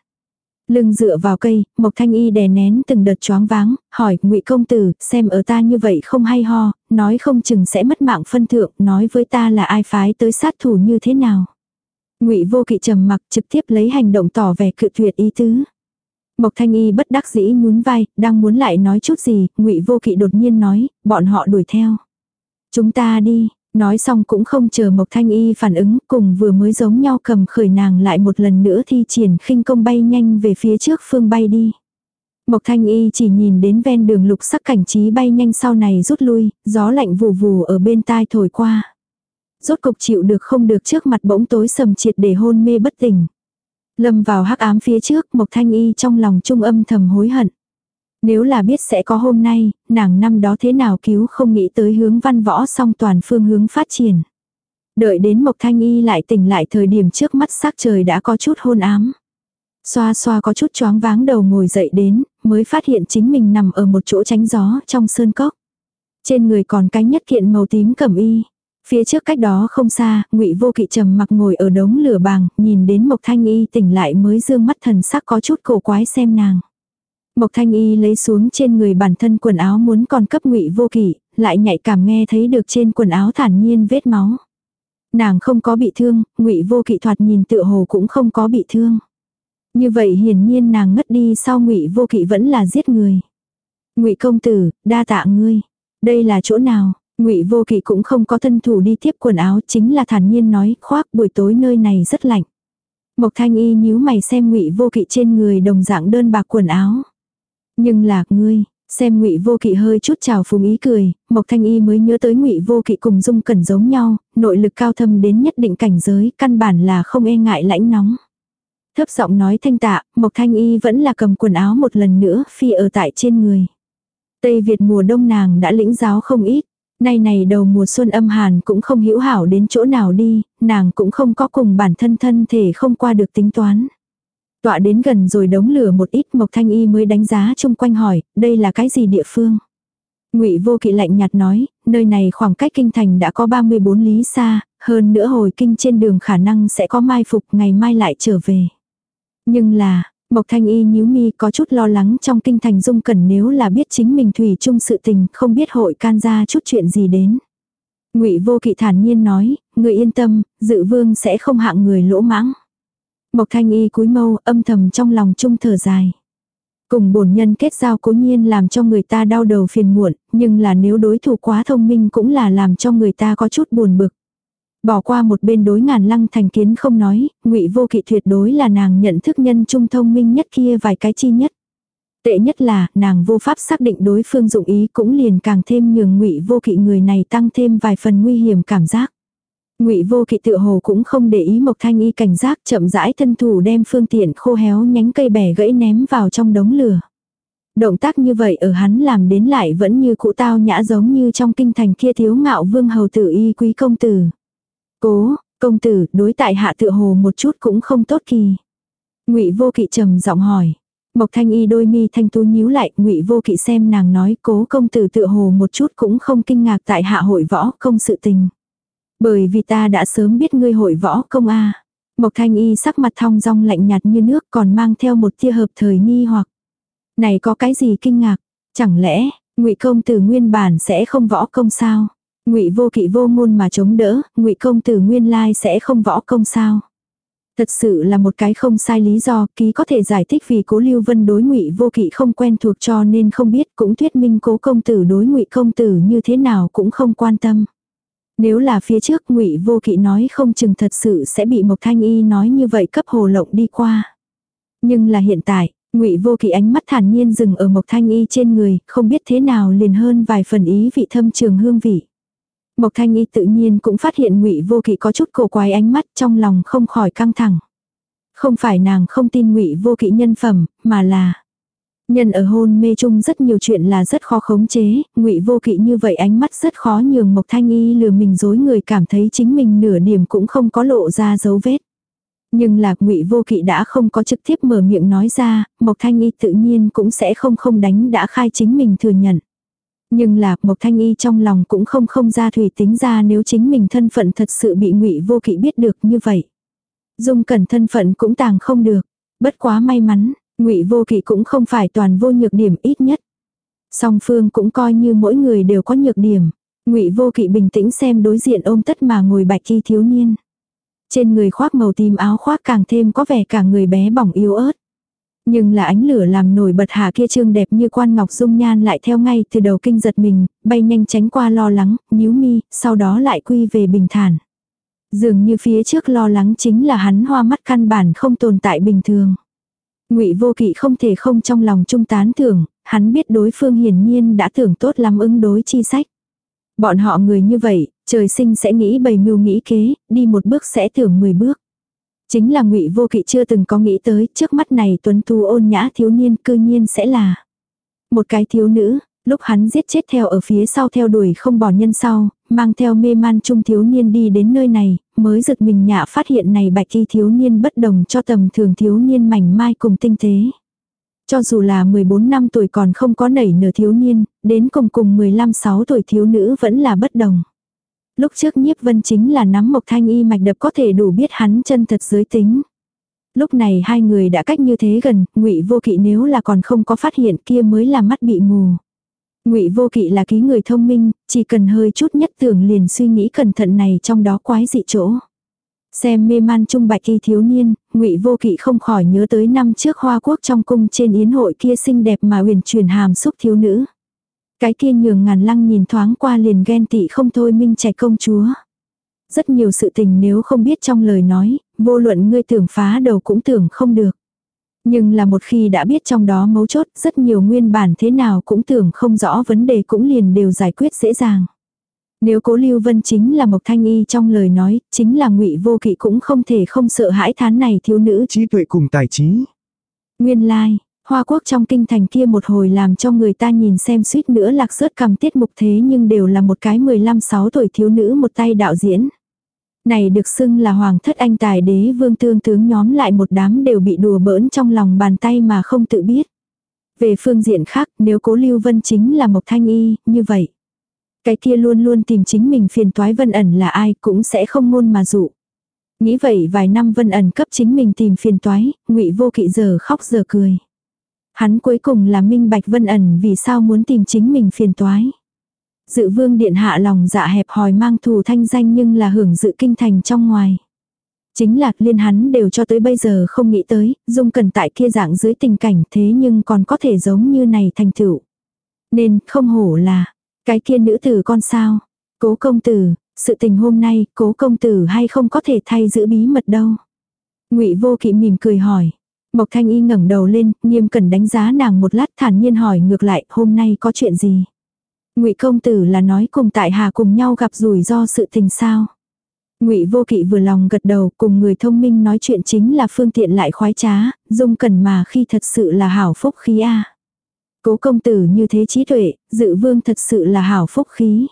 Lưng dựa vào cây, Mộc Thanh Y đè nén từng đợt choáng váng, hỏi ngụy công tử, xem ở ta như vậy không hay ho, nói không chừng sẽ mất mạng phân thượng, nói với ta là ai phái tới sát thủ như thế nào. ngụy vô kỵ trầm mặc trực tiếp lấy hành động tỏ vẻ cự tuyệt ý tứ. Mộc Thanh Y bất đắc dĩ nhún vai, đang muốn lại nói chút gì, ngụy vô kỵ đột nhiên nói, bọn họ đuổi theo. Chúng ta đi, Nói xong cũng không chờ Mộc Thanh Y phản ứng, cùng vừa mới giống nhau cầm khởi nàng lại một lần nữa thi triển khinh công bay nhanh về phía trước phương bay đi. Mộc Thanh Y chỉ nhìn đến ven đường lục sắc cảnh trí bay nhanh sau này rút lui, gió lạnh vù vù ở bên tai thổi qua. Rốt cục chịu được không được trước mặt bỗng tối sầm triệt để hôn mê bất tỉnh. Lâm vào hắc ám phía trước, Mộc Thanh Y trong lòng trung âm thầm hối hận. Nếu là biết sẽ có hôm nay, nàng năm đó thế nào cứu không nghĩ tới hướng văn võ song toàn phương hướng phát triển. Đợi đến Mộc Thanh Y lại tỉnh lại thời điểm trước mắt sắc trời đã có chút hôn ám. Xoa xoa có chút choáng váng đầu ngồi dậy đến, mới phát hiện chính mình nằm ở một chỗ tránh gió trong sơn cốc. Trên người còn cái nhất kiện màu tím cẩm y. Phía trước cách đó không xa, ngụy Vô Kỵ trầm mặc ngồi ở đống lửa bàng, nhìn đến Mộc Thanh Y tỉnh lại mới dương mắt thần sắc có chút cổ quái xem nàng. Mộc Thanh Y lấy xuống trên người bản thân quần áo muốn còn cấp ngụy Vô Kỵ, lại nhạy cảm nghe thấy được trên quần áo thản nhiên vết máu. Nàng không có bị thương, ngụy Vô Kỵ thoạt nhìn tựa hồ cũng không có bị thương. Như vậy hiển nhiên nàng ngất đi sau ngụy Vô Kỵ vẫn là giết người. Ngụy công tử, đa tạ ngươi. Đây là chỗ nào? Ngụy Vô Kỵ cũng không có thân thủ đi tiếp quần áo, chính là thản nhiên nói, khoác buổi tối nơi này rất lạnh. Mộc Thanh Y nhíu mày xem Ngụy Vô Kỵ trên người đồng dạng đơn bạc quần áo. Nhưng là, ngươi, xem Ngụy Vô Kỵ hơi chút chào phúng ý cười, Mộc Thanh Y mới nhớ tới Ngụy Vô Kỵ cùng Dung Cẩn giống nhau, nội lực cao thâm đến nhất định cảnh giới, căn bản là không e ngại lãnh nóng. Thấp giọng nói thanh tạ, Mộc Thanh Y vẫn là cầm quần áo một lần nữa phi ở tại trên người. Tây Việt mùa đông nàng đã lĩnh giáo không ít. Nay này đầu mùa xuân âm hàn cũng không hữu hảo đến chỗ nào đi, nàng cũng không có cùng bản thân thân thể không qua được tính toán. Tọa đến gần rồi đống lửa một ít Mộc Thanh Y mới đánh giá chung quanh hỏi, đây là cái gì địa phương? Ngụy Vô Kỵ lạnh nhạt nói, nơi này khoảng cách kinh thành đã có 34 lý xa, hơn nữa hồi kinh trên đường khả năng sẽ có mai phục ngày mai lại trở về. Nhưng là, Mộc Thanh Y nhíu mi có chút lo lắng trong kinh thành dung cẩn nếu là biết chính mình thủy chung sự tình, không biết hội can ra chút chuyện gì đến. Ngụy Vô Kỵ thản nhiên nói, người yên tâm, dự vương sẽ không hạng người lỗ mãng. Mộc Thanh Y cúi mâu, âm thầm trong lòng chung thở dài. Cùng bổn nhân kết giao cố nhiên làm cho người ta đau đầu phiền muộn, nhưng là nếu đối thủ quá thông minh cũng là làm cho người ta có chút buồn bực. Bỏ qua một bên đối ngàn lăng thành kiến không nói, ngụy vô kỵ tuyệt đối là nàng nhận thức nhân trung thông minh nhất kia vài cái chi nhất. Tệ nhất là, nàng vô pháp xác định đối phương dụng ý cũng liền càng thêm nhường ngụy vô kỵ người này tăng thêm vài phần nguy hiểm cảm giác. Ngụy Vô Kỵ tựa hồ cũng không để ý Mộc Thanh Y cảnh giác, chậm rãi thân thủ đem phương tiện khô héo nhánh cây bẻ gãy ném vào trong đống lửa. Động tác như vậy ở hắn làm đến lại vẫn như cũ tao nhã giống như trong kinh thành kia thiếu ngạo vương hầu tử y quý công tử. Cố, công tử, đối tại hạ tựa hồ một chút cũng không tốt kỳ. Ngụy Vô Kỵ trầm giọng hỏi. Mộc Thanh Y đôi mi thanh tú nhíu lại, Ngụy Vô Kỵ xem nàng nói, cố công tử tựa hồ một chút cũng không kinh ngạc tại hạ hội võ không sự tình. Bởi vì ta đã sớm biết ngươi hội võ công a. Mộc Thanh Y sắc mặt thong dong lạnh nhạt như nước còn mang theo một tia hợp thời nghi hoặc. Này có cái gì kinh ngạc? Chẳng lẽ, ngụy công tử nguyên bản sẽ không võ công sao? Ngụy vô kỵ vô môn mà chống đỡ, ngụy công tử nguyên lai sẽ không võ công sao? Thật sự là một cái không sai lý do, ký có thể giải thích vì cố lưu vân đối ngụy vô kỵ không quen thuộc cho nên không biết cũng thuyết minh cố công tử đối ngụy công tử như thế nào cũng không quan tâm. Nếu là phía trước ngụy vô kỵ nói không chừng thật sự sẽ bị Mộc Thanh Y nói như vậy cấp hồ lộng đi qua. Nhưng là hiện tại, ngụy vô kỵ ánh mắt thản nhiên dừng ở Mộc Thanh Y trên người, không biết thế nào liền hơn vài phần ý vị thâm trường hương vị. Mộc Thanh Y tự nhiên cũng phát hiện ngụy vô kỵ có chút cổ quái ánh mắt trong lòng không khỏi căng thẳng. Không phải nàng không tin ngụy vô kỵ nhân phẩm, mà là Nhân ở hôn mê chung rất nhiều chuyện là rất khó khống chế, ngụy vô kỵ như vậy ánh mắt rất khó nhường Mộc Thanh Y lừa mình dối người cảm thấy chính mình nửa điểm cũng không có lộ ra dấu vết. Nhưng lạc ngụy vô kỵ đã không có trực tiếp mở miệng nói ra, Mộc Thanh Y tự nhiên cũng sẽ không không đánh đã khai chính mình thừa nhận. Nhưng lạc Mộc Thanh Y trong lòng cũng không không ra thủy tính ra nếu chính mình thân phận thật sự bị ngụy vô kỵ biết được như vậy. Dung cẩn thân phận cũng tàng không được. Bất quá may mắn, ngụy vô kỵ cũng không phải toàn vô nhược điểm ít nhất. Song phương cũng coi như mỗi người đều có nhược điểm. ngụy vô kỵ bình tĩnh xem đối diện ôm tất mà ngồi bạch chi thiếu niên. Trên người khoác màu tím áo khoác càng thêm có vẻ cả người bé bỏng yếu ớt. Nhưng là ánh lửa làm nổi bật hạ kia trương đẹp như quan ngọc dung nhan lại theo ngay từ đầu kinh giật mình, bay nhanh tránh qua lo lắng, nhíu mi, sau đó lại quy về bình thản. Dường như phía trước lo lắng chính là hắn hoa mắt căn bản không tồn tại bình thường. Ngụy Vô Kỵ không thể không trong lòng trung tán thưởng, hắn biết đối phương hiển nhiên đã tưởng tốt lắm ứng đối chi sách. Bọn họ người như vậy, trời sinh sẽ nghĩ bầy mưu nghĩ kế, đi một bước sẽ tưởng mười bước. Chính là ngụy Vô Kỵ chưa từng có nghĩ tới, trước mắt này tuấn tu ôn nhã thiếu niên cư nhiên sẽ là một cái thiếu nữ, lúc hắn giết chết theo ở phía sau theo đuổi không bỏ nhân sau, mang theo mê man trung thiếu niên đi đến nơi này, mới giật mình nhạ phát hiện này bạch y thiếu niên bất đồng cho tầm thường thiếu niên mảnh mai cùng tinh tế. Cho dù là 14 năm tuổi còn không có nảy nở thiếu niên, đến cùng cùng 15-6 tuổi thiếu nữ vẫn là bất đồng. Lúc trước nhiếp vân chính là nắm mộc thanh y mạch đập có thể đủ biết hắn chân thật giới tính. Lúc này hai người đã cách như thế gần, ngụy vô kỵ nếu là còn không có phát hiện kia mới là mắt bị mù. Ngụy Vô Kỵ là ký người thông minh, chỉ cần hơi chút nhất tưởng liền suy nghĩ cẩn thận này trong đó quái dị chỗ. Xem mê man trung bạch y thiếu niên, Ngụy Vô Kỵ không khỏi nhớ tới năm trước Hoa Quốc trong cung trên yến hội kia xinh đẹp mà huyền truyền hàm xúc thiếu nữ. Cái kia nhường ngàn lăng nhìn thoáng qua liền ghen tị không thôi minh trẻ công chúa. Rất nhiều sự tình nếu không biết trong lời nói, vô luận ngươi tưởng phá đầu cũng tưởng không được. Nhưng là một khi đã biết trong đó mấu chốt, rất nhiều nguyên bản thế nào cũng tưởng không rõ vấn đề cũng liền đều giải quyết dễ dàng. Nếu cố Lưu Vân chính là Mộc Thanh Y trong lời nói, chính là ngụy Vô Kỵ cũng không thể không sợ hãi thán này thiếu nữ.
Trí tuệ cùng tài trí.
Nguyên lai, like, Hoa Quốc trong kinh thành kia một hồi làm cho người ta nhìn xem suýt nữa lạc rớt cầm tiết mục thế nhưng đều là một cái 15-6 tuổi thiếu nữ một tay đạo diễn. Này được xưng là hoàng thất anh tài đế vương tương tướng nhóm lại một đám đều bị đùa bỡn trong lòng bàn tay mà không tự biết. Về phương diện khác, nếu cố Lưu Vân chính là Mộc Thanh Y, như vậy. Cái kia luôn luôn tìm chính mình phiền toái Vân ẩn là ai cũng sẽ không ngôn mà dụ. Nghĩ vậy vài năm Vân ẩn cấp chính mình tìm phiền toái, ngụy vô kỵ giờ khóc giờ cười. Hắn cuối cùng là minh bạch Vân ẩn vì sao muốn tìm chính mình phiền toái. Dự vương điện hạ lòng dạ hẹp hòi mang thù thanh danh nhưng là hưởng dự kinh thành trong ngoài. Chính là liên hắn đều cho tới bây giờ không nghĩ tới, dung cần tại kia dạng dưới tình cảnh thế nhưng còn có thể giống như này thành tựu. Nên không hổ là, cái kia nữ tử con sao, cố công tử, sự tình hôm nay cố công tử hay không có thể thay giữ bí mật đâu. ngụy vô kỵ mỉm cười hỏi. Mộc thanh y ngẩng đầu lên, nghiêm cẩn đánh giá nàng một lát thản nhiên hỏi ngược lại hôm nay có chuyện gì. Ngụy công tử là nói cùng tại Hà cùng nhau gặp rủi ro sự tình sao? Ngụy Vô Kỵ vừa lòng gật đầu, cùng người thông minh nói chuyện chính là phương tiện lại khoái trá, dung cần mà khi thật sự là hảo phúc khí a. Cố công tử như thế trí tuệ, dự vương thật sự là hảo phúc khí.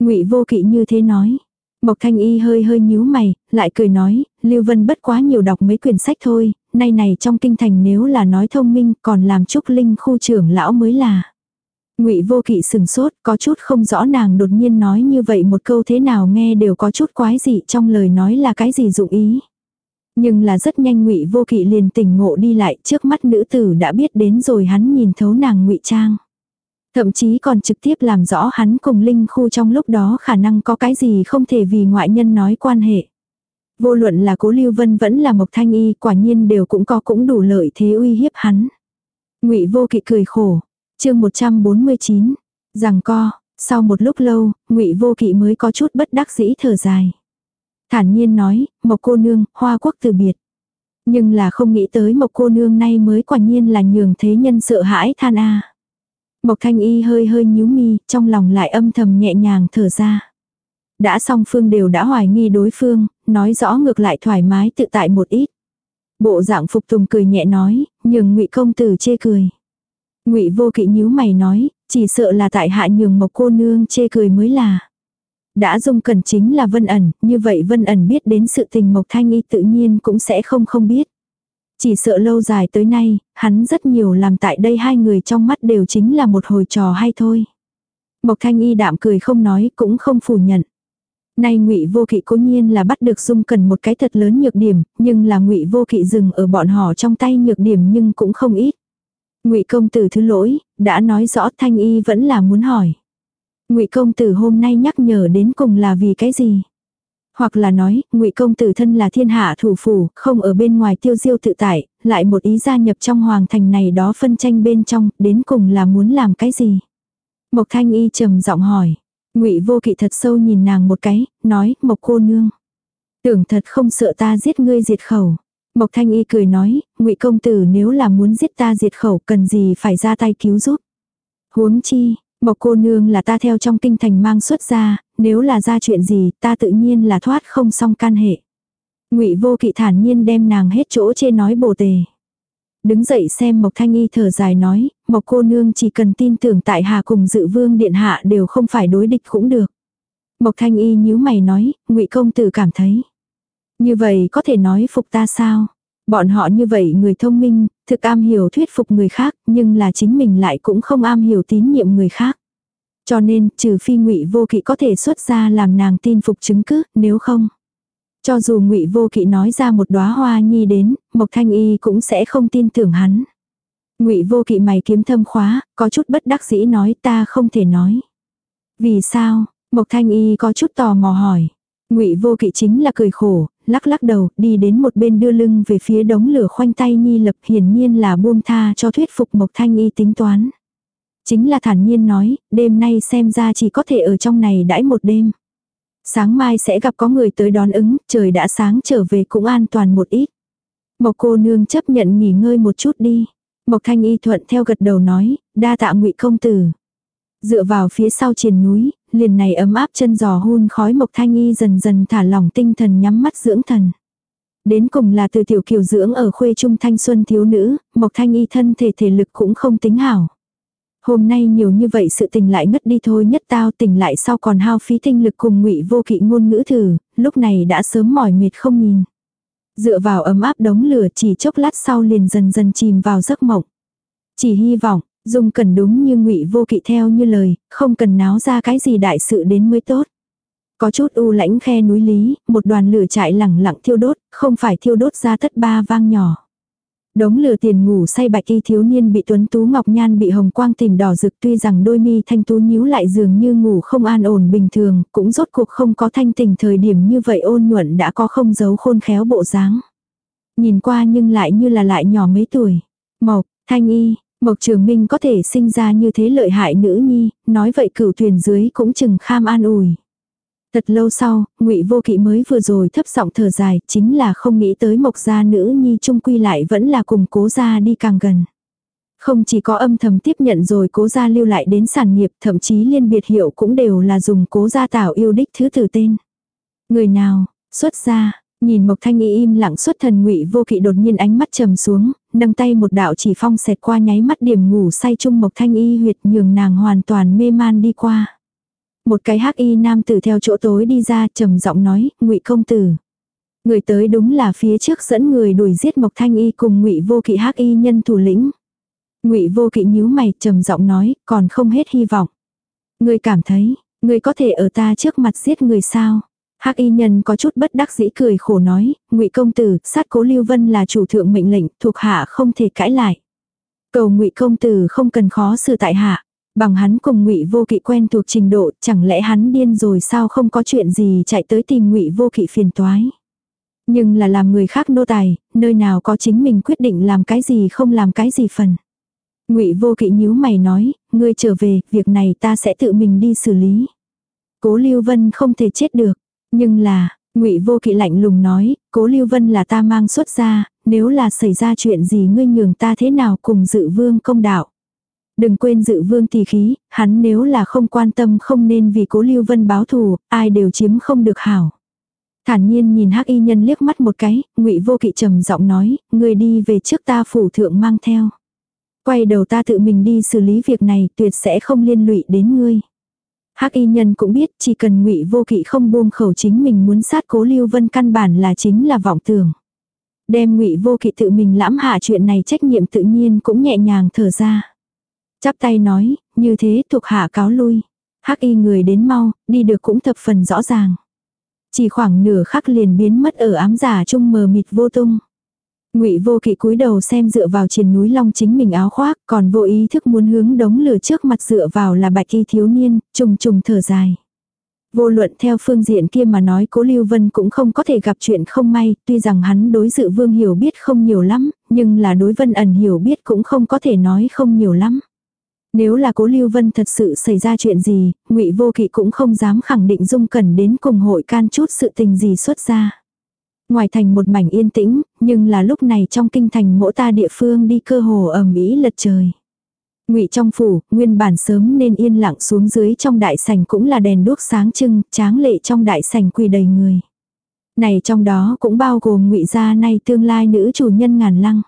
Ngụy Vô Kỵ như thế nói. Mộc Thanh Y hơi hơi nhíu mày, lại cười nói, Lưu Vân bất quá nhiều đọc mấy quyển sách thôi, nay này trong kinh thành nếu là nói thông minh còn làm trúc linh khu trưởng lão mới là. Ngụy Vô Kỵ sừng sốt, có chút không rõ nàng đột nhiên nói như vậy một câu thế nào nghe đều có chút quái dị trong lời nói là cái gì dụng ý. Nhưng là rất nhanh Ngụy Vô Kỵ liền tỉnh ngộ đi lại, trước mắt nữ tử đã biết đến rồi hắn nhìn thấu nàng ngụy trang. Thậm chí còn trực tiếp làm rõ hắn cùng Linh Khu trong lúc đó khả năng có cái gì không thể vì ngoại nhân nói quan hệ. Vô luận là Cố Lưu Vân vẫn là Mộc Thanh Y, quả nhiên đều cũng có cũng đủ lợi thế uy hiếp hắn. Ngụy Vô Kỵ cười khổ, chương 149, rằng co, sau một lúc lâu, ngụy Vô Kỵ mới có chút bất đắc dĩ thở dài. Thản nhiên nói, Mộc cô nương, hoa quốc từ biệt. Nhưng là không nghĩ tới Mộc cô nương nay mới quả nhiên là nhường thế nhân sợ hãi than a. Mộc Thanh Y hơi hơi nhíu mi, trong lòng lại âm thầm nhẹ nhàng thở ra. Đã song phương đều đã hoài nghi đối phương, nói rõ ngược lại thoải mái tự tại một ít. Bộ dạng phục tùng cười nhẹ nói, nhường ngụy công tử chê cười. Ngụy Vô Kỵ nhíu mày nói, chỉ sợ là tại hạ nhường Mộc cô nương chê cười mới là. Đã dung cần chính là Vân ẩn, như vậy Vân ẩn biết đến sự tình Mộc Thanh Y tự nhiên cũng sẽ không không biết. Chỉ sợ lâu dài tới nay, hắn rất nhiều làm tại đây hai người trong mắt đều chính là một hồi trò hay thôi. Mộc Thanh Y đạm cười không nói cũng không phủ nhận. Nay Ngụy Vô Kỵ cố nhiên là bắt được Dung Cần một cái thật lớn nhược điểm, nhưng là Ngụy Vô Kỵ dừng ở bọn họ trong tay nhược điểm nhưng cũng không ít. Ngụy công tử thứ lỗi, đã nói rõ Thanh Y vẫn là muốn hỏi. Ngụy công tử hôm nay nhắc nhở đến cùng là vì cái gì? Hoặc là nói, ngụy công tử thân là thiên hạ thủ phủ, không ở bên ngoài tiêu diêu tự tại, lại một ý gia nhập trong hoàng thành này đó phân tranh bên trong, đến cùng là muốn làm cái gì? Mộc thanh y trầm giọng hỏi. ngụy vô kỵ thật sâu nhìn nàng một cái, nói, mộc cô nương. Tưởng thật không sợ ta giết ngươi diệt khẩu. Mộc thanh y cười nói, ngụy công tử nếu là muốn giết ta diệt khẩu cần gì phải ra tay cứu giúp. Huống chi, Mộc cô nương là ta theo trong kinh thành mang xuất ra, nếu là ra chuyện gì, ta tự nhiên là thoát không xong can hệ. Ngụy Vô Kỵ thản nhiên đem nàng hết chỗ chê nói bổ tề. Đứng dậy xem Mộc Thanh Y thở dài nói, Mộc cô nương chỉ cần tin tưởng tại Hà cùng Dự Vương điện hạ đều không phải đối địch cũng được. Mộc Thanh Y nhíu mày nói, Ngụy công tử cảm thấy. Như vậy có thể nói phục ta sao? Bọn họ như vậy người thông minh, thực am hiểu thuyết phục người khác, nhưng là chính mình lại cũng không am hiểu tín nhiệm người khác. Cho nên, trừ phi ngụy vô kỵ có thể xuất ra làm nàng tin phục chứng cứ, nếu không. Cho dù ngụy vô kỵ nói ra một đóa hoa nhi đến, Mộc Thanh Y cũng sẽ không tin tưởng hắn. Ngụy vô kỵ mày kiếm thâm khóa, có chút bất đắc dĩ nói ta không thể nói. Vì sao? Mộc Thanh Y có chút tò mò hỏi. Ngụy vô kỵ chính là cười khổ, lắc lắc đầu, đi đến một bên đưa lưng về phía đống lửa khoanh tay nhi lập hiển nhiên là buông tha cho thuyết phục Mộc Thanh Y tính toán. Chính là thản nhiên nói, đêm nay xem ra chỉ có thể ở trong này đãi một đêm. Sáng mai sẽ gặp có người tới đón ứng, trời đã sáng trở về cũng an toàn một ít. Mộc cô nương chấp nhận nghỉ ngơi một chút đi. Mộc thanh y thuận theo gật đầu nói, đa tạ ngụy công tử. Dựa vào phía sau triền núi, liền này ấm áp chân giò hun khói mộc thanh y dần dần thả lỏng tinh thần nhắm mắt dưỡng thần. Đến cùng là từ tiểu kiều dưỡng ở khuê trung thanh xuân thiếu nữ, mộc thanh y thân thể thể lực cũng không tính hảo. Hôm nay nhiều như vậy sự tình lại ngất đi thôi nhất tao tỉnh lại sau còn hao phí tinh lực cùng ngụy vô kỵ ngôn ngữ thử, lúc này đã sớm mỏi mệt không nhìn. Dựa vào ấm áp đống lửa chỉ chốc lát sau liền dần dần chìm vào giấc mộng. Chỉ hy vọng, Dung cần đúng như ngụy vô kỵ theo như lời, không cần náo ra cái gì đại sự đến mới tốt. Có chút u lãnh khe núi lý, một đoàn lửa chạy lẳng lặng thiêu đốt, không phải thiêu đốt ra thất ba vang nhỏ. Đống lửa tiền ngủ say bạch y thiếu niên bị tuấn tú ngọc nhan bị hồng quang tìm đỏ rực tuy rằng đôi mi thanh tú nhíu lại dường như ngủ không an ổn bình thường, cũng rốt cuộc không có thanh tình thời điểm như vậy ôn nhuận đã có không giấu khôn khéo bộ dáng. Nhìn qua nhưng lại như là lại nhỏ mấy tuổi. Mộc, thanh y, Mộc Trường Minh có thể sinh ra như thế lợi hại nữ nhi, nói vậy cửu thuyền dưới cũng chừng kham an ủi. Thật lâu sau, ngụy Vô Kỵ mới vừa rồi thấp giọng thở dài, chính là không nghĩ tới Mộc gia nữ nhi trung quy lại vẫn là cùng cố gia đi càng gần. Không chỉ có âm thầm tiếp nhận rồi cố gia lưu lại đến sản nghiệp, thậm chí liên biệt hiệu cũng đều là dùng cố gia tạo yêu đích thứ tử tên. Người nào, xuất gia, nhìn Mộc Thanh Y im lặng xuất thần ngụy Vô Kỵ đột nhiên ánh mắt trầm xuống, nâng tay một đạo chỉ phong xẹt qua nháy mắt điểm ngủ say chung Mộc Thanh Y huyệt nhường nàng hoàn toàn mê man đi qua. Một cái hắc y nam tử theo chỗ tối đi ra trầm giọng nói, ngụy công tử. Người tới đúng là phía trước dẫn người đuổi giết Mộc Thanh Y cùng ngụy vô kỵ hắc y nhân thủ lĩnh. ngụy vô kỵ nhíu mày trầm giọng nói, còn không hết hy vọng. Người cảm thấy, người có thể ở ta trước mặt giết người sao? Hắc y nhân có chút bất đắc dĩ cười khổ nói, ngụy công tử, sát cố lưu vân là chủ thượng mệnh lệnh, thuộc hạ không thể cãi lại. Cầu ngụy công tử không cần khó xử tại hạ. Bằng hắn cùng ngụy vô kỵ quen thuộc trình độ, chẳng lẽ hắn điên rồi sao không có chuyện gì chạy tới tìm ngụy vô kỵ phiền toái. Nhưng là làm người khác nô tài, nơi nào có chính mình quyết định làm cái gì không làm cái gì phần. Ngụy Vô Kỵ nhíu mày nói, ngươi trở về, việc này ta sẽ tự mình đi xử lý. Cố Lưu Vân không thể chết được, nhưng là, Ngụy Vô Kỵ lạnh lùng nói, Cố Lưu Vân là ta mang xuất ra, nếu là xảy ra chuyện gì ngươi nhường ta thế nào cùng Dự Vương công đạo. Đừng quên dự vương tỷ khí, hắn nếu là không quan tâm không nên vì cố lưu vân báo thù, ai đều chiếm không được hảo. Thản nhiên nhìn hắc y nhân liếc mắt một cái, ngụy vô kỵ trầm giọng nói, ngươi đi về trước ta phủ thượng mang theo. Quay đầu ta tự mình đi xử lý việc này tuyệt sẽ không liên lụy đến ngươi. Hắc y nhân cũng biết chỉ cần ngụy vô kỵ không buông khẩu chính mình muốn sát cố lưu vân căn bản là chính là vọng tưởng. Đem ngụy vô kỵ tự mình lãm hạ chuyện này trách nhiệm tự nhiên cũng nhẹ nhàng thở ra. Chắp tay nói, như thế thuộc hạ cáo lui. Hắc y người đến mau, đi được cũng thập phần rõ ràng. Chỉ khoảng nửa khắc liền biến mất ở ám giả trung mờ mịt vô tung. Ngụy Vô Kỵ cúi đầu xem dựa vào trên núi long chính mình áo khoác, còn vô ý thức muốn hướng đống lửa trước mặt dựa vào là bạch y thiếu niên, trùng trùng thở dài. Vô luận theo phương diện kia mà nói cố Lưu Vân cũng không có thể gặp chuyện không may, tuy rằng hắn đối dự vương hiểu biết không nhiều lắm, nhưng là đối vân ẩn hiểu biết cũng không có thể nói không nhiều lắm. Nếu là cố Lưu Vân thật sự xảy ra chuyện gì, ngụy Vô Kỵ cũng không dám khẳng định Dung Cẩn đến cùng hội can chút sự tình gì xuất ra. Ngoài thành một mảnh yên tĩnh, nhưng là lúc này trong kinh thành mỗi ta địa phương đi cơ hồ ẩm ý lật trời. Ngụy trong phủ, nguyên bản sớm nên yên lặng xuống dưới trong đại sảnh cũng là đèn đuốc sáng trưng, tráng lệ trong đại sảnh quỳ đầy người. Này trong đó cũng bao gồm Ngụy gia nay tương lai nữ chủ nhân ngàn lăng.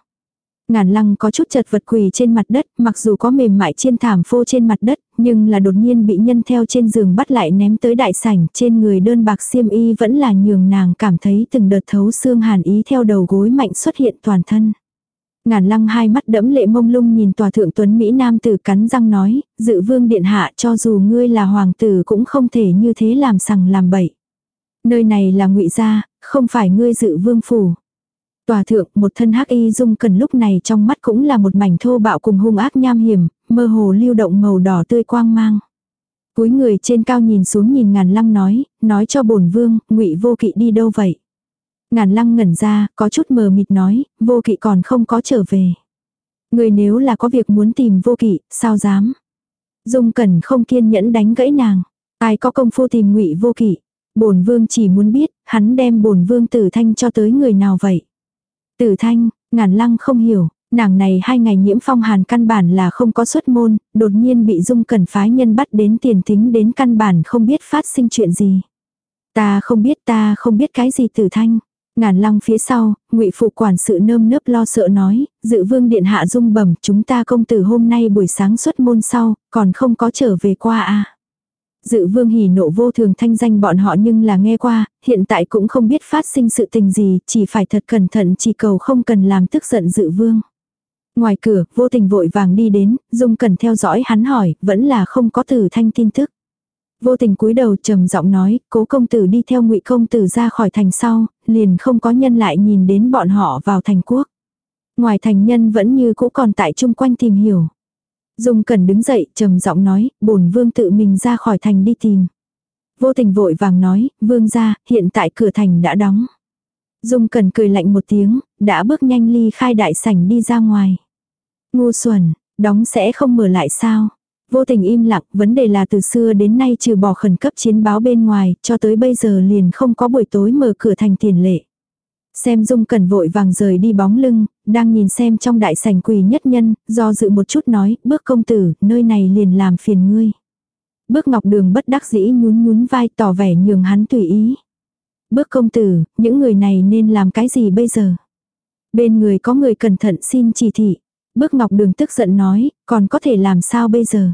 Ngàn lăng có chút chật vật quỳ trên mặt đất, mặc dù có mềm mại trên thảm phô trên mặt đất, nhưng là đột nhiên bị nhân theo trên giường bắt lại ném tới đại sảnh, trên người đơn bạc xiêm y vẫn là nhường nàng cảm thấy từng đợt thấu xương hàn ý theo đầu gối mạnh xuất hiện toàn thân. Ngàn lăng hai mắt đẫm lệ mông lung nhìn tòa thượng tuấn Mỹ Nam tử cắn răng nói, dự vương điện hạ cho dù ngươi là hoàng tử cũng không thể như thế làm sằng làm bậy. Nơi này là ngụy gia, không phải ngươi dự vương phủ. Tòa thượng một thân hắc y dung cần lúc này trong mắt cũng là một mảnh thô bạo cùng hung ác nham hiểm, mơ hồ lưu động màu đỏ tươi quang mang. Cúi người trên cao nhìn xuống nhìn ngàn lăng nói, nói cho bổn vương, ngụy vô kỵ đi đâu vậy? Ngàn lăng ngẩn ra, có chút mờ mịt nói, vô kỵ còn không có trở về. Người nếu là có việc muốn tìm vô kỵ, sao dám? Dung cẩn không kiên nhẫn đánh gãy nàng. Ai có công phu tìm ngụy vô kỵ? Bổn vương chỉ muốn biết, hắn đem bổn vương tử thanh cho tới người nào vậy? Tử thanh, ngàn lăng không hiểu, nàng này hai ngày nhiễm phong hàn căn bản là không có xuất môn, đột nhiên bị dung cẩn phái nhân bắt đến tiền thính đến căn bản không biết phát sinh chuyện gì. Ta không biết ta không biết cái gì tử thanh. Ngàn lăng phía sau, ngụy phụ quản sự nơm nớp lo sợ nói, dự vương điện hạ dung bẩm chúng ta công tử hôm nay buổi sáng xuất môn sau, còn không có trở về qua à. Dự vương hỉ nộ vô thường thanh danh bọn họ nhưng là nghe qua, hiện tại cũng không biết phát sinh sự tình gì, chỉ phải thật cẩn thận chỉ cầu không cần làm tức giận dự vương. Ngoài cửa, vô tình vội vàng đi đến, dung cần theo dõi hắn hỏi, vẫn là không có từ thanh tin tức. Vô tình cúi đầu trầm giọng nói, cố công tử đi theo ngụy công tử ra khỏi thành sau, liền không có nhân lại nhìn đến bọn họ vào thành quốc. Ngoài thành nhân vẫn như cũ còn tại chung quanh tìm hiểu. Dung Cẩn đứng dậy, trầm giọng nói, bổn vương tự mình ra khỏi thành đi tìm. Vô tình vội vàng nói, vương ra, hiện tại cửa thành đã đóng. Dung Cẩn cười lạnh một tiếng, đã bước nhanh ly khai đại sảnh đi ra ngoài. Ngu xuẩn, đóng sẽ không mở lại sao? Vô tình im lặng, vấn đề là từ xưa đến nay trừ bỏ khẩn cấp chiến báo bên ngoài, cho tới bây giờ liền không có buổi tối mở cửa thành tiền lệ. Xem dung cần vội vàng rời đi bóng lưng, đang nhìn xem trong đại sảnh quỳ nhất nhân, do dự một chút nói, bước công tử, nơi này liền làm phiền ngươi. Bước ngọc đường bất đắc dĩ nhún nhún vai tỏ vẻ nhường hắn tùy ý. Bước công tử, những người này nên làm cái gì bây giờ? Bên người có người cẩn thận xin chỉ thị. Bước ngọc đường tức giận nói, còn có thể làm sao bây giờ?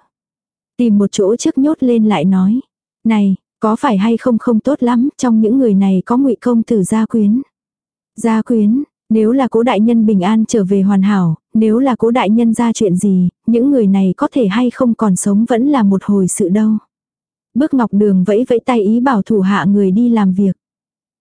Tìm một chỗ trước nhốt lên lại nói. Này, có phải hay không không tốt lắm, trong những người này có ngụy công tử gia quyến. Gia quyến, nếu là cố đại nhân bình an trở về hoàn hảo, nếu là cố đại nhân ra chuyện gì, những người này có thể hay không còn sống vẫn là một hồi sự đâu. Bước ngọc đường vẫy vẫy tay ý bảo thủ hạ người đi làm việc.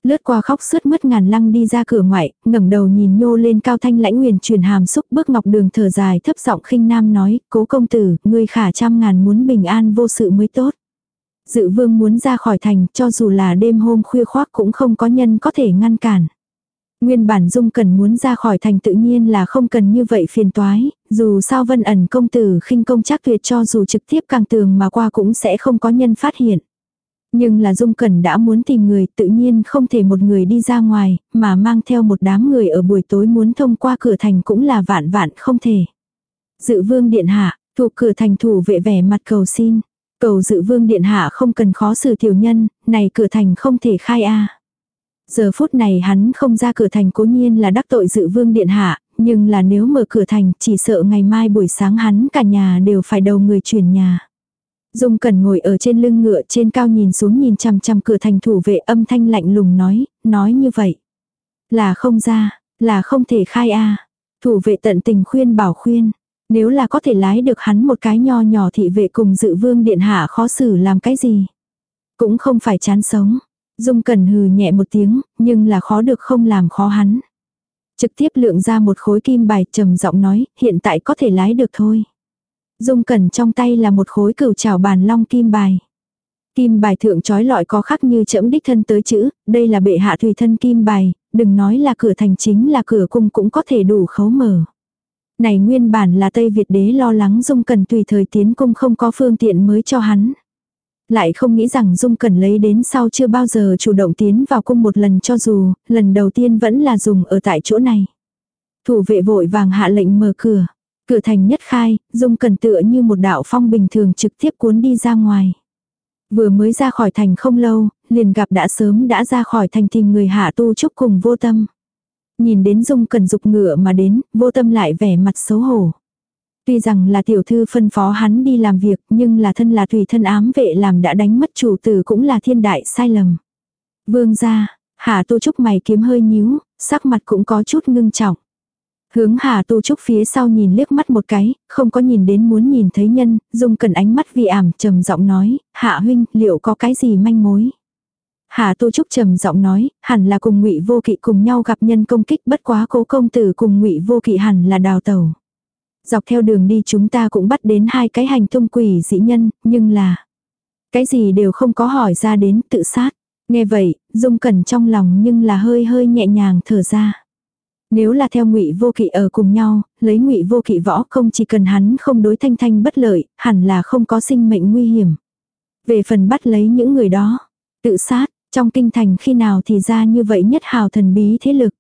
Lướt qua khóc sướt mất ngàn lăng đi ra cửa ngoại, ngẩng đầu nhìn nhô lên cao thanh lãnh nguyền truyền hàm xúc bước ngọc đường thở dài thấp giọng khinh nam nói, cố công tử, ngươi khả trăm ngàn muốn bình an vô sự mới tốt. Dự vương muốn ra khỏi thành, cho dù là đêm hôm khuya khoác cũng không có nhân có thể ngăn cản. Nguyên bản dung cần muốn ra khỏi thành tự nhiên là không cần như vậy phiền toái, dù sao vân ẩn công tử khinh công chắc tuyệt cho dù trực tiếp càng tường mà qua cũng sẽ không có nhân phát hiện. Nhưng là Dung cần đã muốn tìm người tự nhiên không thể một người đi ra ngoài, mà mang theo một đám người ở buổi tối muốn thông qua cửa thành cũng là vạn vạn không thể. Dự vương điện hạ, thuộc cửa thành thủ vệ vẻ mặt cầu xin. Cầu dự vương điện hạ không cần khó xử tiểu nhân, này cửa thành không thể khai a Giờ phút này hắn không ra cửa thành cố nhiên là đắc tội dự vương điện hạ, nhưng là nếu mở cửa thành chỉ sợ ngày mai buổi sáng hắn cả nhà đều phải đầu người chuyển nhà. Dung Cẩn ngồi ở trên lưng ngựa trên cao nhìn xuống nhìn chằm chằm cửa thành thủ vệ âm thanh lạnh lùng nói, nói như vậy. Là không ra, là không thể khai a Thủ vệ tận tình khuyên bảo khuyên. Nếu là có thể lái được hắn một cái nho nhỏ thị vệ cùng dự vương điện hạ khó xử làm cái gì. Cũng không phải chán sống. Dung Cẩn hừ nhẹ một tiếng, nhưng là khó được không làm khó hắn. Trực tiếp lượng ra một khối kim bài trầm giọng nói, hiện tại có thể lái được thôi. Dung Cẩn trong tay là một khối cửu trảo bàn long kim bài. Kim bài thượng trói lọi có khắc như chẫm đích thân tới chữ, đây là bệ hạ tùy thân kim bài, đừng nói là cửa thành chính là cửa cung cũng có thể đủ khấu mở. Này nguyên bản là Tây Việt đế lo lắng Dung Cần tùy thời tiến cung không có phương tiện mới cho hắn. Lại không nghĩ rằng Dung Cần lấy đến sau chưa bao giờ chủ động tiến vào cung một lần cho dù, lần đầu tiên vẫn là dùng ở tại chỗ này. Thủ vệ vội vàng hạ lệnh mở cửa. Cửa thành nhất khai, Dung Cần tựa như một đạo phong bình thường trực tiếp cuốn đi ra ngoài. Vừa mới ra khỏi thành không lâu, liền gặp đã sớm đã ra khỏi thành tìm người hạ tu trúc cùng vô tâm. Nhìn đến Dung Cần dục ngựa mà đến, vô tâm lại vẻ mặt xấu hổ. Tuy rằng là tiểu thư phân phó hắn đi làm việc nhưng là thân là tùy thân ám vệ làm đã đánh mất chủ tử cũng là thiên đại sai lầm. Vương ra, Hà Tu Trúc mày kiếm hơi nhíu, sắc mặt cũng có chút ngưng trọng. Hướng Hà Tu Trúc phía sau nhìn liếc mắt một cái, không có nhìn đến muốn nhìn thấy nhân, dùng cần ánh mắt vì ảm trầm giọng nói, Hạ huynh, liệu có cái gì manh mối? Hà Tu Trúc trầm giọng nói, hẳn là cùng Ngụy Vô Kỵ cùng nhau gặp nhân công kích, bất quá Cố công tử cùng Ngụy Vô Kỵ hẳn là đào tẩu. Dọc theo đường đi chúng ta cũng bắt đến hai cái hành tung quỷ dị nhân, nhưng là cái gì đều không có hỏi ra đến tự sát. Nghe vậy, Dung Cẩn trong lòng nhưng là hơi hơi nhẹ nhàng thở ra. Nếu là theo ngụy vô kỵ ở cùng nhau, lấy ngụy vô kỵ võ không chỉ cần hắn không đối thanh thanh bất lợi, hẳn là không có sinh mệnh nguy hiểm. Về phần bắt lấy những người đó, tự sát, trong kinh thành khi nào thì ra như vậy nhất hào thần bí thế lực.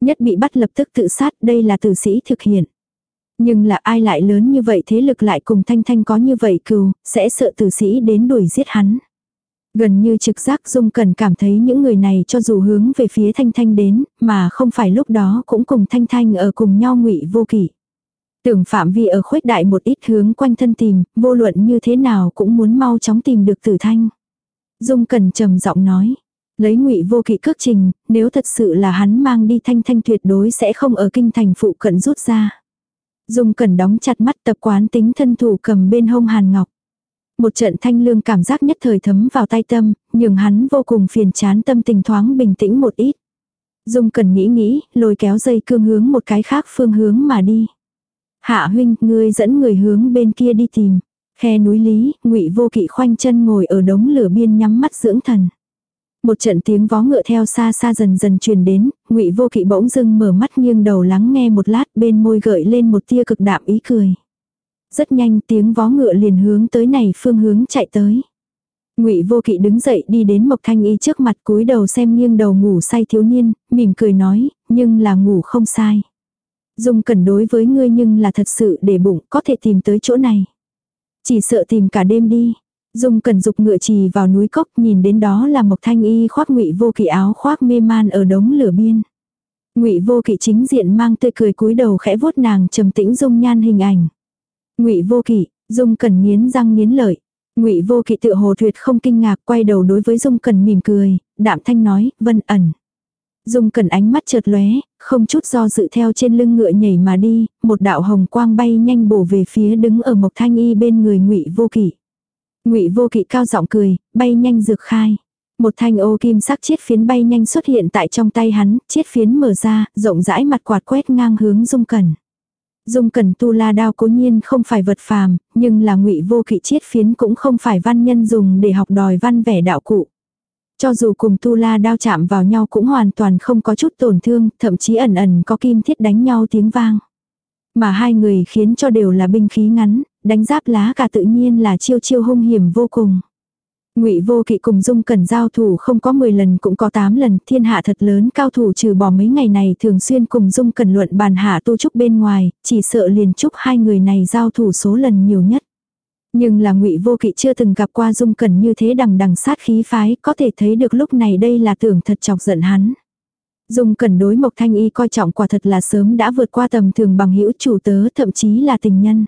Nhất bị bắt lập tức tự sát đây là tử sĩ thực hiện. Nhưng là ai lại lớn như vậy thế lực lại cùng Thanh Thanh có như vậy cừu, sẽ sợ tử sĩ đến đuổi giết hắn. Gần như trực giác Dung Cần cảm thấy những người này cho dù hướng về phía Thanh Thanh đến, mà không phải lúc đó cũng cùng Thanh Thanh ở cùng nhau ngụy vô kỷ. Tưởng phạm vi ở khuếch đại một ít hướng quanh thân tìm, vô luận như thế nào cũng muốn mau chóng tìm được tử thanh. Dung Cần trầm giọng nói. Lấy ngụy vô kỵ cước trình, nếu thật sự là hắn mang đi thanh thanh tuyệt đối sẽ không ở kinh thành phụ cận rút ra. Dung Cẩn đóng chặt mắt tập quán tính thân thủ cầm bên hông Hàn Ngọc. Một trận thanh lương cảm giác nhất thời thấm vào tay tâm, nhưng hắn vô cùng phiền chán tâm tình thoáng bình tĩnh một ít. Dung Cẩn nghĩ nghĩ, lôi kéo dây cương hướng một cái khác phương hướng mà đi. Hạ huynh, ngươi dẫn người hướng bên kia đi tìm. Khe núi lý, ngụy vô kỵ khoanh chân ngồi ở đống lửa biên nhắm mắt dưỡng thần. Một trận tiếng vó ngựa theo xa xa dần dần truyền đến, ngụy vô kỵ bỗng dưng mở mắt nghiêng đầu lắng nghe một lát bên môi gợi lên một tia cực đạm ý cười. Rất nhanh tiếng vó ngựa liền hướng tới này phương hướng chạy tới. Ngụy Vô Kỵ đứng dậy đi đến Mộc Thanh Y trước mặt cúi đầu xem nghiêng đầu ngủ say thiếu niên, mỉm cười nói, nhưng là ngủ không sai. Dung cẩn đối với ngươi nhưng là thật sự để bụng có thể tìm tới chỗ này. Chỉ sợ tìm cả đêm đi. Dung cần dục ngựa trì vào núi cốc nhìn đến đó là Mộc Thanh Y khoác ngụy vô kỵ áo khoác mê man ở đống lửa biên. Ngụy vô kỵ chính diện mang tươi cười cúi đầu khẽ vuốt nàng trầm tĩnh dung nhan hình ảnh. Ngụy vô kỵ, Dung cần nghiến răng nghiến lợi. Ngụy vô kỵ tự hồ tuyệt không kinh ngạc quay đầu đối với Dung cần mỉm cười, đạm thanh nói, vân ẩn. Dung cần ánh mắt chợt lóe, không chút do dự theo trên lưng ngựa nhảy mà đi, một đạo hồng quang bay nhanh bổ về phía đứng ở Mộc Thanh Y bên người Ngụy Vô Kỵ. Ngụy Vô Kỵ cao giọng cười, bay nhanh dược khai. Một thanh ô kim sắc chiết phiến bay nhanh xuất hiện tại trong tay hắn, chiết phiến mở ra, rộng rãi mặt quạt quét ngang hướng Dung Cẩn. Dung Cẩn tu la đao cố nhiên không phải vật phàm, nhưng là Ngụy Vô Kỵ chiết phiến cũng không phải văn nhân dùng để học đòi văn vẻ đạo cụ. Cho dù cùng tu la đao chạm vào nhau cũng hoàn toàn không có chút tổn thương, thậm chí ẩn ẩn có kim thiết đánh nhau tiếng vang. Mà hai người khiến cho đều là binh khí ngắn, đánh giáp lá cả tự nhiên là chiêu chiêu hung hiểm vô cùng. Ngụy Vô Kỵ cùng Dung Cẩn giao thủ không có 10 lần cũng có 8 lần, thiên hạ thật lớn cao thủ trừ bỏ mấy ngày này thường xuyên cùng Dung Cẩn luận bàn hạ tu trúc bên ngoài, chỉ sợ liền trúc hai người này giao thủ số lần nhiều nhất. Nhưng là Ngụy Vô Kỵ chưa từng gặp qua Dung Cẩn như thế đằng đằng sát khí phái, có thể thấy được lúc này đây là tưởng thật chọc giận hắn. Dung Cẩn đối Mộc Thanh Y coi trọng quả thật là sớm đã vượt qua tầm thường bằng hữu chủ tớ thậm chí là tình nhân.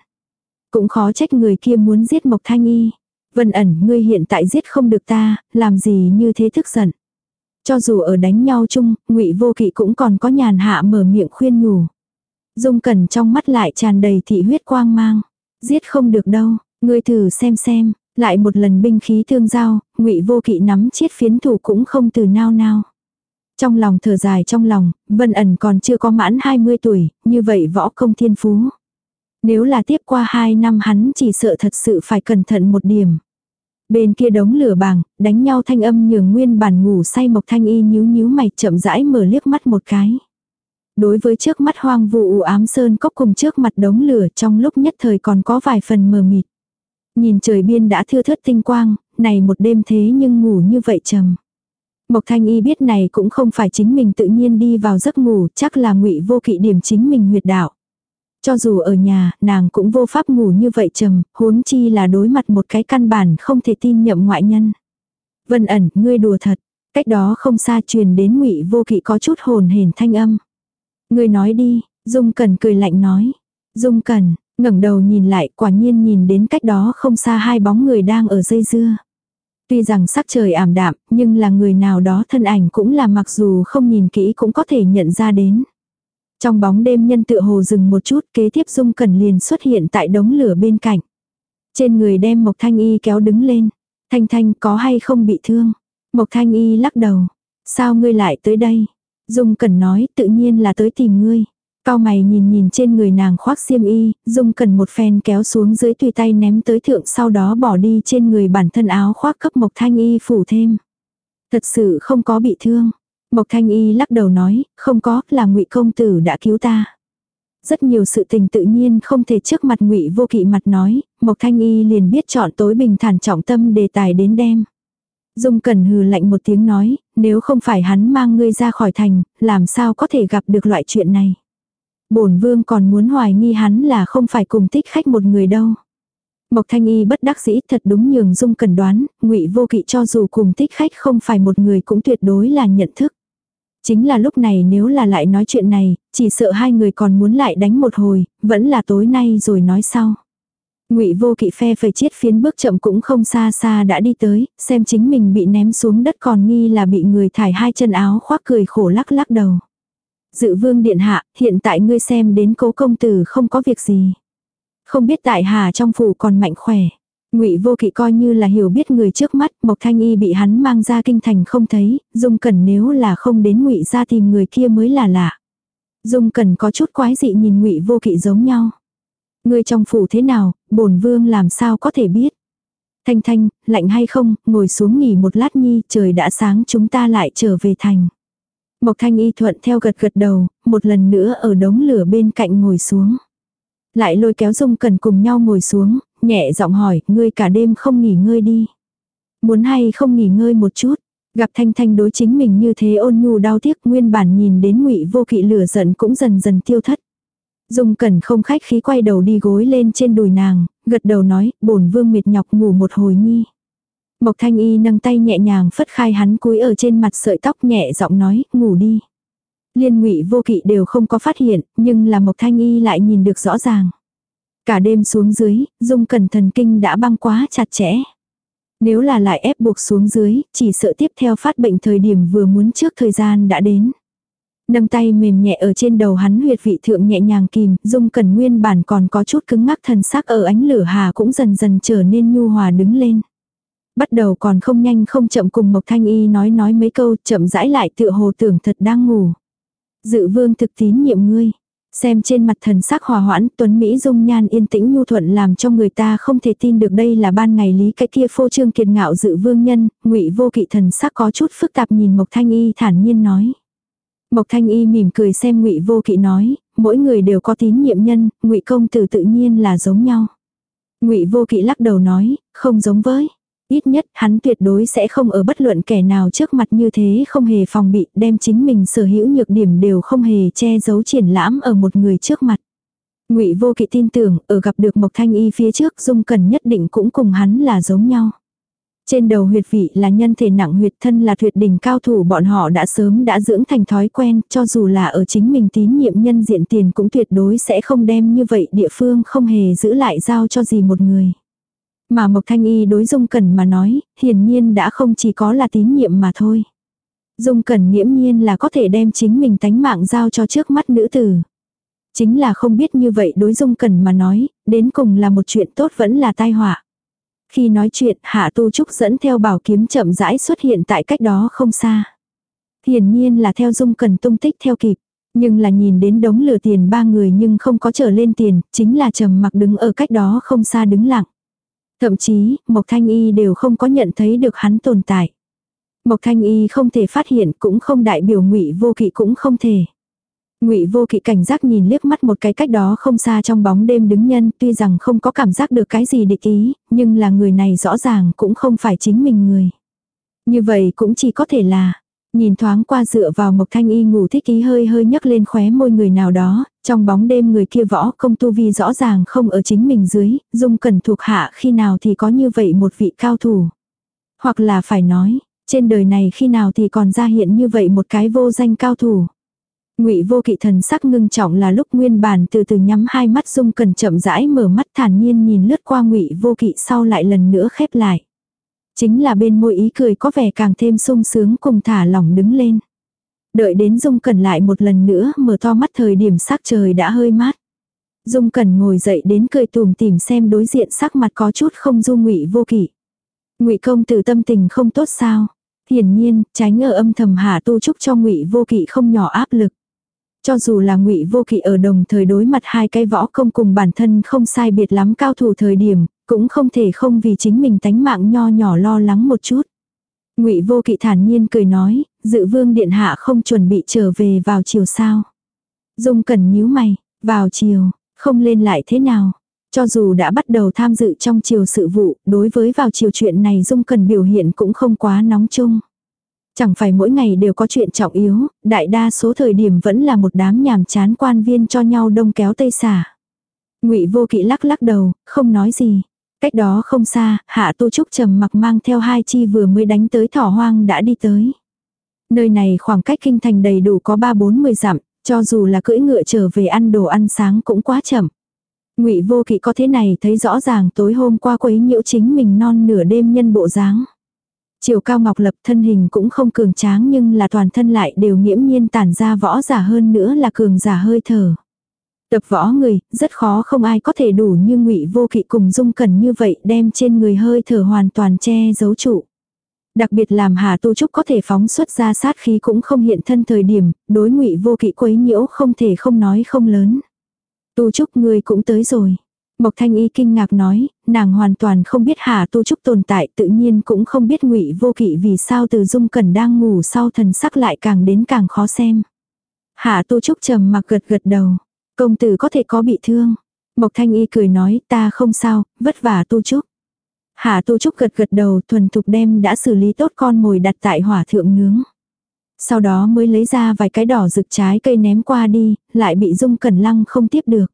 Cũng khó trách người kia muốn giết Mộc Thanh Y. Vân ẩn ngươi hiện tại giết không được ta, làm gì như thế thức giận. Cho dù ở đánh nhau chung, ngụy Vô Kỵ cũng còn có nhàn hạ mở miệng khuyên nhủ. Dung Cẩn trong mắt lại tràn đầy thị huyết quang mang. Giết không được đâu, ngươi thử xem xem, lại một lần binh khí thương giao, ngụy Vô Kỵ nắm chiết phiến thủ cũng không từ nao nao. Trong lòng thở dài trong lòng, Vân ẩn còn chưa có mãn 20 tuổi, như vậy võ công thiên phú. Nếu là tiếp qua 2 năm hắn chỉ sợ thật sự phải cẩn thận một điểm. Bên kia đống lửa bàng, đánh nhau thanh âm nhường nguyên bản ngủ say Mộc Thanh Y nhíu nhíu mày chậm rãi mở liếc mắt một cái. Đối với trước mắt hoang vu u ám sơn cốc cùng trước mặt đống lửa trong lúc nhất thời còn có vài phần mờ mịt. Nhìn trời biên đã thưa thớt tinh quang, này một đêm thế nhưng ngủ như vậy trầm. Mộc Thanh Y biết này cũng không phải chính mình tự nhiên đi vào giấc ngủ, chắc là ngụy vô kỵ điểm chính mình huyệt đạo. Cho dù ở nhà, nàng cũng vô pháp ngủ như vậy trầm, huống chi là đối mặt một cái căn bản không thể tin nhậm ngoại nhân. Vân ẩn, ngươi đùa thật. Cách đó không xa truyền đến ngụy vô kỵ có chút hồn hển thanh âm. Ngươi nói đi, Dung Cần cười lạnh nói. Dung Cần ngẩng đầu nhìn lại quả nhiên nhìn đến cách đó không xa hai bóng người đang ở dây dưa. Tuy rằng sắc trời ảm đạm, nhưng là người nào đó thân ảnh cũng là mặc dù không nhìn kỹ cũng có thể nhận ra đến. Trong bóng đêm nhân tựa hồ dừng một chút kế tiếp Dung Cẩn liền xuất hiện tại đống lửa bên cạnh. Trên người đem Mộc Thanh Y kéo đứng lên. Thanh Thanh có hay không bị thương? Mộc Thanh Y lắc đầu. Sao ngươi lại tới đây? Dung Cẩn nói tự nhiên là tới tìm ngươi. Cao mày nhìn nhìn trên người nàng khoác xiêm y, Dung cần một phen kéo xuống dưới tùy tay ném tới thượng sau đó bỏ đi trên người bản thân áo khoác cấp Mộc Thanh Y phủ thêm. Thật sự không có bị thương. Mộc Thanh Y lắc đầu nói, không có, là ngụy công tử đã cứu ta. Rất nhiều sự tình tự nhiên không thể trước mặt ngụy vô kỵ mặt nói, Mộc Thanh Y liền biết chọn tối bình thản trọng tâm đề tài đến đem. Dung Cẩn hừ lạnh một tiếng nói, nếu không phải hắn mang ngươi ra khỏi thành, làm sao có thể gặp được loại chuyện này. Bổn vương còn muốn hoài nghi hắn là không phải cùng tích khách một người đâu. Mộc Thanh Y bất đắc dĩ thật đúng nhường Dung cần đoán, ngụy vô kỵ cho dù cùng tích khách không phải một người cũng tuyệt đối là nhận thức. Chính là lúc này nếu là lại nói chuyện này, chỉ sợ hai người còn muốn lại đánh một hồi, vẫn là tối nay rồi nói sau. Ngụy Vô Kỵ phe phẩy chiết phiến bước chậm cũng không xa xa đã đi tới, xem chính mình bị ném xuống đất còn nghi là bị người thải hai chân áo khoác cười khổ lắc lắc đầu. Dự vương điện hạ, hiện tại ngươi xem đến cố công tử không có việc gì. Không biết tại hà trong phủ còn mạnh khỏe. Ngụy Vô Kỵ coi như là hiểu biết người trước mắt, Mộc Thanh Y bị hắn mang ra kinh thành không thấy, Dung Cẩn nếu là không đến Ngụy ra tìm người kia mới là lạ. Dung Cẩn có chút quái dị nhìn Ngụy Vô Kỵ giống nhau. Người trong phủ thế nào, bổn vương làm sao có thể biết. Thanh Thanh, lạnh hay không, ngồi xuống nghỉ một lát nhi, trời đã sáng chúng ta lại trở về thành. Mộc Thanh Y thuận theo gật gật đầu, một lần nữa ở đống lửa bên cạnh ngồi xuống. Lại lôi kéo Dung cần cùng nhau ngồi xuống, nhẹ giọng hỏi, ngươi cả đêm không nghỉ ngơi đi. Muốn hay không nghỉ ngơi một chút, gặp Thanh Thanh đối chính mình như thế ôn nhu đau tiếc nguyên bản nhìn đến ngụy vô kỵ lửa giận cũng dần dần tiêu thất. Dung Cẩn không khách khí quay đầu đi gối lên trên đùi nàng, gật đầu nói, bổn vương mệt nhọc ngủ một hồi nhi. Mộc Thanh Y nâng tay nhẹ nhàng phất khai hắn cúi ở trên mặt sợi tóc nhẹ giọng nói, ngủ đi. Liên ngụy vô kỵ đều không có phát hiện, nhưng là Mộc Thanh Y lại nhìn được rõ ràng. Cả đêm xuống dưới, dung cẩn thần kinh đã băng quá chặt chẽ. Nếu là lại ép buộc xuống dưới, chỉ sợ tiếp theo phát bệnh thời điểm vừa muốn trước thời gian đã đến. Nâng tay mềm nhẹ ở trên đầu hắn huyệt vị thượng nhẹ nhàng kìm, dung cẩn nguyên bản còn có chút cứng ngắc thần sắc ở ánh lửa hà cũng dần dần trở nên nhu hòa đứng lên. Bắt đầu còn không nhanh không chậm cùng Mộc Thanh Y nói nói mấy câu chậm rãi lại tựa hồ tưởng thật đang ngủ. Dự vương thực tín nhiệm ngươi. Xem trên mặt thần sắc hòa hoãn, Tuấn Mỹ dung nhan yên tĩnh nhu thuận làm cho người ta không thể tin được đây là ban ngày lý cái kia phô trương kiệt ngạo dự vương nhân, ngụy vô kỵ thần sắc có chút phức tạp nhìn Mộc Thanh Y thản nhiên nói. Mộc Thanh Y mỉm cười xem ngụy vô kỵ nói, mỗi người đều có tín nhiệm nhân, ngụy công tử tự nhiên là giống nhau. Ngụy vô kỵ lắc đầu nói, không giống với. Ít nhất, hắn tuyệt đối sẽ không ở bất luận kẻ nào trước mặt như thế, không hề phòng bị, đem chính mình sở hữu nhược điểm đều không hề che giấu triển lãm ở một người trước mặt. ngụy vô kỵ tin tưởng, ở gặp được Mộc Thanh Y phía trước, Dung Cần nhất định cũng cùng hắn là giống nhau. Trên đầu huyệt vị là nhân thể nặng huyệt thân là tuyệt đỉnh cao thủ, bọn họ đã sớm đã dưỡng thành thói quen, cho dù là ở chính mình tín nhiệm nhân diện tiền cũng tuyệt đối sẽ không đem như vậy địa phương không hề giữ lại giao cho gì một người. Mà Mộc Thanh Y đối Dung Cẩn mà nói, hiển nhiên đã không chỉ có là tín nhiệm mà thôi. Dung Cẩn nghiễm nhiên là có thể đem chính mình tánh mạng giao cho trước mắt nữ tử. Chính là không biết như vậy đối Dung Cẩn mà nói, đến cùng là một chuyện tốt vẫn là tai họa. Khi nói chuyện, Hạ Tu Trúc dẫn theo bảo kiếm chậm rãi xuất hiện tại cách đó không xa. Hiển nhiên là theo Dung Cẩn tung tích theo kịp. Nhưng là nhìn đến đống lửa tiền ba người nhưng không có trở lên tiền, chính là trầm mặc đứng ở cách đó không xa đứng lặng. Thậm chí, Mộc Thanh Y đều không có nhận thấy được hắn tồn tại. Mộc Thanh Y không thể phát hiện cũng không đại biểu ngụy vô kỵ cũng không thể. Ngụy Vô Kỵ cảnh giác nhìn liếc mắt một cái cách đó không xa trong bóng đêm đứng nhân, tuy rằng không có cảm giác được cái gì địch ý, nhưng là người này rõ ràng cũng không phải chính mình người. Như vậy cũng chỉ có thể là, nhìn thoáng qua dựa vào Mộc Thanh Y ngủ thích ý hơi hơi nhấc lên khóe môi người nào đó, trong bóng đêm người kia võ công tu vi rõ ràng không ở chính mình dưới, dung cần thuộc hạ khi nào thì có như vậy một vị cao thủ. Hoặc là phải nói, trên đời này khi nào thì còn ra hiện như vậy một cái vô danh cao thủ. Ngụy Vô Kỵ thần sắc ngưng trọng là lúc nguyên bản từ từ nhắm hai mắt Dung Cần chậm rãi mở mắt thản nhiên nhìn lướt qua Ngụy Vô Kỵ sau lại lần nữa khép lại. Chính là bên môi ý cười có vẻ càng thêm sung sướng cùng thả lỏng đứng lên. Đợi đến Dung Cần lại một lần nữa mở to mắt thời điểm sắc trời đã hơi mát. Dung Cần ngồi dậy đến cười tùm tìm xem đối diện sắc mặt có chút không du Ngụy Vô kỷ Ngụy công tử tâm tình không tốt sao? Hiển nhiên, tránh ở âm thầm hạ tu trúc cho Ngụy Vô Kỵ không nhỏ áp lực. Cho dù là ngụy vô kỵ ở đồng thời đối mặt hai cái võ công cùng bản thân không sai biệt lắm cao thủ thời điểm, cũng không thể không vì chính mình tánh mạng nho nhỏ lo lắng một chút. Ngụy Vô Kỵ thản nhiên cười nói, Dự Vương điện hạ không chuẩn bị trở về vào chiều sao? Dung Cẩn nhíu mày, vào chiều, không lên lại thế nào? Cho dù đã bắt đầu tham dự trong chiều sự vụ, đối với vào chiều chuyện này Dung Cẩn biểu hiện cũng không quá nóng chung. Chẳng phải mỗi ngày đều có chuyện trọng yếu, đại đa số thời điểm vẫn là một đám nhàm chán quan viên cho nhau đông kéo tây xả. Ngụy Vô Kỵ lắc lắc đầu, không nói gì. Cách đó không xa, Hạ Tu Trúc trầm mặc mang theo hai chi vừa mới đánh tới thỏ hoang đã đi tới. Nơi này khoảng cách kinh thành đầy đủ có ba bốn mươi dặm, cho dù là cưỡi ngựa trở về ăn đồ ăn sáng cũng quá chậm. Ngụy Vô Kỵ có thế này thấy rõ ràng tối hôm qua quấy nhiễu chính mình non nửa đêm nhân bộ dáng. Chiều cao ngọc lập thân hình cũng không cường tráng nhưng là toàn thân lại đều nghiễm nhiên tản ra võ giả hơn nữa là cường giả hơi thở. Tập võ người, rất khó không ai có thể đủ như ngụy vô kỵ cùng dung cần như vậy đem trên người hơi thở hoàn toàn che giấu trụ. Đặc biệt làm Hà Tu Trúc có thể phóng xuất ra sát khí cũng không hiện thân thời điểm, đối ngụy vô kỵ quấy nhiễu không thể không nói không lớn. Tu Trúc người cũng tới rồi. Mộc Thanh Y kinh ngạc nói, nàng hoàn toàn không biết Hà Tu Trúc tồn tại tự nhiên cũng không biết ngụy vô kỵ vì sao từ dung cẩn đang ngủ sau thần sắc lại càng đến càng khó xem. Hà Tu Trúc trầm mặc gật gật đầu. Công tử có thể có bị thương. Mộc Thanh Y cười nói ta không sao, vất vả Tu Trúc. Hà Tu Trúc gật gật đầu thuần thục đem đã xử lý tốt con mồi đặt tại hỏa thượng nướng. Sau đó mới lấy ra vài cái đỏ rực trái cây ném qua đi, lại bị dung cẩn lăng không tiếp được.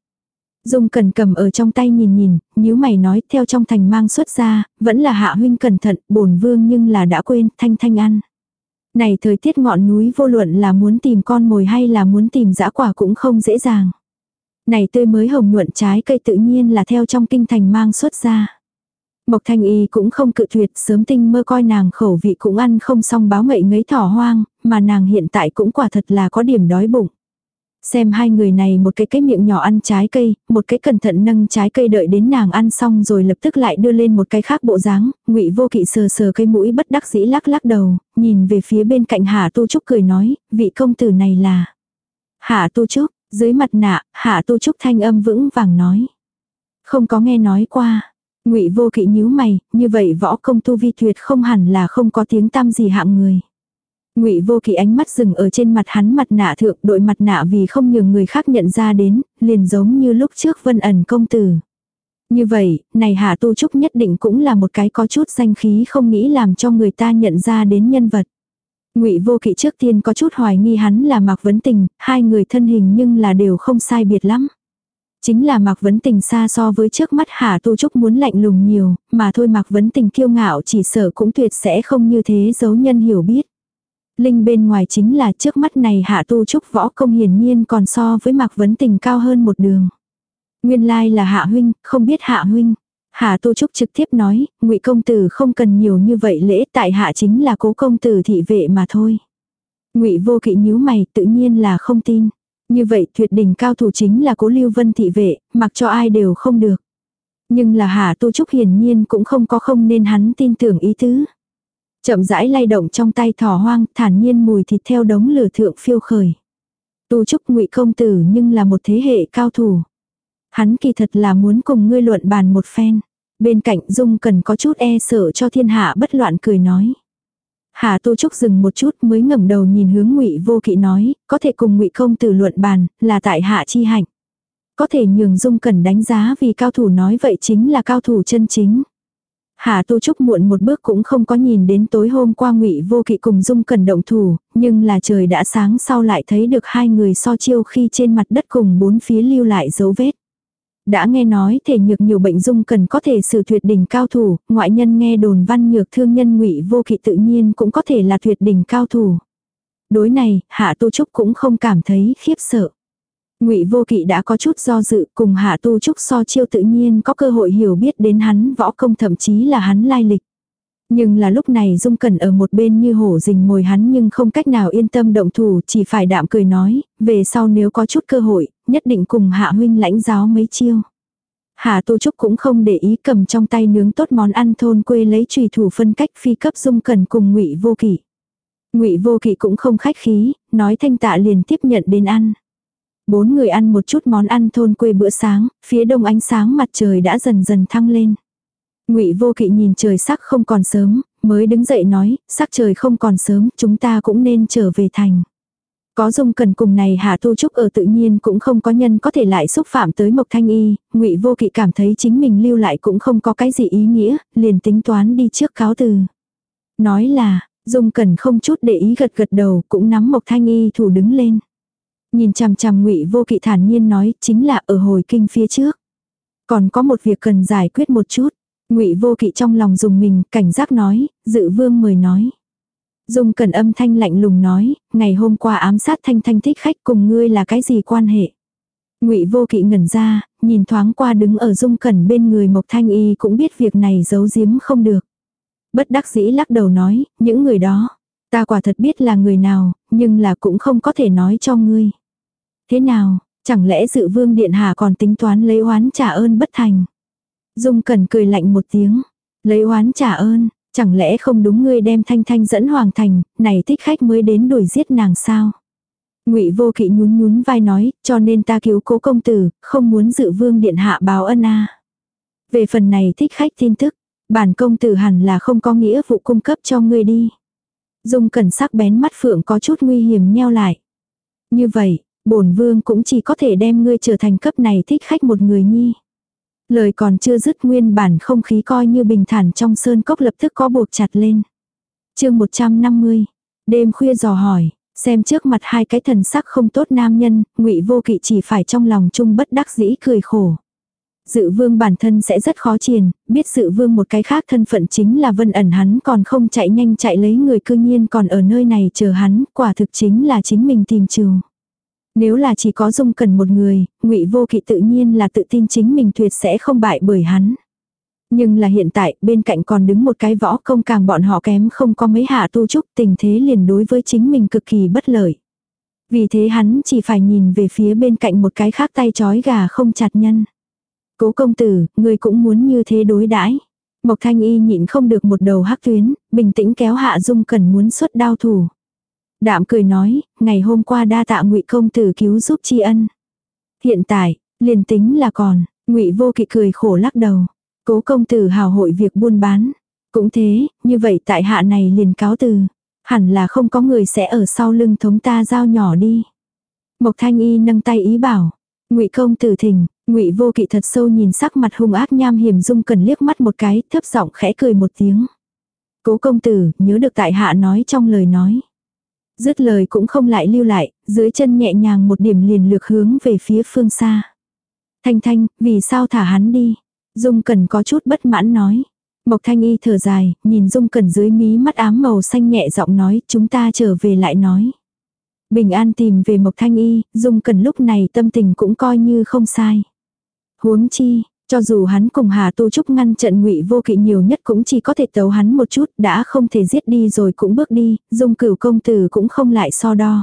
Dung cẩn cầm ở trong tay nhìn nhìn, nhíu mày nói theo trong thành mang xuất ra, vẫn là hạ huynh cẩn thận, bổn vương nhưng là đã quên, thanh thanh ăn. Này thời tiết ngọn núi vô luận là muốn tìm con mồi hay là muốn tìm dã quả cũng không dễ dàng. Này tươi mới hồng nhuận trái cây tự nhiên là theo trong kinh thành mang xuất ra. Mộc thanh y cũng không cự tuyệt sớm tinh mơ coi nàng khẩu vị cũng ăn không xong báo ngậy ngấy thỏ hoang, mà nàng hiện tại cũng quả thật là có điểm đói bụng. Xem hai người này một cái cái miệng nhỏ ăn trái cây, một cái cẩn thận nâng trái cây đợi đến nàng ăn xong rồi lập tức lại đưa lên một cái khác bộ dáng, ngụy vô kỵ sờ sờ cây mũi bất đắc dĩ lắc lắc đầu, nhìn về phía bên cạnh Hạ Tu Trúc cười nói, vị công tử này là Hạ Tu Trúc, dưới mặt nạ, Hạ Tu Trúc thanh âm vững vàng nói. Không có nghe nói qua. Ngụy Vô Kỵ nhíu mày, như vậy võ công tu vi tuyệt không hẳn là không có tiếng tăm gì hạng người. Ngụy Vô Kỵ ánh mắt dừng ở trên mặt hắn mặt nạ thượng, đội mặt nạ vì không nhường người khác nhận ra đến, liền giống như lúc trước Vân ẩn công tử. Như vậy, này Hạ Tu Trúc nhất định cũng là một cái có chút danh khí không nghĩ làm cho người ta nhận ra đến nhân vật. Ngụy Vô Kỵ trước tiên có chút hoài nghi hắn là Mạc Vấn Tình, hai người thân hình nhưng là đều không sai biệt lắm. Chính là Mạc Vấn Tình xa so với trước mắt Hạ Tu Trúc muốn lạnh lùng nhiều, mà thôi Mạc Vấn Tình kiêu ngạo chỉ sợ cũng tuyệt sẽ không như thế giấu nhân hiểu biết. Linh bên ngoài chính là trước mắt này hạ tu trúc võ công hiển nhiên còn so với mạc vấn tình cao hơn một đường. Nguyên lai là hạ huynh, không biết hạ huynh. Hà tu trúc trực tiếp nói, ngụy công tử không cần nhiều như vậy lễ tại hạ chính là cố công tử thị vệ mà thôi. ngụy vô kỵ nhíu mày tự nhiên là không tin. Như vậy tuyệt đỉnh cao thủ chính là cố lưu vân thị vệ, mặc cho ai đều không được. Nhưng là Hà tu trúc hiển nhiên cũng không có không nên hắn tin tưởng ý tứ. Chậm rãi lay động trong tay thỏ hoang, thản nhiên mùi thịt theo đống lửa thượng phiêu khởi. Tu trúc ngụy công tử nhưng là một thế hệ cao thủ. Hắn kỳ thật là muốn cùng ngươi luận bàn một phen. Bên cạnh Dung cần có chút e sợ cho thiên hạ bất loạn cười nói. Hà Tô Trúc dừng một chút mới ngẩng đầu nhìn hướng Ngụy Vô Kỵ nói, có thể cùng Ngụy công tử luận bàn, là tại hạ chi hạnh. Có thể nhường Dung Cẩn đánh giá vì cao thủ nói vậy chính là cao thủ chân chính. Hà tô Trúc muộn một bước cũng không có nhìn đến tối hôm qua Ngụy Vô Kỵ cùng Dung Cẩn động thủ, nhưng là trời đã sáng sau lại thấy được hai người so chiêu khi trên mặt đất cùng bốn phía lưu lại dấu vết. Đã nghe nói thể nhược nhiều bệnh dung cần có thể sử tuyệt đỉnh cao thủ, ngoại nhân nghe đồn văn nhược thương nhân ngụy vô kỵ tự nhiên cũng có thể là tuyệt đỉnh cao thủ. Đối này, Hạ Tu Trúc cũng không cảm thấy khiếp sợ. Ngụy Vô Kỵ đã có chút do dự, cùng Hạ Tu Trúc so chiêu tự nhiên có cơ hội hiểu biết đến hắn võ công thậm chí là hắn lai lịch. Nhưng là lúc này Dung Cẩn ở một bên như hổ rình mồi hắn nhưng không cách nào yên tâm động thủ, chỉ phải đạm cười nói, về sau nếu có chút cơ hội, nhất định cùng Hạ huynh lãnh giáo mấy chiêu. Hạ tô Trúc cũng không để ý cầm trong tay nướng tốt món ăn thôn quê lấy trùy thủ phân cách phi cấp Dung Cẩn cùng Ngụy Vô Kỵ. Ngụy Vô Kỵ cũng không khách khí, nói thanh tạ liền tiếp nhận đến ăn. Bốn người ăn một chút món ăn thôn quê bữa sáng, phía đông ánh sáng mặt trời đã dần dần thăng lên. Ngụy Vô Kỵ nhìn trời sắc không còn sớm, mới đứng dậy nói, sắc trời không còn sớm, chúng ta cũng nên trở về thành. Có dung cần cùng này Hà Tu Trúc ở tự nhiên cũng không có nhân có thể lại xúc phạm tới Mộc Thanh Y, Ngụy Vô Kỵ cảm thấy chính mình lưu lại cũng không có cái gì ý nghĩa, liền tính toán đi trước cáo từ. Nói là, Dung cần không chút để ý gật gật đầu, cũng nắm Mộc Thanh Y thủ đứng lên. Nhìn chằm chằm Ngụy Vô Kỵ thản nhiên nói, chính là ở hồi kinh phía trước. Còn có một việc cần giải quyết một chút. Ngụy Vô Kỵ trong lòng dùng mình, cảnh giác nói, "Dự Vương mời nói." Dung Cẩn âm thanh lạnh lùng nói, "Ngày hôm qua ám sát Thanh Thanh thích khách cùng ngươi là cái gì quan hệ?" Ngụy Vô Kỵ ngẩn ra, nhìn thoáng qua đứng ở Dung Cẩn bên người Mộc Thanh Y cũng biết việc này giấu giếm không được. Bất đắc dĩ lắc đầu nói, "Những người đó, ta quả thật biết là người nào, nhưng là cũng không có thể nói cho ngươi." Thế nào, chẳng lẽ Dự Vương điện hạ còn tính toán lấy oán trả ơn bất thành? Dung Cẩn cười lạnh một tiếng. Lấy oán trả ơn, chẳng lẽ không đúng ngươi đem Thanh Thanh dẫn Hoàng Thành, này thích khách mới đến đuổi giết nàng sao? Ngụy Vô Kỵ nhún nhún vai nói, cho nên ta cứu cố công tử, không muốn dự vương điện hạ báo ân a. Về phần này thích khách tin tức, bản công tử hẳn là không có nghĩa vụ cung cấp cho ngươi đi. Dung Cẩn sắc bén mắt phượng có chút nguy hiểm nheo lại. Như vậy, bổn vương cũng chỉ có thể đem ngươi trở thành cấp này thích khách một người nhi. Lời còn chưa dứt nguyên bản không khí coi như bình thản trong sơn cốc lập tức có buộc chặt lên. chương 150. Đêm khuya dò hỏi, xem trước mặt hai cái thần sắc không tốt nam nhân, ngụy vô kỵ chỉ phải trong lòng chung bất đắc dĩ cười khổ. Dự vương bản thân sẽ rất khó triền, biết dự vương một cái khác thân phận chính là vân ẩn hắn còn không chạy nhanh chạy lấy người cư nhiên còn ở nơi này chờ hắn, quả thực chính là chính mình tìm trường. Nếu là chỉ có dung cần một người, ngụy vô kỵ tự nhiên là tự tin chính mình tuyệt sẽ không bại bởi hắn. Nhưng là hiện tại, bên cạnh còn đứng một cái võ công càng bọn họ kém không có mấy hạ tu trúc tình thế liền đối với chính mình cực kỳ bất lợi. Vì thế hắn chỉ phải nhìn về phía bên cạnh một cái khác tay chói gà không chặt nhân. Cố công tử, người cũng muốn như thế đối đãi Mộc thanh y nhịn không được một đầu hắc tuyến, bình tĩnh kéo hạ dung cần muốn xuất đao thủ. Đạm cười nói, ngày hôm qua đa tạ ngụy công tử cứu giúp tri ân. Hiện tại, liền tính là còn, ngụy vô kỵ cười khổ lắc đầu. Cố công tử hào hội việc buôn bán. Cũng thế, như vậy tại hạ này liền cáo từ. Hẳn là không có người sẽ ở sau lưng thống ta giao nhỏ đi. Mộc thanh y nâng tay ý bảo. ngụy công tử thỉnh, ngụy vô kỵ thật sâu nhìn sắc mặt hung ác nham hiểm dung cần liếc mắt một cái, thấp giọng khẽ cười một tiếng. Cố công tử, nhớ được tại hạ nói trong lời nói. Dứt lời cũng không lại lưu lại, dưới chân nhẹ nhàng một điểm liền lược hướng về phía phương xa. Thanh thanh, vì sao thả hắn đi? Dung Cẩn có chút bất mãn nói. Mộc Thanh Y thở dài, nhìn Dung Cẩn dưới mí mắt ám màu xanh nhẹ giọng nói, chúng ta trở về lại nói. Bình an tìm về Mộc Thanh Y, Dung Cẩn lúc này tâm tình cũng coi như không sai. Huống chi, cho dù hắn cùng Hà Tu Trúc ngăn trận ngụy vô kỵ nhiều nhất cũng chỉ có thể tấu hắn một chút, đã không thể giết đi rồi cũng bước đi, dung cửu công tử cũng không lại so đo.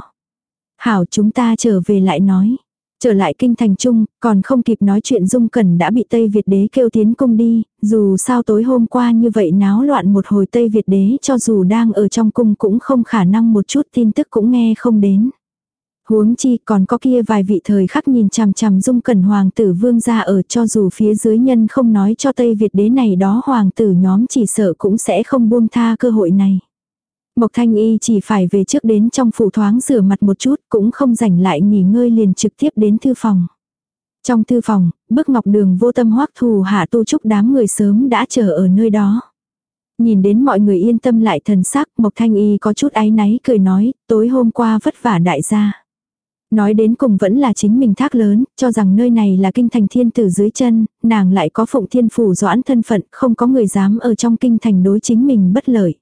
Hảo chúng ta trở về lại nói. Trở lại kinh thành trung, còn không kịp nói chuyện dung cẩn đã bị Tây Việt đế kêu tiến cung đi, dù sao tối hôm qua như vậy náo loạn một hồi Tây Việt đế cho dù đang ở trong cung cũng không khả năng một chút tin tức cũng nghe không đến. Huống chi còn có kia vài vị thời khắc nhìn chằm chằm dung cẩn hoàng tử vương gia ở cho dù phía dưới nhân không nói cho Tây Việt đế này đó hoàng tử nhóm chỉ sợ cũng sẽ không buông tha cơ hội này. Mộc Thanh Y chỉ phải về trước đến trong phủ thoáng rửa mặt một chút cũng không rảnh lại nghỉ ngơi liền trực tiếp đến thư phòng. Trong thư phòng, bức ngọc đường vô tâm hoắc thù hạ tu trúc đám người sớm đã chờ ở nơi đó. Nhìn đến mọi người yên tâm lại thần sắc, Mộc Thanh Y có chút áy náy cười nói, tối hôm qua vất vả đại gia. Nói đến cùng vẫn là chính mình thác lớn, cho rằng nơi này là kinh thành thiên tử dưới chân, nàng lại có phụng thiên phủ doãn thân phận, không có người dám ở trong kinh thành đối chính mình bất lợi.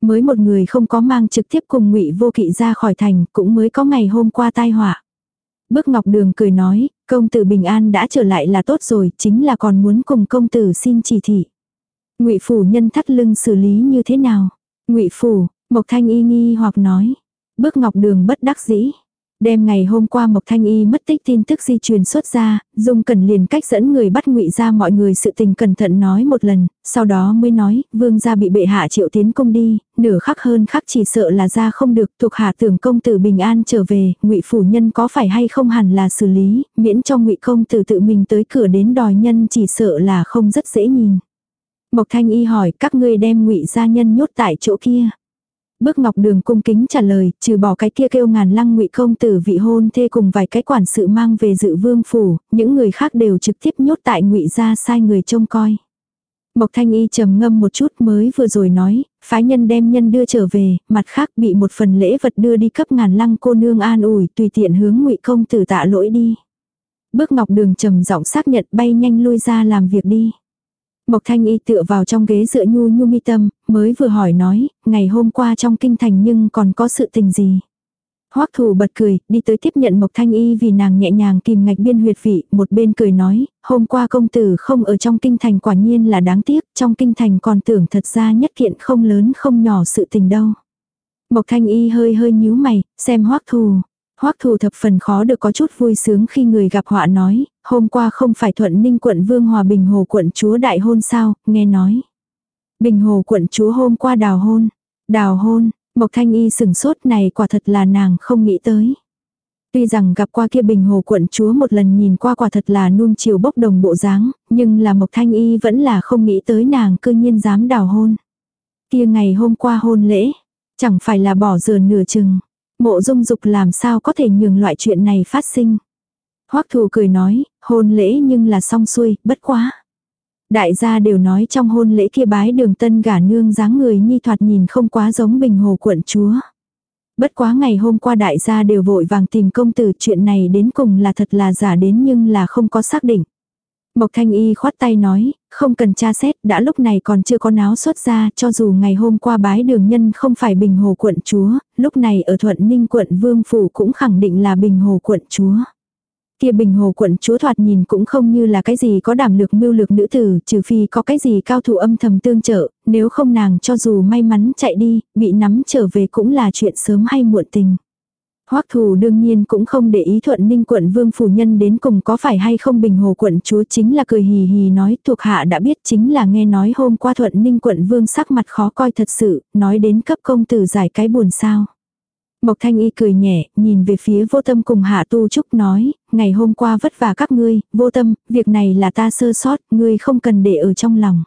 Mới một người không có mang trực tiếp cùng ngụy vô kỵ ra khỏi thành, cũng mới có ngày hôm qua tai họa. Bước Ngọc Đường cười nói, công tử bình an đã trở lại là tốt rồi, chính là còn muốn cùng công tử xin chỉ thị. Ngụy phủ nhân thắt lưng xử lý như thế nào? Ngụy phủ, Mộc Thanh Y nghi hoặc nói. Bước Ngọc Đường bất đắc dĩ. Đêm ngày hôm qua Mộc Thanh Y mất tích tin tức di truyền xuất ra, Dung Cẩn liền cách dẫn người bắt ngụy ra mọi người sự tình cẩn thận nói một lần, sau đó mới nói, vương gia bị bệ hạ triệu tiến công đi, nửa khắc hơn khắc chỉ sợ là ra không được, thuộc hạ tưởng công tử bình an trở về, ngụy phủ nhân có phải hay không hẳn là xử lý, miễn cho ngụy công tử tự mình tới cửa đến đòi nhân chỉ sợ là không rất dễ nhìn. Mộc Thanh Y hỏi các ngươi đem ngụy gia nhân nhốt tại chỗ kia. Bước Ngọc Đường cung kính trả lời, trừ bỏ cái kia kêu ngàn lăng ngụy công tử vị hôn thê cùng vài cái quản sự mang về dự vương phủ, những người khác đều trực tiếp nhốt tại ngụy gia sai người trông coi. Mộc Thanh Y trầm ngâm một chút mới vừa rồi nói, phái nhân đem nhân đưa trở về, mặt khác bị một phần lễ vật đưa đi cấp ngàn lăng cô nương an ủi tùy tiện hướng ngụy công tử tạ lỗi đi. Bước Ngọc Đường trầm giọng xác nhận bay nhanh lui ra làm việc đi. Mộc Thanh Y tựa vào trong ghế dựa nhu nhu mi tâm, mới vừa hỏi nói, ngày hôm qua trong kinh thành nhưng còn có sự tình gì. Hoắc thủ bật cười, đi tới tiếp nhận Mộc Thanh Y vì nàng nhẹ nhàng kìm ngạch biên huyệt vị, một bên cười nói, hôm qua công tử không ở trong kinh thành quả nhiên là đáng tiếc, trong kinh thành còn tưởng thật ra nhất kiện không lớn không nhỏ sự tình đâu. Mộc Thanh Y hơi hơi nhíu mày, xem Hoắc thủ, Hoắc thù thập phần khó được có chút vui sướng khi người gặp họa nói, hôm qua không phải thuận ninh quận Vương Hòa Bình Hồ quận chúa đại hôn sao, nghe nói. Bình Hồ quận chúa hôm qua đào hôn, đào hôn, Mộc Thanh Y sừng sốt này quả thật là nàng không nghĩ tới. Tuy rằng gặp qua kia Bình Hồ quận chúa một lần nhìn qua quả thật là nuông chiều bốc đồng bộ dáng, nhưng là Mộc Thanh Y vẫn là không nghĩ tới nàng cư nhiên dám đào hôn. Kia ngày hôm qua hôn lễ, chẳng phải là bỏ giờ nửa chừng. Mộ dung dục làm sao có thể nhường loại chuyện này phát sinh. Hoắc thù cười nói, hôn lễ nhưng là xong xuôi, bất quá. Đại gia đều nói trong hôn lễ kia bái đường tân gả nương dáng người nhi thoạt nhìn không quá giống bình hồ quận chúa. Bất quá ngày hôm qua đại gia đều vội vàng tìm công tử chuyện này đến cùng là thật là giả đến nhưng là không có xác định. Mộc Thanh Y khoát tay nói, không cần tra xét, đã lúc này còn chưa có náo xuất ra, cho dù ngày hôm qua bái đường nhân không phải Bình Hồ quận chúa, lúc này ở Thuận Ninh quận Vương Phủ cũng khẳng định là Bình Hồ quận chúa. Kia Bình Hồ quận chúa thoạt nhìn cũng không như là cái gì có đảm lược mưu lược nữ tử, trừ phi có cái gì cao thủ âm thầm tương trợ, nếu không nàng cho dù may mắn chạy đi, bị nắm trở về cũng là chuyện sớm hay muộn tình. Hoắc thù đương nhiên cũng không để ý thuận ninh quận vương phủ nhân đến cùng có phải hay không bình hồ quận chúa chính là cười hì hì nói thuộc hạ đã biết chính là nghe nói hôm qua thuận ninh quận vương sắc mặt khó coi thật sự, nói đến cấp công tử giải cái buồn sao. Mộc thanh y cười nhẹ, nhìn về phía vô tâm cùng hạ tu trúc nói, ngày hôm qua vất vả các ngươi, vô tâm, việc này là ta sơ sót, ngươi không cần để ở trong lòng.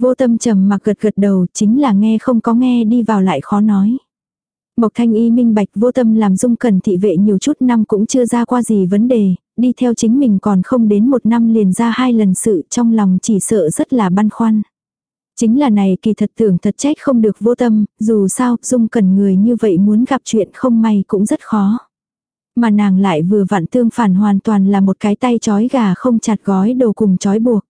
Vô tâm trầm mặc gật gật đầu, chính là nghe không có nghe đi vào lại khó nói. Mộc Thanh Y minh bạch vô tâm làm dung cần thị vệ nhiều chút năm cũng chưa ra qua gì vấn đề, đi theo chính mình còn không đến một năm liền ra hai lần sự trong lòng chỉ sợ rất là băn khoăn. Chính là này kỳ thật tưởng thật trách không được vô tâm, dù sao dung cần người như vậy muốn gặp chuyện không may cũng rất khó. Mà nàng lại vừa vặn tương phản hoàn toàn là một cái tay chói gà không chặt gói đồ cùng chói buộc.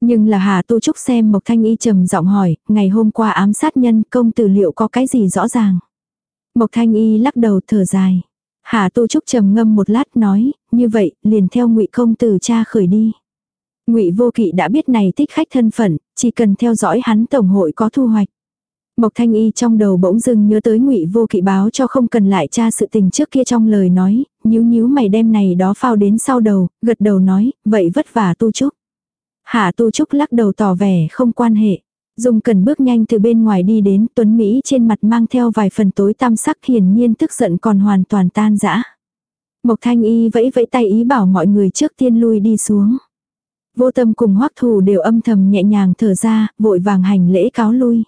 Nhưng là Hà Tu Trúc xem Mộc Thanh Y trầm giọng hỏi, ngày hôm qua ám sát nhân công tử liệu có cái gì rõ ràng. Mộc Thanh Y lắc đầu thở dài. Hà Tu Trúc trầm ngâm một lát nói, như vậy, liền theo Ngụy công tử cha khởi đi. Ngụy Vô Kỵ đã biết này thích khách thân phận, chỉ cần theo dõi hắn tổng hội có thu hoạch. Mộc Thanh Y trong đầu bỗng dưng nhớ tới Ngụy Vô Kỵ báo cho không cần lại tra sự tình trước kia trong lời nói, nhíu nhíu mày đem này đó phao đến sau đầu, gật đầu nói, vậy vất vả Tu Trúc. Hạ Tu Trúc lắc đầu tỏ vẻ không quan hệ. Dung cần bước nhanh từ bên ngoài đi đến Tuấn Mỹ trên mặt mang theo vài phần tối tam sắc hiển nhiên tức giận còn hoàn toàn tan dã Mộc Thanh Y vẫy vẫy tay ý bảo mọi người trước tiên lui đi xuống. Vô tâm cùng hoắc thù đều âm thầm nhẹ nhàng thở ra, vội vàng hành lễ cáo lui.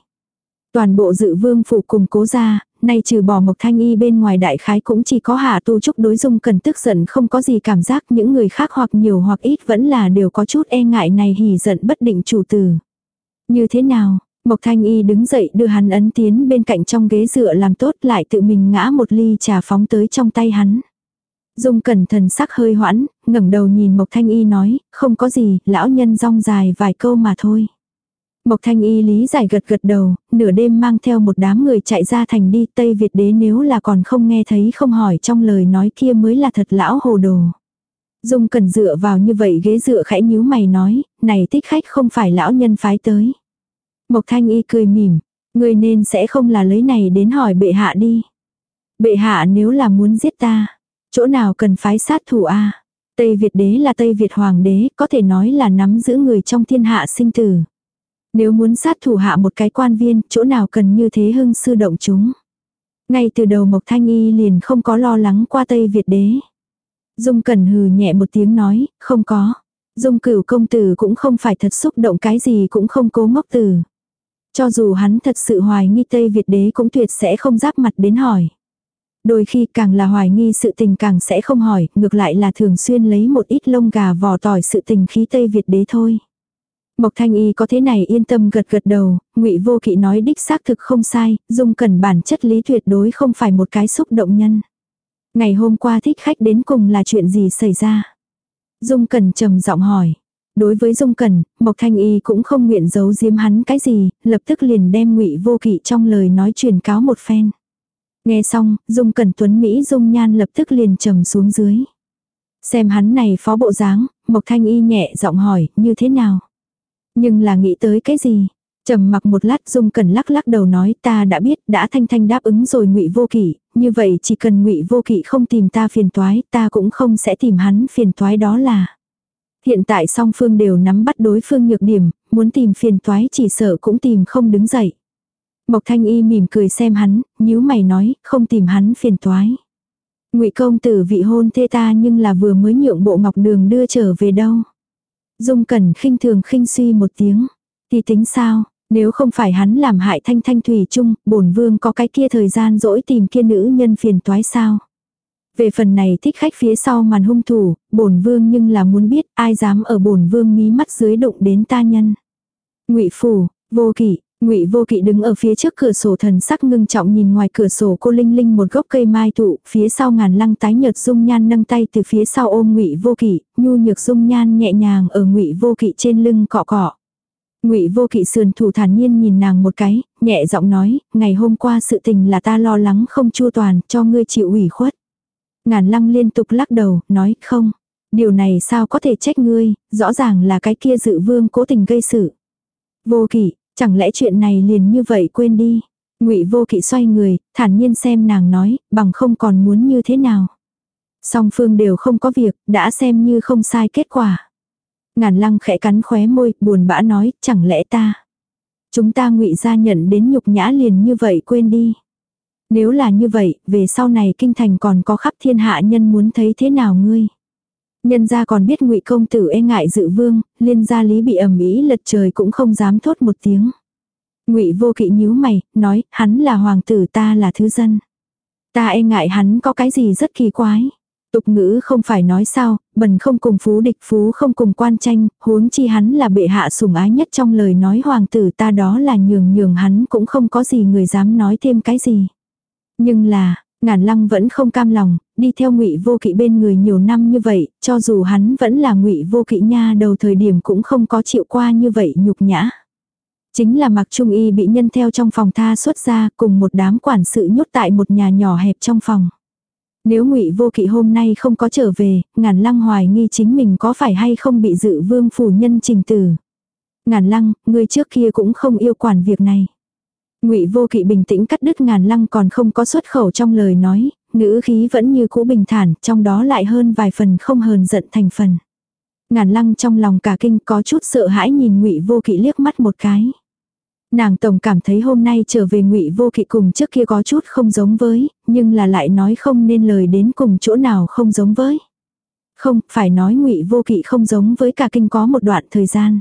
Toàn bộ dự vương phủ cùng cố ra, nay trừ bỏ Mộc Thanh Y bên ngoài đại khái cũng chỉ có hạ tu trúc đối dung cần tức giận không có gì cảm giác những người khác hoặc nhiều hoặc ít vẫn là đều có chút e ngại này hỉ giận bất định chủ tử. Như thế nào, Mộc Thanh Y đứng dậy đưa hắn ấn tiến bên cạnh trong ghế dựa làm tốt lại tự mình ngã một ly trà phóng tới trong tay hắn. Dung cẩn thần sắc hơi hoãn, ngẩng đầu nhìn Mộc Thanh Y nói, không có gì, lão nhân rong dài vài câu mà thôi. Mộc Thanh Y lý giải gật gật đầu, nửa đêm mang theo một đám người chạy ra thành đi Tây Việt đế nếu là còn không nghe thấy không hỏi trong lời nói kia mới là thật lão hồ đồ. Dung cần dựa vào như vậy ghế dựa khẽ nhíu mày nói, này thích khách không phải lão nhân phái tới. Mộc Thanh Y cười mỉm, người nên sẽ không là lấy này đến hỏi bệ hạ đi. Bệ hạ nếu là muốn giết ta, chỗ nào cần phái sát thủ a Tây Việt đế là Tây Việt hoàng đế, có thể nói là nắm giữ người trong thiên hạ sinh tử. Nếu muốn sát thủ hạ một cái quan viên, chỗ nào cần như thế hưng sư động chúng. Ngay từ đầu Mộc Thanh Y liền không có lo lắng qua Tây Việt đế. Dung Cẩn hừ nhẹ một tiếng nói, không có. Dung cửu công tử cũng không phải thật xúc động cái gì cũng không cố ngốc tử. Cho dù hắn thật sự hoài nghi Tây Việt đế cũng tuyệt sẽ không giáp mặt đến hỏi. Đôi khi càng là hoài nghi sự tình càng sẽ không hỏi, ngược lại là thường xuyên lấy một ít lông gà vò tỏi sự tình khí Tây Việt đế thôi. Mộc Thanh Y có thế này yên tâm gật gật đầu, Ngụy Vô Kỵ nói đích xác thực không sai, Dung Cẩn bản chất lý tuyệt đối không phải một cái xúc động nhân. Ngày hôm qua thích khách đến cùng là chuyện gì xảy ra? Dung Cẩn trầm giọng hỏi. Đối với Dung Cẩn, Mộc Thanh Y cũng không nguyện giấu giếm hắn cái gì, lập tức liền đem Ngụy Vô Kỵ trong lời nói truyền cáo một phen. Nghe xong, Dung Cẩn Tuấn Mỹ Dung Nhan lập tức liền trầm xuống dưới. Xem hắn này phó bộ dáng, Mộc Thanh Y nhẹ giọng hỏi, như thế nào? Nhưng là nghĩ tới cái gì? Trầm mặc một lát Dung cần lắc lắc đầu nói ta đã biết đã thanh thanh đáp ứng rồi ngụy vô kỷ, như vậy chỉ cần ngụy vô kỵ không tìm ta phiền toái ta cũng không sẽ tìm hắn phiền toái đó là. Hiện tại song phương đều nắm bắt đối phương nhược điểm, muốn tìm phiền toái chỉ sợ cũng tìm không đứng dậy. Mộc thanh y mỉm cười xem hắn, nhíu mày nói, không tìm hắn phiền toái. ngụy công tử vị hôn thê ta nhưng là vừa mới nhượng bộ ngọc đường đưa trở về đâu. Dung cẩn khinh thường khinh suy một tiếng. Thì tính sao, nếu không phải hắn làm hại thanh thanh thủy chung, bổn vương có cái kia thời gian dỗi tìm kia nữ nhân phiền toái sao. Về phần này thích khách phía sau màn hung thủ, bổn vương nhưng là muốn biết ai dám ở bổn vương mí mắt dưới đụng đến ta nhân. ngụy phủ, vô kỵ Ngụy Vô Kỵ đứng ở phía trước cửa sổ thần sắc ngưng trọng nhìn ngoài cửa sổ cô Linh Linh một gốc cây mai thụ, phía sau ngàn lăng tái nhợt dung nhan nâng tay từ phía sau ôm Ngụy Vô Kỵ, nhu nhược dung nhan nhẹ nhàng ở Ngụy Vô Kỵ trên lưng cọ cọ. Ngụy Vô Kỵ sườn thủ thản nhiên nhìn nàng một cái, nhẹ giọng nói, ngày hôm qua sự tình là ta lo lắng không chu toàn, cho ngươi chịu ủy khuất. Ngàn lăng liên tục lắc đầu, nói, không. Điều này sao có thể trách ngươi, rõ ràng là cái kia dự vương cố tình gây sự. Vô kỵ, Chẳng lẽ chuyện này liền như vậy quên đi. ngụy vô kỵ xoay người, thản nhiên xem nàng nói, bằng không còn muốn như thế nào. Song phương đều không có việc, đã xem như không sai kết quả. Ngàn lăng khẽ cắn khóe môi, buồn bã nói, chẳng lẽ ta. Chúng ta ngụy ra nhận đến nhục nhã liền như vậy quên đi. Nếu là như vậy, về sau này kinh thành còn có khắp thiên hạ nhân muốn thấy thế nào ngươi. Nhân gia còn biết ngụy công tử e ngại dự vương, liên gia lý bị ẩm ý lật trời cũng không dám thốt một tiếng. ngụy vô kỵ nhíu mày, nói, hắn là hoàng tử ta là thứ dân. Ta e ngại hắn có cái gì rất kỳ quái. Tục ngữ không phải nói sao, bần không cùng phú địch phú không cùng quan tranh, huống chi hắn là bệ hạ sủng ái nhất trong lời nói hoàng tử ta đó là nhường nhường hắn cũng không có gì người dám nói thêm cái gì. Nhưng là, Ngàn lăng vẫn không cam lòng, đi theo ngụy vô kỵ bên người nhiều năm như vậy, cho dù hắn vẫn là ngụy vô kỵ nha đầu thời điểm cũng không có chịu qua như vậy nhục nhã. Chính là mặc trung y bị nhân theo trong phòng tha xuất ra cùng một đám quản sự nhốt tại một nhà nhỏ hẹp trong phòng. Nếu ngụy vô kỵ hôm nay không có trở về, ngàn lăng hoài nghi chính mình có phải hay không bị dự vương phủ nhân trình tử. Ngàn lăng, người trước kia cũng không yêu quản việc này. Ngụy Vô Kỵ bình tĩnh cắt đứt ngàn lăng còn không có xuất khẩu trong lời nói, ngữ khí vẫn như cũ bình thản, trong đó lại hơn vài phần không hờn giận thành phần. Ngàn lăng trong lòng cả kinh có chút sợ hãi nhìn Ngụy Vô Kỵ liếc mắt một cái. Nàng tổng cảm thấy hôm nay trở về ngụy vô kỵ cùng trước kia có chút không giống với, nhưng là lại nói không nên lời đến cùng chỗ nào không giống với. Không, phải nói ngụy vô kỵ không giống với cả kinh có một đoạn thời gian.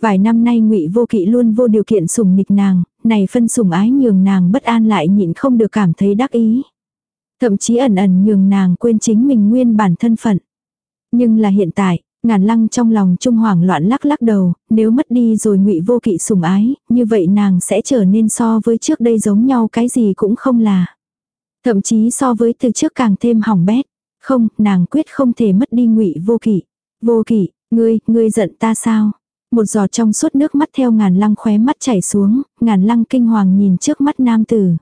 Vài năm nay ngụy vô kỵ luôn vô điều kiện sủng nịch nàng, này phân sủng ái nhường nàng bất an lại nhịn không được cảm thấy đắc ý. Thậm chí ẩn ẩn nhường nàng quên chính mình nguyên bản thân phận. Nhưng là hiện tại, ngàn lăng trong lòng trung hoảng loạn lắc lắc đầu, nếu mất đi rồi ngụy vô kỵ sủng ái, như vậy nàng sẽ trở nên so với trước đây giống nhau cái gì cũng không là. Thậm chí so với từ trước càng thêm hỏng bét. Không, nàng quyết không thể mất đi ngụy vô kỵ. Vô kỵ, ngươi, ngươi giận ta sao? Một giọt trong suốt nước mắt theo ngàn lăng khóe mắt chảy xuống, ngàn lăng kinh hoàng nhìn trước mắt nam tử.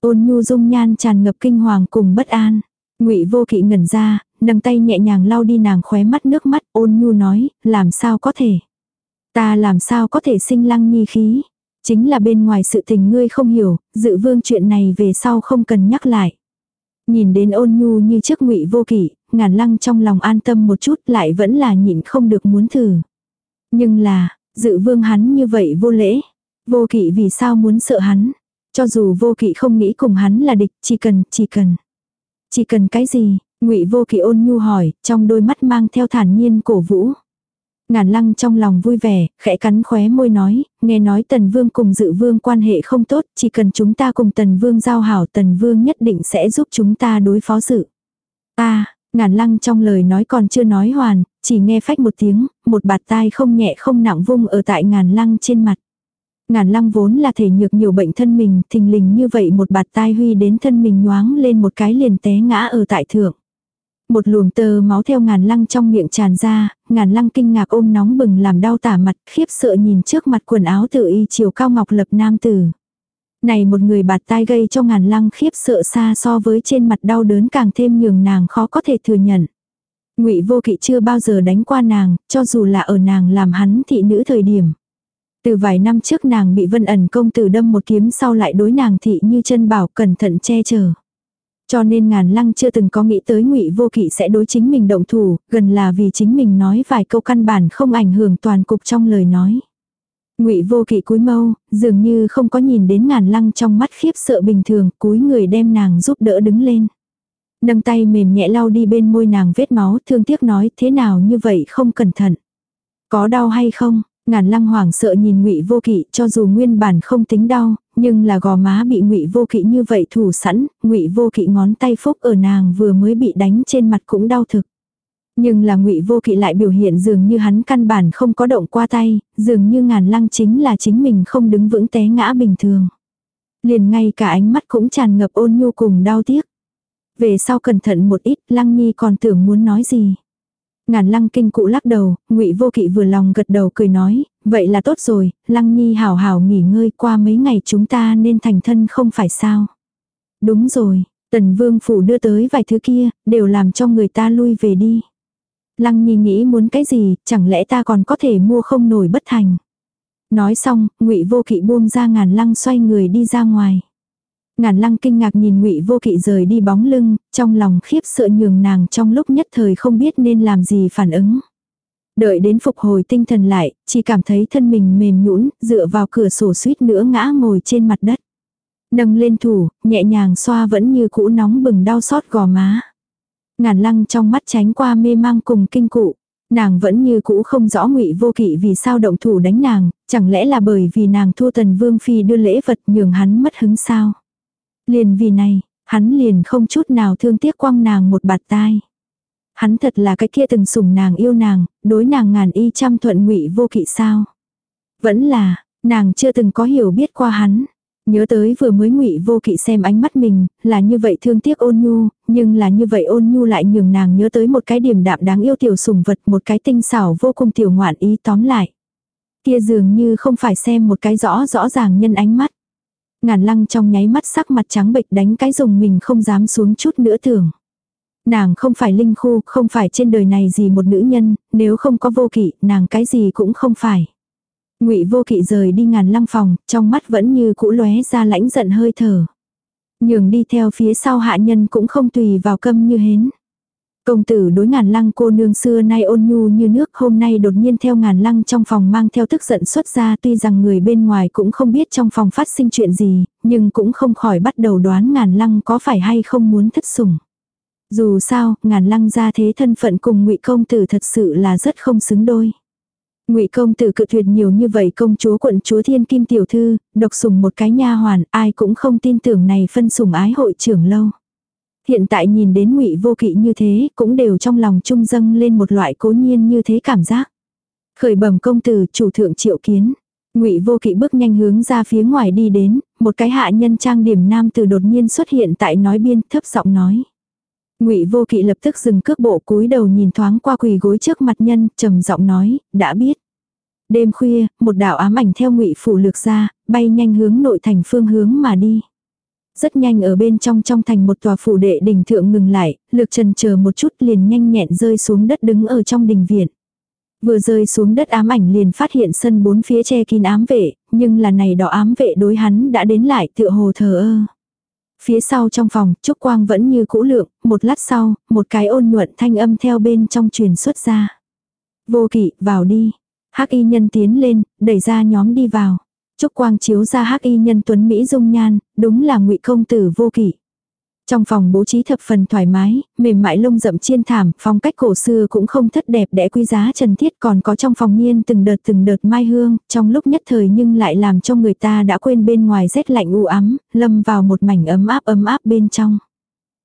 Ôn nhu dung nhan tràn ngập kinh hoàng cùng bất an. Ngụy vô kỵ ngẩn ra, nâng tay nhẹ nhàng lau đi nàng khóe mắt nước mắt, ôn nhu nói, làm sao có thể. Ta làm sao có thể sinh lăng nhi khí. Chính là bên ngoài sự tình ngươi không hiểu, dự vương chuyện này về sau không cần nhắc lại. Nhìn đến ôn nhu như trước ngụy vô kỷ ngàn lăng trong lòng an tâm một chút lại vẫn là nhịn không được muốn thử. Nhưng là, dự vương hắn như vậy vô lễ. Vô kỵ vì sao muốn sợ hắn. Cho dù vô kỵ không nghĩ cùng hắn là địch, chỉ cần, chỉ cần. Chỉ cần cái gì, ngụy vô kỵ ôn nhu hỏi, trong đôi mắt mang theo thản nhiên cổ vũ. Ngàn lăng trong lòng vui vẻ, khẽ cắn khóe môi nói, nghe nói tần vương cùng dự vương quan hệ không tốt, chỉ cần chúng ta cùng tần vương giao hảo tần vương nhất định sẽ giúp chúng ta đối phó dự. Ta, ngàn lăng trong lời nói còn chưa nói hoàn, chỉ nghe phách một tiếng, một bạt tai không nhẹ không nặng vung ở tại ngàn lăng trên mặt. Ngàn lăng vốn là thể nhược nhiều bệnh thân mình, thình lình như vậy một bạt tai huy đến thân mình nhoáng lên một cái liền té ngã ở tại thượng. Một luồng tơ máu theo ngàn lăng trong miệng tràn ra, ngàn lăng kinh ngạc ôm nóng bừng làm đau tả mặt, khiếp sợ nhìn trước mặt quần áo tự y chiều cao ngọc lập nam tử. Này một người bạt tai gây cho ngàn lăng khiếp sợ xa so với trên mặt đau đớn càng thêm nhường nàng khó có thể thừa nhận. Ngụy Vô Kỵ chưa bao giờ đánh qua nàng, cho dù là ở nàng làm hắn thị nữ thời điểm. Từ vài năm trước nàng bị Vân ẩn công tử đâm một kiếm sau lại đối nàng thị như chân bảo cẩn thận che chở. Cho nên ngàn lăng chưa từng có nghĩ tới ngụy vô kỵ sẽ đối chính mình động thủ, gần là vì chính mình nói vài câu căn bản không ảnh hưởng toàn cục trong lời nói. Ngụy vô kỵ cúi mâu, dường như không có nhìn đến ngàn lăng trong mắt khiếp sợ bình thường, cúi người đem nàng giúp đỡ đứng lên. Nâng tay mềm nhẹ lau đi bên môi nàng vết máu, thương tiếc nói thế nào như vậy không cẩn thận. Có đau hay không? Ngàn lăng hoảng sợ nhìn ngụy vô kỵ cho dù nguyên bản không tính đau, nhưng là gò má bị ngụy vô kỵ như vậy thủ sẵn, ngụy vô kỵ ngón tay phúc ở nàng vừa mới bị đánh trên mặt cũng đau thực. Nhưng là ngụy vô kỵ lại biểu hiện dường như hắn căn bản không có động qua tay, dường như ngàn lăng chính là chính mình không đứng vững té ngã bình thường. Liền ngay cả ánh mắt cũng tràn ngập ôn nhu cùng đau tiếc. Về sau cẩn thận một ít, lăng nhi còn tưởng muốn nói gì. Ngàn lăng kinh cụ lắc đầu, ngụy vô kỵ vừa lòng gật đầu cười nói, vậy là tốt rồi, lăng nhi hảo hảo nghỉ ngơi qua mấy ngày chúng ta nên thành thân không phải sao. Đúng rồi, tần vương phủ đưa tới vài thứ kia, đều làm cho người ta lui về đi. Lăng nhi nghĩ muốn cái gì, chẳng lẽ ta còn có thể mua không nổi bất thành. Nói xong, ngụy vô kỵ buông ra ngàn lăng xoay người đi ra ngoài. Ngàn lăng kinh ngạc nhìn ngụy vô kỵ rời đi bóng lưng, trong lòng khiếp sợ nhường nàng trong lúc nhất thời không biết nên làm gì phản ứng. Đợi đến phục hồi tinh thần lại, chỉ cảm thấy thân mình mềm nhũn dựa vào cửa sổ suýt nữa ngã ngồi trên mặt đất. Nâng lên thủ, nhẹ nhàng xoa vẫn như cũ nóng bừng đau xót gò má. Ngàn lăng trong mắt tránh qua mê mang cùng kinh cụ. Nàng vẫn như cũ không rõ ngụy vô kỵ vì sao động thủ đánh nàng, chẳng lẽ là bởi vì nàng thua tần vương phi đưa lễ vật nhường hắn mất hứng sao. Liền vì này, hắn liền không chút nào thương tiếc quăng nàng một bạt tai. Hắn thật là cái kia từng sủng nàng yêu nàng, đối nàng ngàn y trăm thuận ngụy vô kỵ sao. Vẫn là, nàng chưa từng có hiểu biết qua hắn. Nhớ tới vừa mới ngụy vô kỵ xem ánh mắt mình, là như vậy thương tiếc ôn nhu, nhưng là như vậy ôn nhu lại nhường nàng nhớ tới một cái điểm đạm đáng yêu tiểu sủng vật, một cái tinh xảo vô cùng tiểu ngoạn ý tóm lại. Kia dường như không phải xem một cái rõ rõ ràng nhân ánh mắt. Ngàn lăng trong nháy mắt sắc mặt trắng bệch đánh cái dùng mình không dám xuống chút nữa tưởng. Nàng không phải linh khu, không phải trên đời này gì một nữ nhân, nếu không có vô kỵ, nàng cái gì cũng không phải. Ngụy vô kỵ rời đi ngàn lăng phòng, trong mắt vẫn như cũ lóe ra lãnh giận hơi thở. Nhường đi theo phía sau hạ nhân cũng không tùy vào câm như hến. Công tử đối ngàn lăng cô nương xưa nay ôn nhu như nước hôm nay đột nhiên theo ngàn lăng trong phòng mang theo tức giận xuất ra tuy rằng người bên ngoài cũng không biết trong phòng phát sinh chuyện gì, nhưng cũng không khỏi bắt đầu đoán ngàn lăng có phải hay không muốn thất sủng. Dù sao, ngàn lăng ra thế thân phận cùng ngụy công tử thật sự là rất không xứng đôi. Ngụy công tử cự tuyệt nhiều như vậy công chúa quận chúa thiên kim tiểu thư, độc sủng một cái nha hoàn, ai cũng không tin tưởng này phân sủng ái hội trưởng lâu. Hiện tại nhìn đến ngụy vô kỵ như thế, cũng đều trong lòng trung dâng lên một loại cố nhiên như thế cảm giác. Khởi bẩm công tử, chủ thượng triệu kiến. Ngụy Vô Kỵ bước nhanh hướng ra phía ngoài đi đến, một cái hạ nhân trang điểm nam tử đột nhiên xuất hiện tại nói biên, thấp giọng nói. Ngụy Vô Kỵ lập tức dừng cước bộ cúi đầu nhìn thoáng qua quỳ gối trước mặt nhân, trầm giọng nói, đã biết. Đêm khuya, một đạo ám ảnh theo Ngụy phủ lược ra, bay nhanh hướng nội thành phương hướng mà đi. Rất nhanh ở bên trong trong thành một tòa phủ đệ đỉnh thượng ngừng lại, lược trần chờ một chút liền nhanh nhẹn rơi xuống đất đứng ở trong đình viện. Vừa rơi xuống đất ám ảnh liền phát hiện sân bốn phía che kín ám vệ, nhưng là này đỏ ám vệ đối hắn đã đến lại tựa hồ thờ ơ. Phía sau trong phòng, Trúc Quang vẫn như cũ lượng, một lát sau, một cái ôn nhuận thanh âm theo bên trong truyền xuất ra. Vô kỵ, vào đi. hắc y nhân tiến lên, đẩy ra nhóm đi vào. Trúc Quang chiếu ra hắc y nhân tuấn Mỹ dung nhan, đúng là ngụy công tử vô kỷ Trong phòng bố trí thập phần thoải mái, mềm mại lông rậm chiên thảm, phong cách cổ xưa cũng không thất đẹp đẽ quý giá trần thiết còn có trong phòng nhiên từng đợt từng đợt mai hương, trong lúc nhất thời nhưng lại làm cho người ta đã quên bên ngoài rét lạnh u ấm, lâm vào một mảnh ấm áp ấm áp bên trong.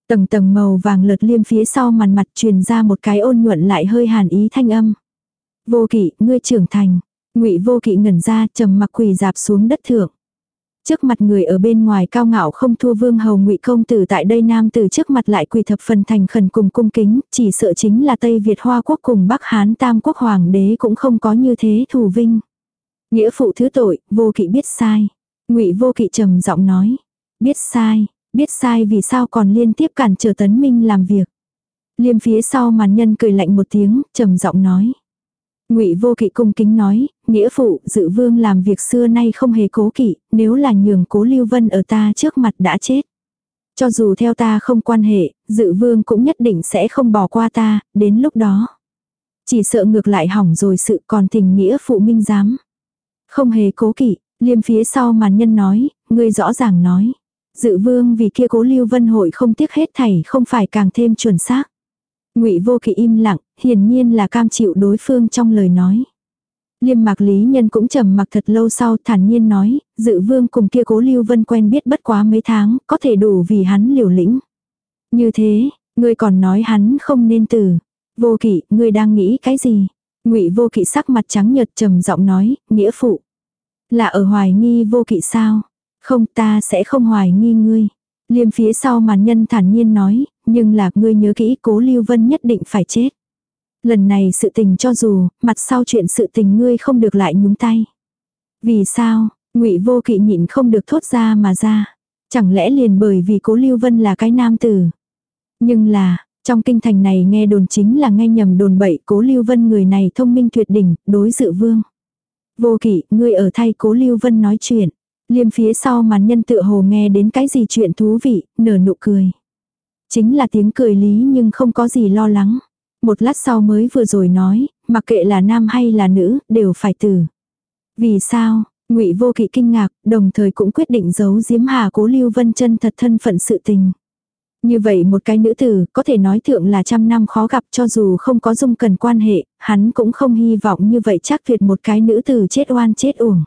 Tầng tầng màu vàng lợt liêm phía sau màn mặt truyền ra một cái ôn nhuận lại hơi hàn ý thanh âm. Vô kỵ, ngươi trưởng thành ngụy vô kỵ ngẩn ra trầm mặc quỳ dạp xuống đất thượng. Trước mặt người ở bên ngoài cao ngạo không thua vương hầu ngụy công tử tại đây nam tử trước mặt lại quỳ thập phần thành khẩn cùng cung kính, chỉ sợ chính là Tây Việt Hoa quốc cùng Bắc Hán Tam quốc hoàng đế cũng không có như thế thù vinh. Nghĩa phụ thứ tội, vô kỵ biết sai. ngụy vô kỵ trầm giọng nói. Biết sai, biết sai vì sao còn liên tiếp cản trở tấn minh làm việc. Liêm phía sau màn nhân cười lạnh một tiếng, trầm giọng nói. Ngụy Vô Kỵ cung kính nói, nghĩa phụ, Dự Vương làm việc xưa nay không hề cố kỵ, nếu là nhường Cố Lưu Vân ở ta trước mặt đã chết. Cho dù theo ta không quan hệ, Dự Vương cũng nhất định sẽ không bỏ qua ta, đến lúc đó. Chỉ sợ ngược lại hỏng rồi sự còn tình nghĩa phụ minh dám. Không hề cố kỵ, liêm phía sau màn nhân nói, ngươi rõ ràng nói. Dự Vương vì kia Cố Lưu Vân hội không tiếc hết thảy không phải càng thêm chuẩn xác. Ngụy Vô Kỵ im lặng, hiển nhiên là cam chịu đối phương trong lời nói. Liêm mạc lý nhân cũng trầm mặc thật lâu sau thản nhiên nói, dự vương cùng kia cố lưu vân quen biết bất quá mấy tháng, có thể đủ vì hắn liều lĩnh. Như thế, ngươi còn nói hắn không nên từ. Vô kỵ, ngươi đang nghĩ cái gì? ngụy vô kỵ sắc mặt trắng nhợt trầm giọng nói, nghĩa phụ. Là ở hoài nghi vô kỵ sao? Không ta sẽ không hoài nghi ngươi. Liêm phía sau màn nhân thản nhiên nói, nhưng là ngươi nhớ kỹ cố lưu vân nhất định phải chết. Lần này sự tình cho dù, mặt sau chuyện sự tình ngươi không được lại nhúng tay. Vì sao, ngụy vô kỵ nhịn không được thốt ra mà ra. Chẳng lẽ liền bởi vì cố lưu vân là cái nam tử. Nhưng là, trong kinh thành này nghe đồn chính là nghe nhầm đồn bậy cố lưu vân người này thông minh tuyệt đỉnh, đối dự vương. Vô kỵ, ngươi ở thay cố lưu vân nói chuyện. Liêm phía sau màn nhân tựa hồ nghe đến cái gì chuyện thú vị, nở nụ cười. Chính là tiếng cười lý nhưng không có gì lo lắng. Một lát sau mới vừa rồi nói, mặc kệ là nam hay là nữ, đều phải tử. Vì sao? Ngụy Vô Kỵ kinh ngạc, đồng thời cũng quyết định giấu giếm Hà Cố Lưu Vân chân thật thân phận sự tình. Như vậy một cái nữ tử, có thể nói thượng là trăm năm khó gặp cho dù không có dung cần quan hệ, hắn cũng không hy vọng như vậy chắc tuyệt một cái nữ tử chết oan chết uổng.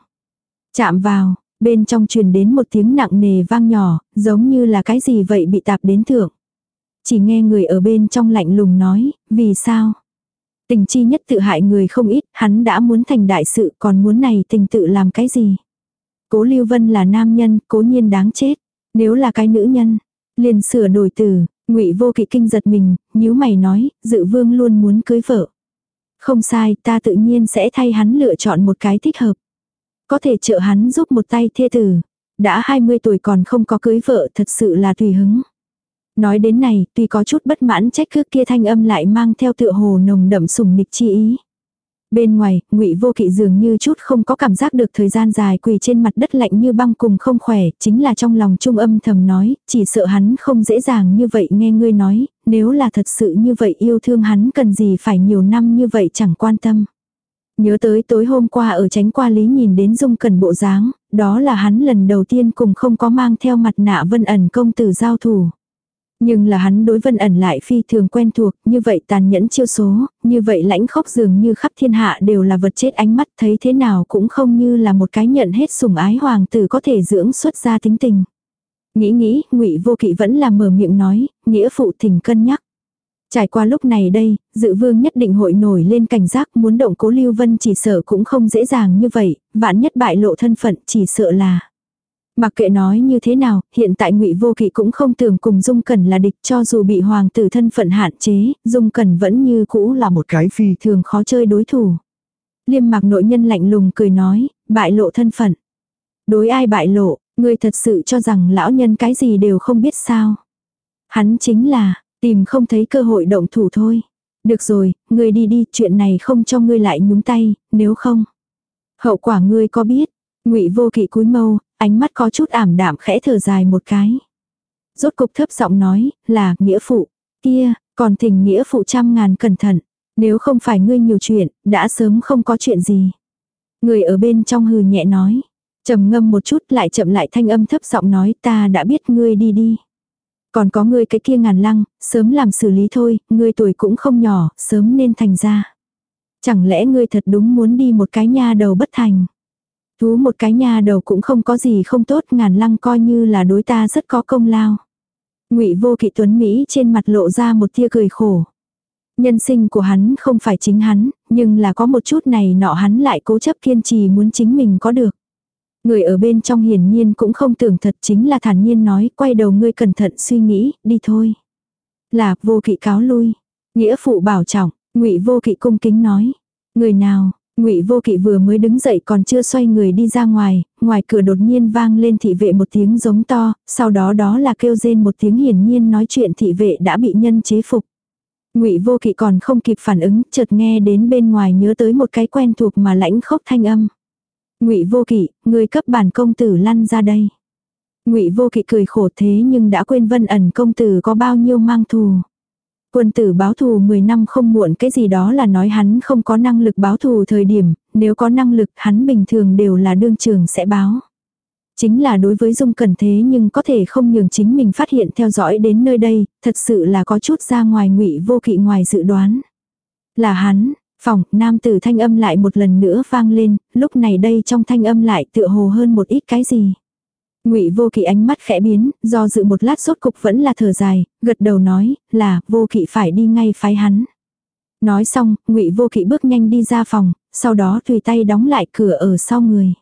Chạm vào, bên trong truyền đến một tiếng nặng nề vang nhỏ, giống như là cái gì vậy bị tạp đến thượng. Chỉ nghe người ở bên trong lạnh lùng nói, vì sao? Tình chi nhất tự hại người không ít, hắn đã muốn thành đại sự còn muốn này tình tự làm cái gì? Cố Lưu Vân là nam nhân, cố nhiên đáng chết. Nếu là cái nữ nhân, liền sửa đổi từ, ngụy vô kỵ kinh giật mình, nhíu mày nói, dự vương luôn muốn cưới vợ. Không sai, ta tự nhiên sẽ thay hắn lựa chọn một cái thích hợp. Có thể trợ hắn giúp một tay thê tử. Đã 20 tuổi còn không có cưới vợ thật sự là tùy hứng. Nói đến này, tuy có chút bất mãn trách cứ kia thanh âm lại mang theo tựa hồ nồng đậm sùng nịch chi ý. Bên ngoài, Ngụy Vô Kỵ dường như chút không có cảm giác được thời gian dài quỳ trên mặt đất lạnh như băng cùng không khỏe, chính là trong lòng trung âm thầm nói, chỉ sợ hắn không dễ dàng như vậy nghe ngươi nói, nếu là thật sự như vậy yêu thương hắn cần gì phải nhiều năm như vậy chẳng quan tâm. Nhớ tới tối hôm qua ở tránh qua lý nhìn đến dung cần bộ dáng, đó là hắn lần đầu tiên cùng không có mang theo mặt nạ vân ẩn công tử giao thủ. Nhưng là hắn đối vân ẩn lại phi thường quen thuộc, như vậy tàn nhẫn chiêu số, như vậy lãnh khốc dường như khắp thiên hạ đều là vật chết ánh mắt thấy thế nào cũng không như là một cái nhận hết sủng ái hoàng tử có thể dưỡng xuất ra tính tình. Nghĩ nghĩ, ngụy vô kỵ vẫn là mở miệng nói, nghĩa phụ thỉnh cân nhắc. Trải qua lúc này đây, dự vương nhất định hội nổi lên cảnh giác muốn động cố Lưu Vân chỉ sợ cũng không dễ dàng như vậy, vạn nhất bại lộ thân phận chỉ sợ là. Mặc kệ nói như thế nào, hiện tại ngụy Vô Kỵ cũng không tưởng cùng Dung Cẩn là địch cho dù bị hoàng tử thân phận hạn chế, Dung Cẩn vẫn như cũ là một cái phi thường khó chơi đối thủ. Liêm mạc nội nhân lạnh lùng cười nói, bại lộ thân phận. Đối ai bại lộ, ngươi thật sự cho rằng lão nhân cái gì đều không biết sao. Hắn chính là, tìm không thấy cơ hội động thủ thôi. Được rồi, ngươi đi đi, chuyện này không cho ngươi lại nhúng tay, nếu không. Hậu quả ngươi có biết, ngụy vô kỵ cúi mâu, ánh mắt có chút ảm đạm khẽ thở dài một cái. Rốt cục thấp giọng nói, là, nghĩa phụ. Kia, còn thỉnh nghĩa phụ trăm ngàn cẩn thận. Nếu không phải ngươi nhiều chuyện, đã sớm không có chuyện gì. Người ở bên trong hừ nhẹ nói. trầm ngâm một chút lại chậm lại thanh âm thấp giọng nói ta đã biết ngươi đi đi. Còn có ngươi cái kia ngàn lăng, sớm làm xử lý thôi, ngươi tuổi cũng không nhỏ, sớm nên thành ra. Chẳng lẽ ngươi thật đúng muốn đi một cái nha đầu bất thành. Thú một cái nhà đầu cũng không có gì không tốt ngàn lăng coi như là đối ta rất có công lao. ngụy vô kỵ tuấn Mỹ trên mặt lộ ra một tia cười khổ. Nhân sinh của hắn không phải chính hắn, nhưng là có một chút này nọ hắn lại cố chấp kiên trì muốn chính mình có được. Người ở bên trong hiển nhiên cũng không tưởng thật chính là thản nhiên nói quay đầu ngươi cẩn thận suy nghĩ, đi thôi. Là vô kỵ cáo lui. Nghĩa phụ bảo trọng, ngụy vô kỵ cung kính nói. Người nào, Ngụy Vô Kỵ vừa mới đứng dậy còn chưa xoay người đi ra ngoài, ngoài cửa đột nhiên vang lên thị vệ một tiếng giống to, sau đó đó là kêu rên một tiếng hiển nhiên nói chuyện thị vệ đã bị nhân chế phục. Ngụy Vô Kỵ còn không kịp phản ứng, chợt nghe đến bên ngoài nhớ tới một cái quen thuộc mà lãnh khốc thanh âm. "Ngụy Vô Kỵ, người cấp bản công tử lăn ra đây." Ngụy Vô Kỵ cười khổ thế nhưng đã quên Vân ẩn công tử có bao nhiêu mang thù. Quân tử báo thù 10 năm không muộn cái gì đó là nói hắn không có năng lực báo thù thời điểm, nếu có năng lực hắn bình thường đều là đương trường sẽ báo. Chính là đối với Dung Cẩn thế nhưng có thể không nhường chính mình phát hiện theo dõi đến nơi đây, thật sự là có chút ra ngoài ngụy vô kỵ ngoài dự đoán. Là hắn, phòng, nam tử thanh âm lại một lần nữa vang lên, lúc này đây trong thanh âm lại tựa hồ hơn một ít cái gì. Ngụy Vô Kỵ ánh mắt khẽ biến, do dự một lát sốt cục vẫn là thở dài, gật đầu nói, là Vô Kỵ phải đi ngay phái hắn. Nói xong, Ngụy Vô Kỵ bước nhanh đi ra phòng, sau đó tùy tay đóng lại cửa ở sau người.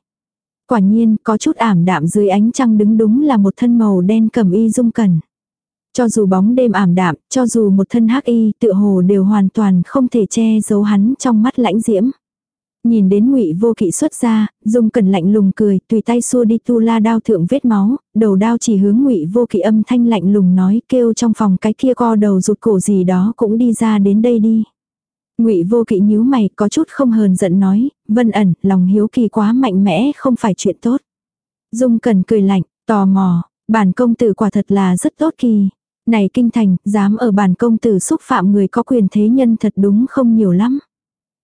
Quả nhiên, có chút ảm đạm dưới ánh trăng đứng đúng là một thân màu đen cầm y dung cẩn. Cho dù bóng đêm ảm đạm, cho dù một thân hắc y, tựa hồ đều hoàn toàn không thể che giấu hắn trong mắt lãnh diễm. Nhìn đến ngụy vô kỵ xuất ra, dung cần lạnh lùng cười, tùy tay xua đi tu la đao thượng vết máu, đầu đao chỉ hướng ngụy vô kỵ âm thanh lạnh lùng nói kêu trong phòng cái kia co đầu rụt cổ gì đó cũng đi ra đến đây đi. Ngụy vô kỵ nhíu mày có chút không hờn giận nói, vân ẩn, lòng hiếu kỳ quá mạnh mẽ không phải chuyện tốt. Dung cần cười lạnh, tò mò, bản công tử quả thật là rất tốt kỳ. Này kinh thành, dám ở bản công tử xúc phạm người có quyền thế nhân thật đúng không nhiều lắm.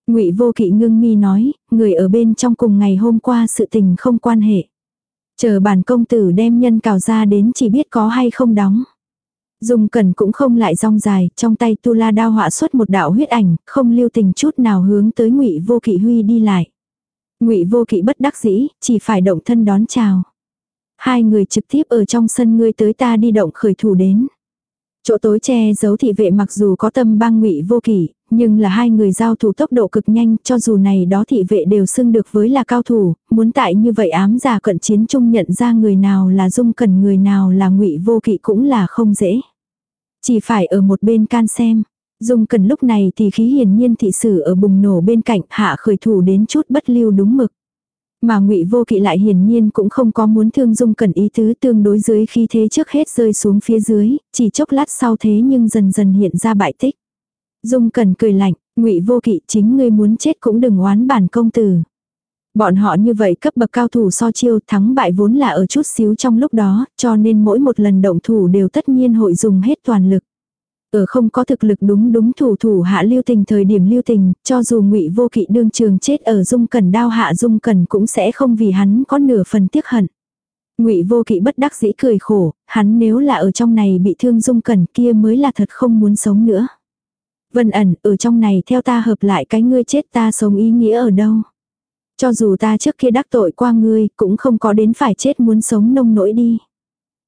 Ngụy Vô Kỵ ngưng mi nói, người ở bên trong cùng ngày hôm qua sự tình không quan hệ. Chờ bản công tử đem nhân cào ra đến chỉ biết có hay không đóng. Dung Cẩn cũng không lại rong dài, trong tay tu la đao họa xuất một đạo huyết ảnh, không lưu tình chút nào hướng tới Ngụy Vô Kỵ huy đi lại. Ngụy Vô Kỵ bất đắc dĩ, chỉ phải động thân đón chào. Hai người trực tiếp ở trong sân ngươi tới ta đi động khởi thủ đến. Chỗ tối che giấu thị vệ mặc dù có tâm băng ngụy vô kỷ, nhưng là hai người giao thủ tốc độ cực nhanh, cho dù này đó thị vệ đều xưng được với là cao thủ, muốn tại như vậy ám giả cận chiến chung nhận ra người nào là dung cần người nào là ngụy vô kỵ cũng là không dễ. Chỉ phải ở một bên can xem. Dung cần lúc này thì khí hiển nhiên thị sử ở bùng nổ bên cạnh hạ khởi thủ đến chút bất lưu đúng mực. Mà ngụy vô kỵ lại hiển nhiên cũng không có muốn thương dung cần ý tứ tương đối dưới khi thế trước hết rơi xuống phía dưới, chỉ chốc lát sau thế nhưng dần dần hiện ra bại tích. Dung Cẩn cười lạnh, ngụy vô kỵ chính ngươi muốn chết cũng đừng oán bản công tử. Bọn họ như vậy cấp bậc cao thủ so chiêu thắng bại vốn là ở chút xíu trong lúc đó, cho nên mỗi một lần động thủ đều tất nhiên hội dùng hết toàn lực. Ở không có thực lực đúng đúng thủ thủ hạ lưu tình thời điểm lưu tình, cho dù ngụy vô kỵ đương trường chết ở dung cần đao hạ dung cần cũng sẽ không vì hắn có nửa phần tiếc hận. Ngụy Vô Kỵ bất đắc dĩ cười khổ, hắn nếu là ở trong này bị thương Dung Cẩn kia mới là thật không muốn sống nữa. Vân ẩn, ở trong này theo ta hợp lại cái ngươi chết ta sống ý nghĩa ở đâu. Cho dù ta trước kia đắc tội qua ngươi, cũng không có đến phải chết muốn sống nông nỗi đi.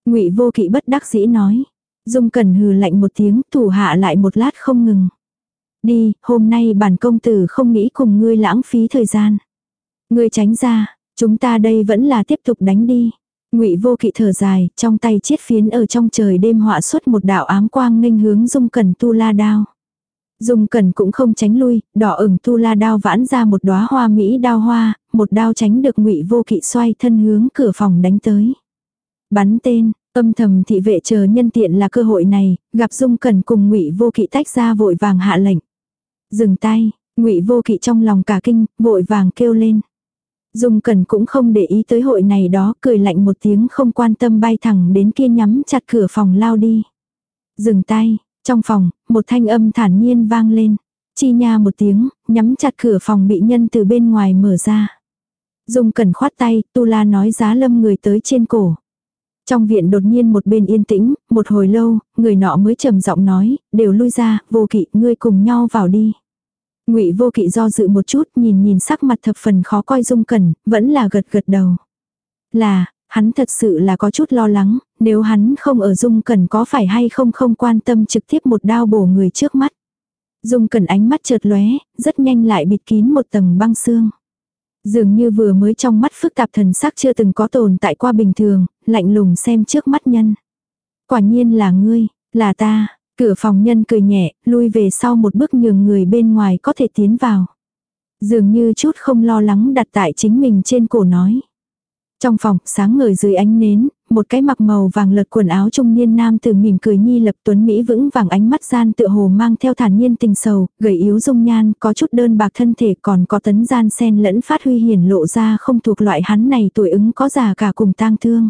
Ngụy Vô Kỵ bất đắc dĩ nói. Dung Cẩn hừ lạnh một tiếng, thủ hạ lại một lát không ngừng. Đi, hôm nay bản công tử không nghĩ cùng ngươi lãng phí thời gian. Ngươi tránh ra, chúng ta đây vẫn là tiếp tục đánh đi. Ngụy Vô Kỵ thở dài, trong tay chiết phiến ở trong trời đêm họa xuất một đạo ám quang nghênh hướng Dung Cẩn tu la đao. Dung Cẩn cũng không tránh lui, đỏ ửng tu la đao vãn ra một đóa hoa mỹ đao hoa, một đao tránh được Ngụy Vô Kỵ xoay thân hướng cửa phòng đánh tới. Bắn tên, âm thầm thị vệ chờ nhân tiện là cơ hội này, gặp Dung Cẩn cùng Ngụy Vô Kỵ tách ra vội vàng hạ lệnh. Dừng tay, Ngụy Vô Kỵ trong lòng cả kinh, vội vàng kêu lên. Dung Cẩn cũng không để ý tới hội này đó, cười lạnh một tiếng không quan tâm bay thẳng đến kia nhắm chặt cửa phòng lao đi. Dừng tay, trong phòng, một thanh âm thản nhiên vang lên. Chi nha một tiếng, nhắm chặt cửa phòng bị nhân từ bên ngoài mở ra. Dung Cẩn khoát tay, Tu La nói giá lâm người tới trên cổ. Trong viện đột nhiên một bên yên tĩnh, một hồi lâu, người nọ mới trầm giọng nói, đều lui ra, vô kỵ, ngươi cùng nhau vào đi. Ngụy Vô Kỵ do dự một chút, nhìn nhìn sắc mặt thập phần khó coi Dung Cẩn, vẫn là gật gật đầu. Là, hắn thật sự là có chút lo lắng, nếu hắn không ở Dung Cẩn có phải hay không không quan tâm trực tiếp một đao bổ người trước mắt. Dung Cẩn ánh mắt chợt lóe, rất nhanh lại bịt kín một tầng băng xương. Dường như vừa mới trong mắt phức tạp thần sắc chưa từng có tồn tại qua bình thường, lạnh lùng xem trước mắt nhân. Quả nhiên là ngươi, là ta, Cửa phòng nhân cười nhẹ, lui về sau một bước nhường người bên ngoài có thể tiến vào. Dường như chút không lo lắng đặt tại chính mình trên cổ nói. Trong phòng, sáng ngời dưới ánh nến, một cái mặc màu vàng lật quần áo trung niên nam từ mỉm cười nhi lập tuấn Mỹ vững vàng ánh mắt gian tựa hồ mang theo thản nhiên tình sầu, gầy yếu dung nhan, có chút đơn bạc thân thể còn có tấn gian sen lẫn phát huy hiển lộ ra không thuộc loại hắn này tuổi ứng có già cả cùng tang thương.